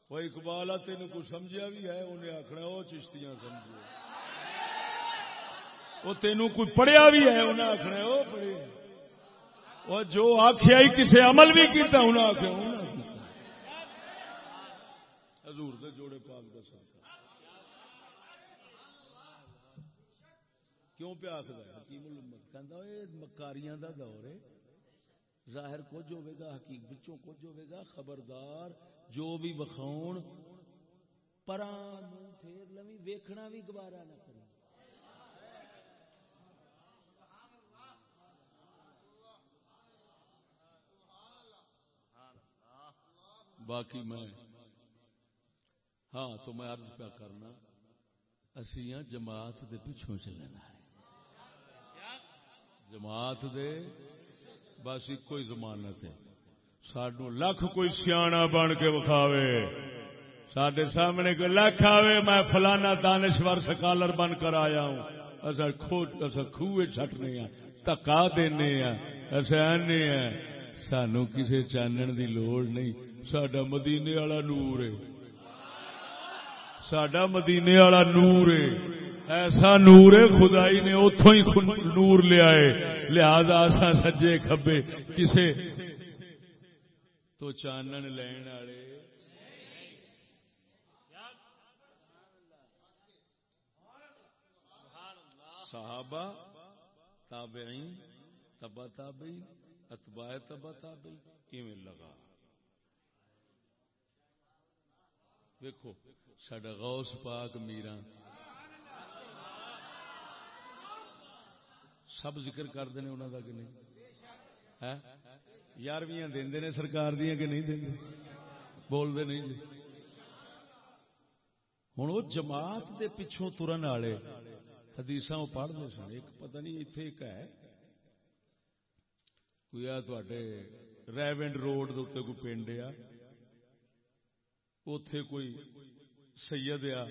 وہ اقبال آ تین کو سمجھا بھی ہے؟ انہیں آخنا وہ چشتیاں سمجھے وہ تینوں کوئی پڑھیا بھی ہے؟ انہیں آخنا وہ پڑھے وہ جو آخیا ہی کسے عمل بھی کیتا، انہیں آخیا انہیں کیتا حضور دے جوڑے پاک دا کیوں پہ آخر حکیم الامت کہندا مکاریاں دا دور ہے۔ ظاہر کچھ ہوے گا حقیق بچوں کچھ ہوے گا خبردار، جو بھی وکھاون پراں منہ پھیر لوی، ویکھنا بھی گوارا نہ کرے باقی میں ہاں تو میں عرض پہ کرنا، اسی ہاں جماعت دے پیچھوں چلنا ہے۔ جماعت دے بس ایک ہی ضمانت ہے سڈو لکھ کوئی سیاح بن کے وکھاوے۔ سڈے سامنے کوئی لکھ آوے، میں فلانا دانشور سکالر بن کر آیا ہوں۔ اصا اصا خوہ چھٹنے ہیں تکا دینے ہیں اصا آنے ہیں سانو کسی چانن دی لوڑ نہیں۔ سڈا مدینے والا نور ہے۔ سڈا مدینے والا نور ہے۔ ایسا نور خدائی نے اتوں ہی نور لیا ہے لہذا آسا سجے کھبے۔ کسے تو چانن لین والے صحابہ، تابعین، تبا تابعین اتباع تبا تابعین ایویں لگا۔ دیکھو سڈا غوث پاک میرا سب ذکر کرتے ہیں انہوں کا کہ نہیں؟ یارویاں دے نے سرکار دیا کہ نہیں دیں بولتے نہیں جی۔ ہوں وہ جماعت دے پچھوں ترن والے حدیث وہ پڑھتے سن۔ ایک پتہ نہیں اتنے ایک ہے۔ کوئی آ ریونڈ روڈ دے کوئی پنڈ آ۔ اتے کوئی سید آ۔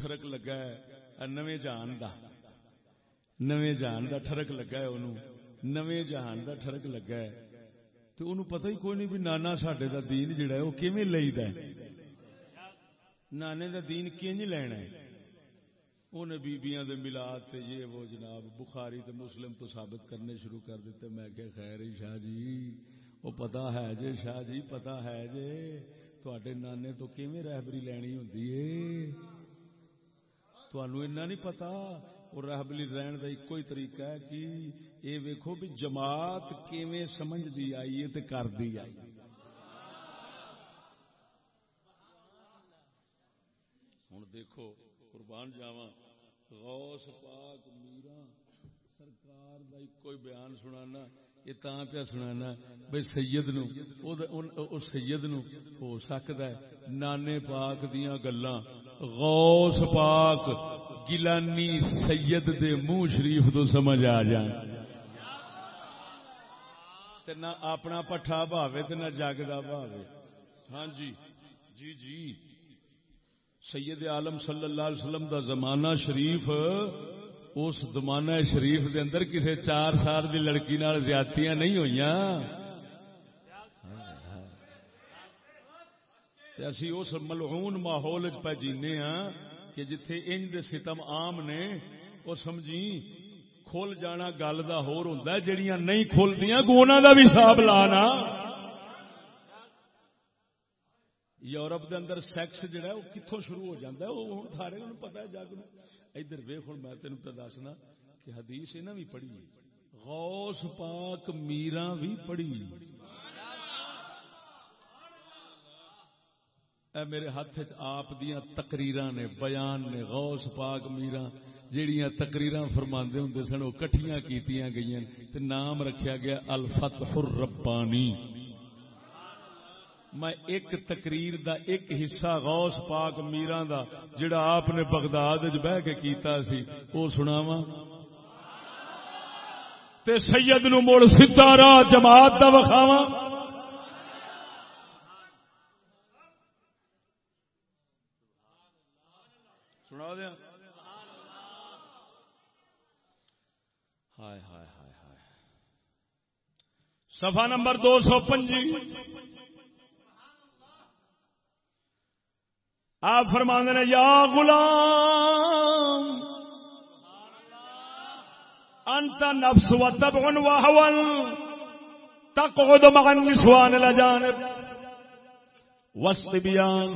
ٹھرک لگا ہے۔ نویں جہان دا۔ نویں جہان دا ٹھرک لگا ہے انہوں نویں جہان دا ٹھرک لگا ہے۔ تو انہوں پتہ ہی کوئی نہیں بھی نانا ساڈے دا دین جڑا ہے وہ کیویں لئیدا ہے؟ نانے دا دین کنج لینا ہے۔ انہیں بیبیاں دے ملاد تے یہ وہ جناب بخاری تے مسلم تو ثابت کرنے شروع کر دیتے، میں کہ خیر شاہ جی وہ پتا ہے جے شاہ جی پتا ہے جے، تواڈے نانے تو کیویں رہبری لینی ہوندی ہے؟ تانوں اتنا نہیں پتا اور رہبری رہن دا ایک ہی طریقہ ہے کہ اے ویکھو بھی جماعت کیویں سمجھ دی آئی ہے تے کر دی آئی ہن دیکھو، قربان جاوا غوث پاک میرا سرکار دا کوئی بیان سنانا یہ تا پیا سنانا بھائی سید نو، او سید نو ہو سکتا ہے۔ نانے پاک دیاں گلاں، غوث پاک گلانی سید دے منہ شریف تو سمجھ آ جان تے نہ اپنا پٹھا بھاوے تے نہ جگ دا بھاوے۔ ہاں جی۔ جی جی۔ سید عالم صلی اللہ علیہ وسلم دا زمانہ شریف، اس زمانہ شریف دے اندر کسے چار سال دی لڑکی نال زیادتیاں نہیں ہوئی اسی اس ملعون ماحول پہ جینے ہاں۔ کہ جتھے انج دے ستم عام نے وہ سمجھی کھل جانا گل دا ہور ہوندا ہے، جڑیاں نہیں کھلدیاں گونا دا بھی حساب لانا۔ یورپ دے اندر سیکس جڑا ہے وہ کتوں شروع ہو جاتا ہے وہ ہوں سارے پتا ہے جگ نوں۔ ادھر ویخ ہوں میں تین پہ دسنا کہ حدیث انہیں بھی پڑھی غوث پاک میرا بھی پڑھی۔ اے میرے ہاتھ آپ دیا تقریر نے، بیان نے، غوث پاک میرا جہیا تقریر فرما ہوں سن وہ کٹیاں کی گئی نام رکھا گیا الفتح الربانی۔ میں ایک تقریر دا ایک حصہ غوث پاک میران دا جڑا آپ نے بغداد بہ کے کیتا سی وہ سناوا تے سید نو مڑ سیدا راہ جماعت دا وکھاوا سنا دیا ہائے ہائے ہائے ہائے صفحہ نمبر دو سو پنجی۔ آپ فرماندے نے، یا غلام، انت نفس و تبع و هوى تقعد مع النسوان الاجانب والصبيان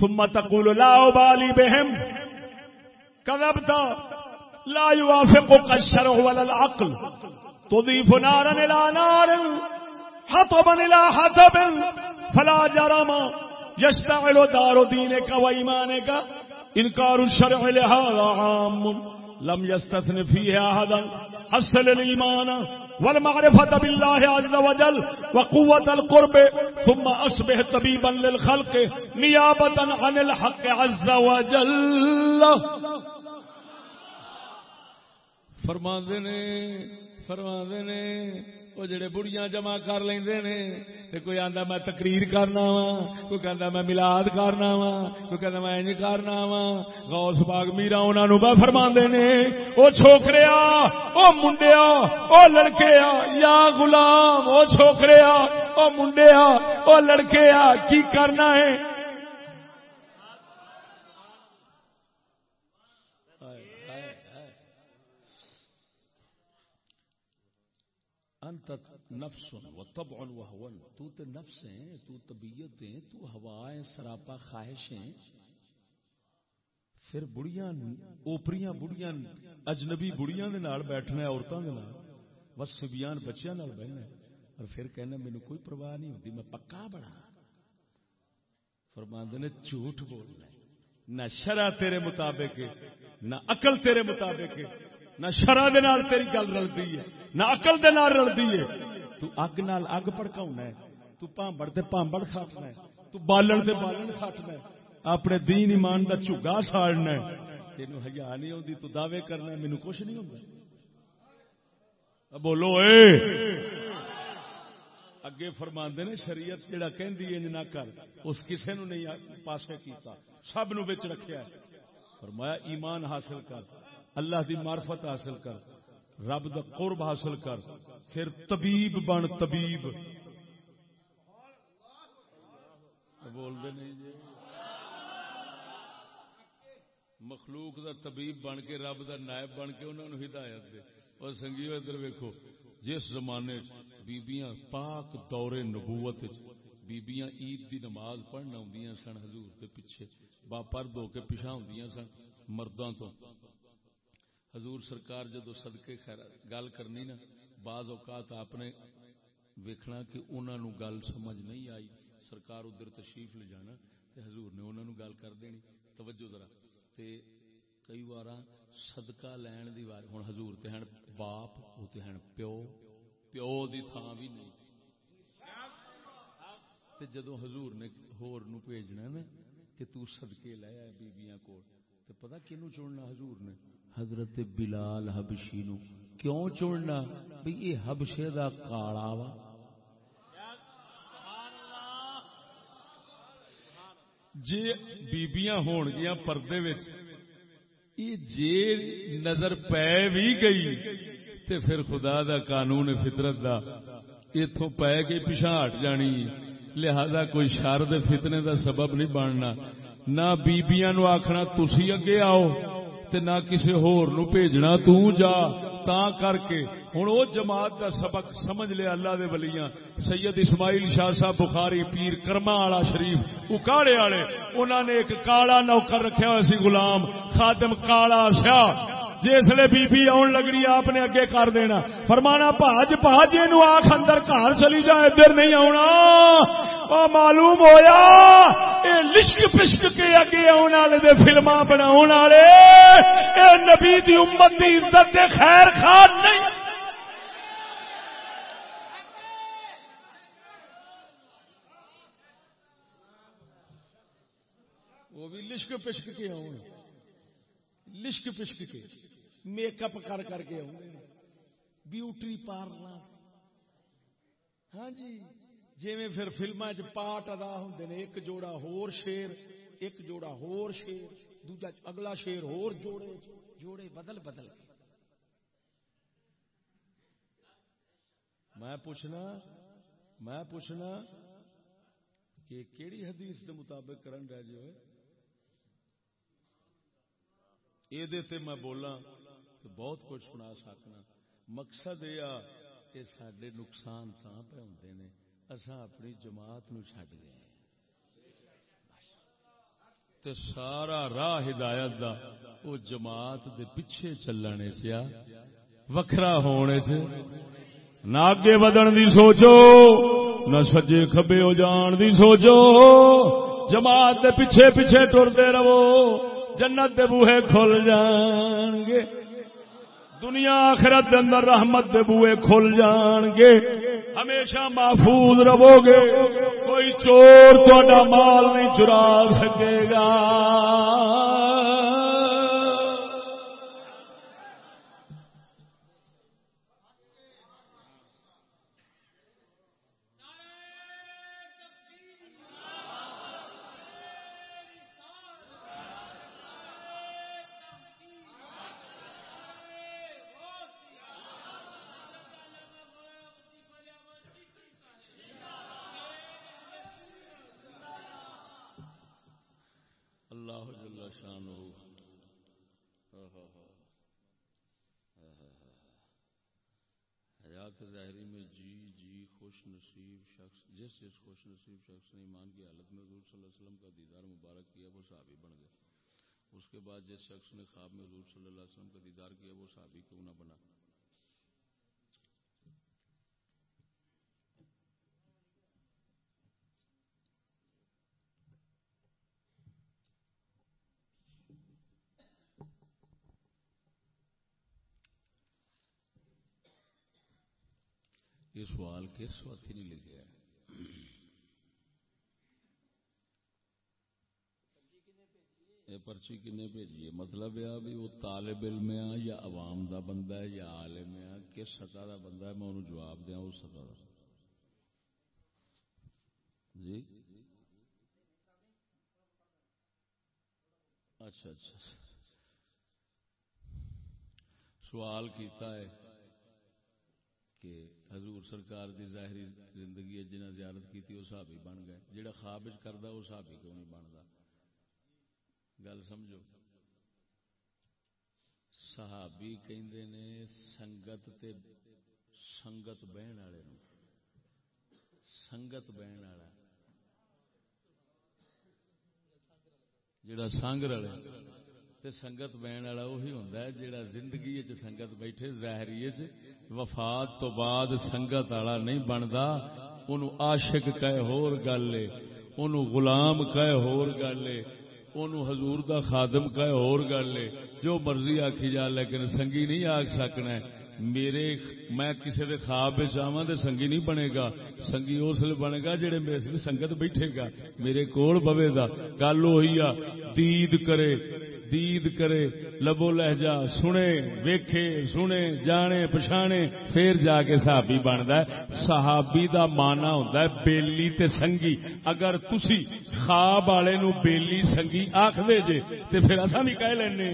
ثم تقول لا ابالي بهم كذبت لا يوافقك الشرع ولا العقل۔ تضيف نارا الى نار حطبا الى حطب، فلا جرم يشتعل دار دينك وايمانك انكار الشرع لهذا عام، لم يستثن فيه احدا حصل الايمان والمعرفة بالله عز وجل وقوة القرب، ثم أصبح طبيبا للخلق نيابة عن الحق عز وجل. فرماندے نے فرماندے نے، وہ جڑے بڑیاں جمع کر لیندے نے، تے کوئی آندا میں تقریر کرنا وا، کوئی کہندا میں میلاد کرنا وا، کوئی کہندا میں انج کرنا وا۔ غوث پاک میرا انہاں نو با فرماندے نے، او چھوکریا او منڈیا او لڑکیا یا غلام، او چھوکریا او منڈیا او لڑکیا کی کرنا ہے؟ انت نفس و طبع و هون تو تے نفس ہے تو طبیعت ہے تو ہوا ہے سراپا خواہش ہے پھر بڑیاں اوپریاں بڑیاں اجنبی بڑیاں دے نال بیٹھنا ہے، عورتاں دے نال۔ بس سبیان بچیاں نال بہنا ہے۔ اور پھر کہنا مینوں کوئی پرواہ نہیں ہوندی، میں پکا بڑا فرماندے نے، جھوٹ بولنا ہے۔ نہ شرع تیرے مطابق ہے، نہ عقل تیرے مطابق ہے۔ نہ شرع دے نال تیری گل رلدی ہے، نہ عقل دے نال رلدی ہے۔ تو اگ نال اگ پڑکاونا ہے، تو پانبڑ تے پانبڑ کھاٹنا ہے، تو بالن تے بالن کھاٹنا ہے۔ اپنے دین ایمان دا چگا ساڑنا ہے۔ تینو حیا نہیں ہوندی، تو دعوے کرنا ہے، مینوں کچھ نہیں ہوندا۔ بولو، اے! اگے فرماندے نے شریعت جڑا کہندی انج نہ کر۔ اس کسے نو نہیں پاسے کیتا۔ سب نو وچ رکھیا ہے۔ فرمایا، ایمان حاصل کر۔ اللہ دی معرفت حاصل کر، رب دا قرب حاصل کر، پھر طبیب بن طبیب۔ بول دے نہیں جی۔ مخلوق دا طبیب بن کے، رب دا نائب بن کے، انہوں نے ہدایت دے۔ اور سنگیو ادھر ویکو جس زمانے بیبیاں پاک دور نبوت بیبیاں عید دی نماز پڑھنا ہوں سن، حضور دے پیچھے با پرد ہو کے پیچھا ہوں سن مردوں تو۔ حضور سرکار جدو صدقے خیر گل کرنی نا، بعض اوقات آپ نے ویکھنا کہ انہوں نے گل سمجھ نہیں آئی، سرکار ادھر تشریف لے جانا تے حضور نے انہوں نے گل کر دینی۔ توجہ ذرا۔ تے کئی بار صدقہ لین دی وار ہن حضور تے ہیں باپ، او تے ہیں پیو پیو دی تھاں بھی نہیں۔ تے جدو حضور نے ہور نو بھیجنا نا کہ تو صدقے لے آ بیبییاں کول، تے پتہ کینو چننا حضور نے؟ حضرت بلال حبشی نو کیوں چننا؟ بھئی یہ حبشے دا کالا وا۔ جی بیبیاں ہون گیا پردے وچ، یہ جی نظر پے بھی گئی تے پھر خدا دا قانون فطرت دا اتوں پے کے پیچھا ہٹ جانی۔ لہذا کوئی شر دے فتنے دا سبب نہیں بننا۔ نہ بیبیاں نو آخنا تسی اگے آؤ۔ تے نہ کسی ہور نو بھیجنا تو جا، تا کر کے۔ ہوں وہ جماعت کا سبق سمجھ لیا اللہ دے ولیاں۔ سید اسماعیل شاہ صاحب بخاری پیر کرما والا شریف اکاڑے والے انہوں نے ایک کالا نوکر رکھا ہوا سی غلام، خادم کالا سیاہ جسے بی بی آن لگنی آپ نے اگے کر دینا۔ فرمانا پاج پاج یہ آخ اندر گھر چلی جا ادھر نہیں آنا معلوم ہویا۔ اے لشک پشک کے اگے آنے والے دے فلما بنا والے۔ اے نبی دی امت دی عزت دے خیر خان نہیں۔ وہ بھی لشک پشک کے آؤ لشک پشک کے۔ میک اپ کر کر کے آؤ بیوٹی پارلر۔ ہاں جی جی پھر فلما چ پاٹ ادا ہوں نے، ایک جوڑا ہور شیر، ایک جوڑا ہور شیر، دوجا اگلا شیر ہور جوڑے جوڑے بدل بدل کے۔ میں پوچھنا میں پوچھنا کہ کیڑی حدیث دے مطابق کرن رہ جو ہے یہ میں بولا تو بہت کچھ سنا سکنا۔ مقصد یہ سڈے نقصان تا پہ ہوں نے۔ اصا اپنی جماعت نو گئے تے سارا راہ ہدایت دا وہ جماعت دے پیچھے چلنے چیا۔ وکھرا ہونے چ نہ اگے بدن دی سوچو، نہ سجے کھبے ہو جان دی سوچو۔ جماعت دے پیچھے پیچھے ٹرتے رہو۔ جنت دے بوہے کھل جان گے۔ دنیا آخرت دے اندر رحمت دے بوئے کھل جان گے۔ ہمیشہ محفوظ رہو گے۔ کوئی چور چوٹا مال نہیں چرا سکے گا۔ حیات ظاہری میں جی جی خوش نصیب شخص، جس جس خوش نصیب شخص نے ایمان کی حالت میں حضور صلی اللہ علیہ وسلم کا دیدار مبارک کیا، وہ صحابی بن گیا اس کے بعد جس شخص نے خواب میں حضور صلی اللہ علیہ وسلم کا دیدار کیا، وہ صحابی کیوں نہ بنا؟ یہ سوال کس وقت نہیں لکھا یہ پرچی کنے بھیجی ہے مطلب یہ بھی وہ طالب علم یا عوام دا بندہ ہے یا عالم ہے؟ کس سطح دا بندہ ہے؟ میں انہوں جواب دیا، اس سطح دا۔ جی؟ اچھا اچھا۔, اچھا۔ سوال کیتا ہے۔ کہ حضور سرکار دی ظاہری زندگی جنہیں زیارت کی وہ صحابی بن گئے۔ جہاں خواب کرتا وہ صحابی کیوں نہیں بنتا گل سمجھو۔ صحابی کہندے نے سنگت تے سنگت بہن والے نو سنگت بہن والا۔ جڑا سنگ رلے تے سنگت بہن والا وہی ہوندا ہے، جیڑا زندگی وچ سنگت بیٹھے، ظاہری وچ وفات تو بعد سنگت والا نہیں بندا اونوں عاشق کہے ہور گل ہے اونوں غلام کہے ہور گل ہے اونوں حضور دا خادم کہے ہور گل ہے جو مرضی آکھی جا، لیکن سنگی نہیں آکھ سکنا ہے۔ میرے میں کسی دے خواب چاہواں تے سنگی نہیں بنے گا۔ سنگی اس لیے بنے گا جڑے میرے سنگت بیٹھے گا، میرے کول بوے دا گل ہوئی آ، دید کرے دید کرے، لبو لہجا سنے، ویکھے، سنے، جانے، پچھانے، پھر جا کے صحابی بنتا ہے۔ صحابی دا مانا ہوتا ہے بیلی تے سنگی۔ اگر تسی خواب والے نو بیلی سنگی آخ دے جے، تے پھر اصا بھی کہہ لینے۔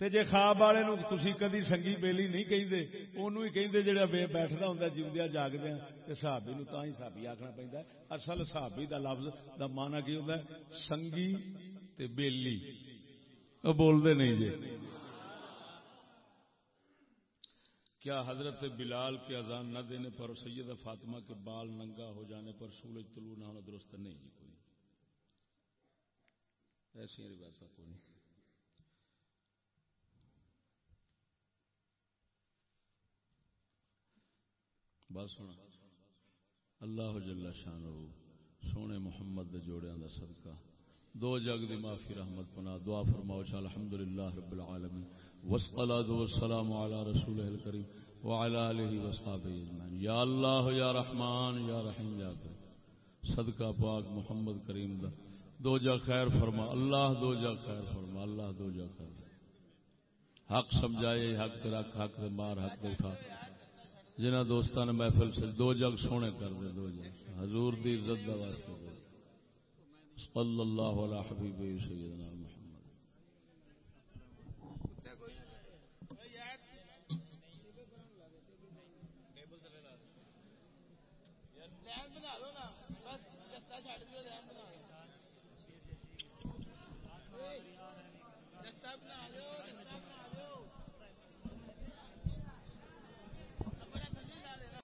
تے جے خواب والے نو تسی کدی سنگی بیلی نہیں کہندے اونوں ہی کہندے جڑا بے بیٹھدا ہوندا جیوندیا جاگدیا ہاں، تے صحابی نو تاں ہی صحابی آکھنا پیندا ہے۔ اصل صحابی دا لفظ دا معنی کی ہوندا ہے؟ سنگی تے بیلی۔ بولتے نہیں جی۔ کیا حضرت بلال کے اذان نہ دینے پر سید فاطمہ کے بال ننگا ہو جانے پر سورج طلوع نہ ہونا درست نہیں جی کوئی۔ ایسی روایت کوئی۔ نہیں بس سنا اللہ جل شان سونے محمد دے جوڑیاں دا صدقہ۔ دو جگ دی معافی رحمت پنا، دعا فرماؤ چا الحمدللہ رب العالمین. والصلاة والسلام على رسول الكریم وعلى آلہ وصحابہ اجمعین. یا اللہ، یا رحمان، یا رحیم، یا کریم صدقہ پاک محمد کریم دا. دو جگ خیر فرما، اللہ دو جگ خیر فرما، اللہ دو جگ خیر فرما. حق سمجھائے، حق تے رکھ، حق تے مار، حق تے اٹھا. جنہ دوستان محفل سے دو جگ سونے کر دے، دو جگ. حضور دی عزت دا واسطے صلی اللہ علیہ حبیب سیدنا محمد.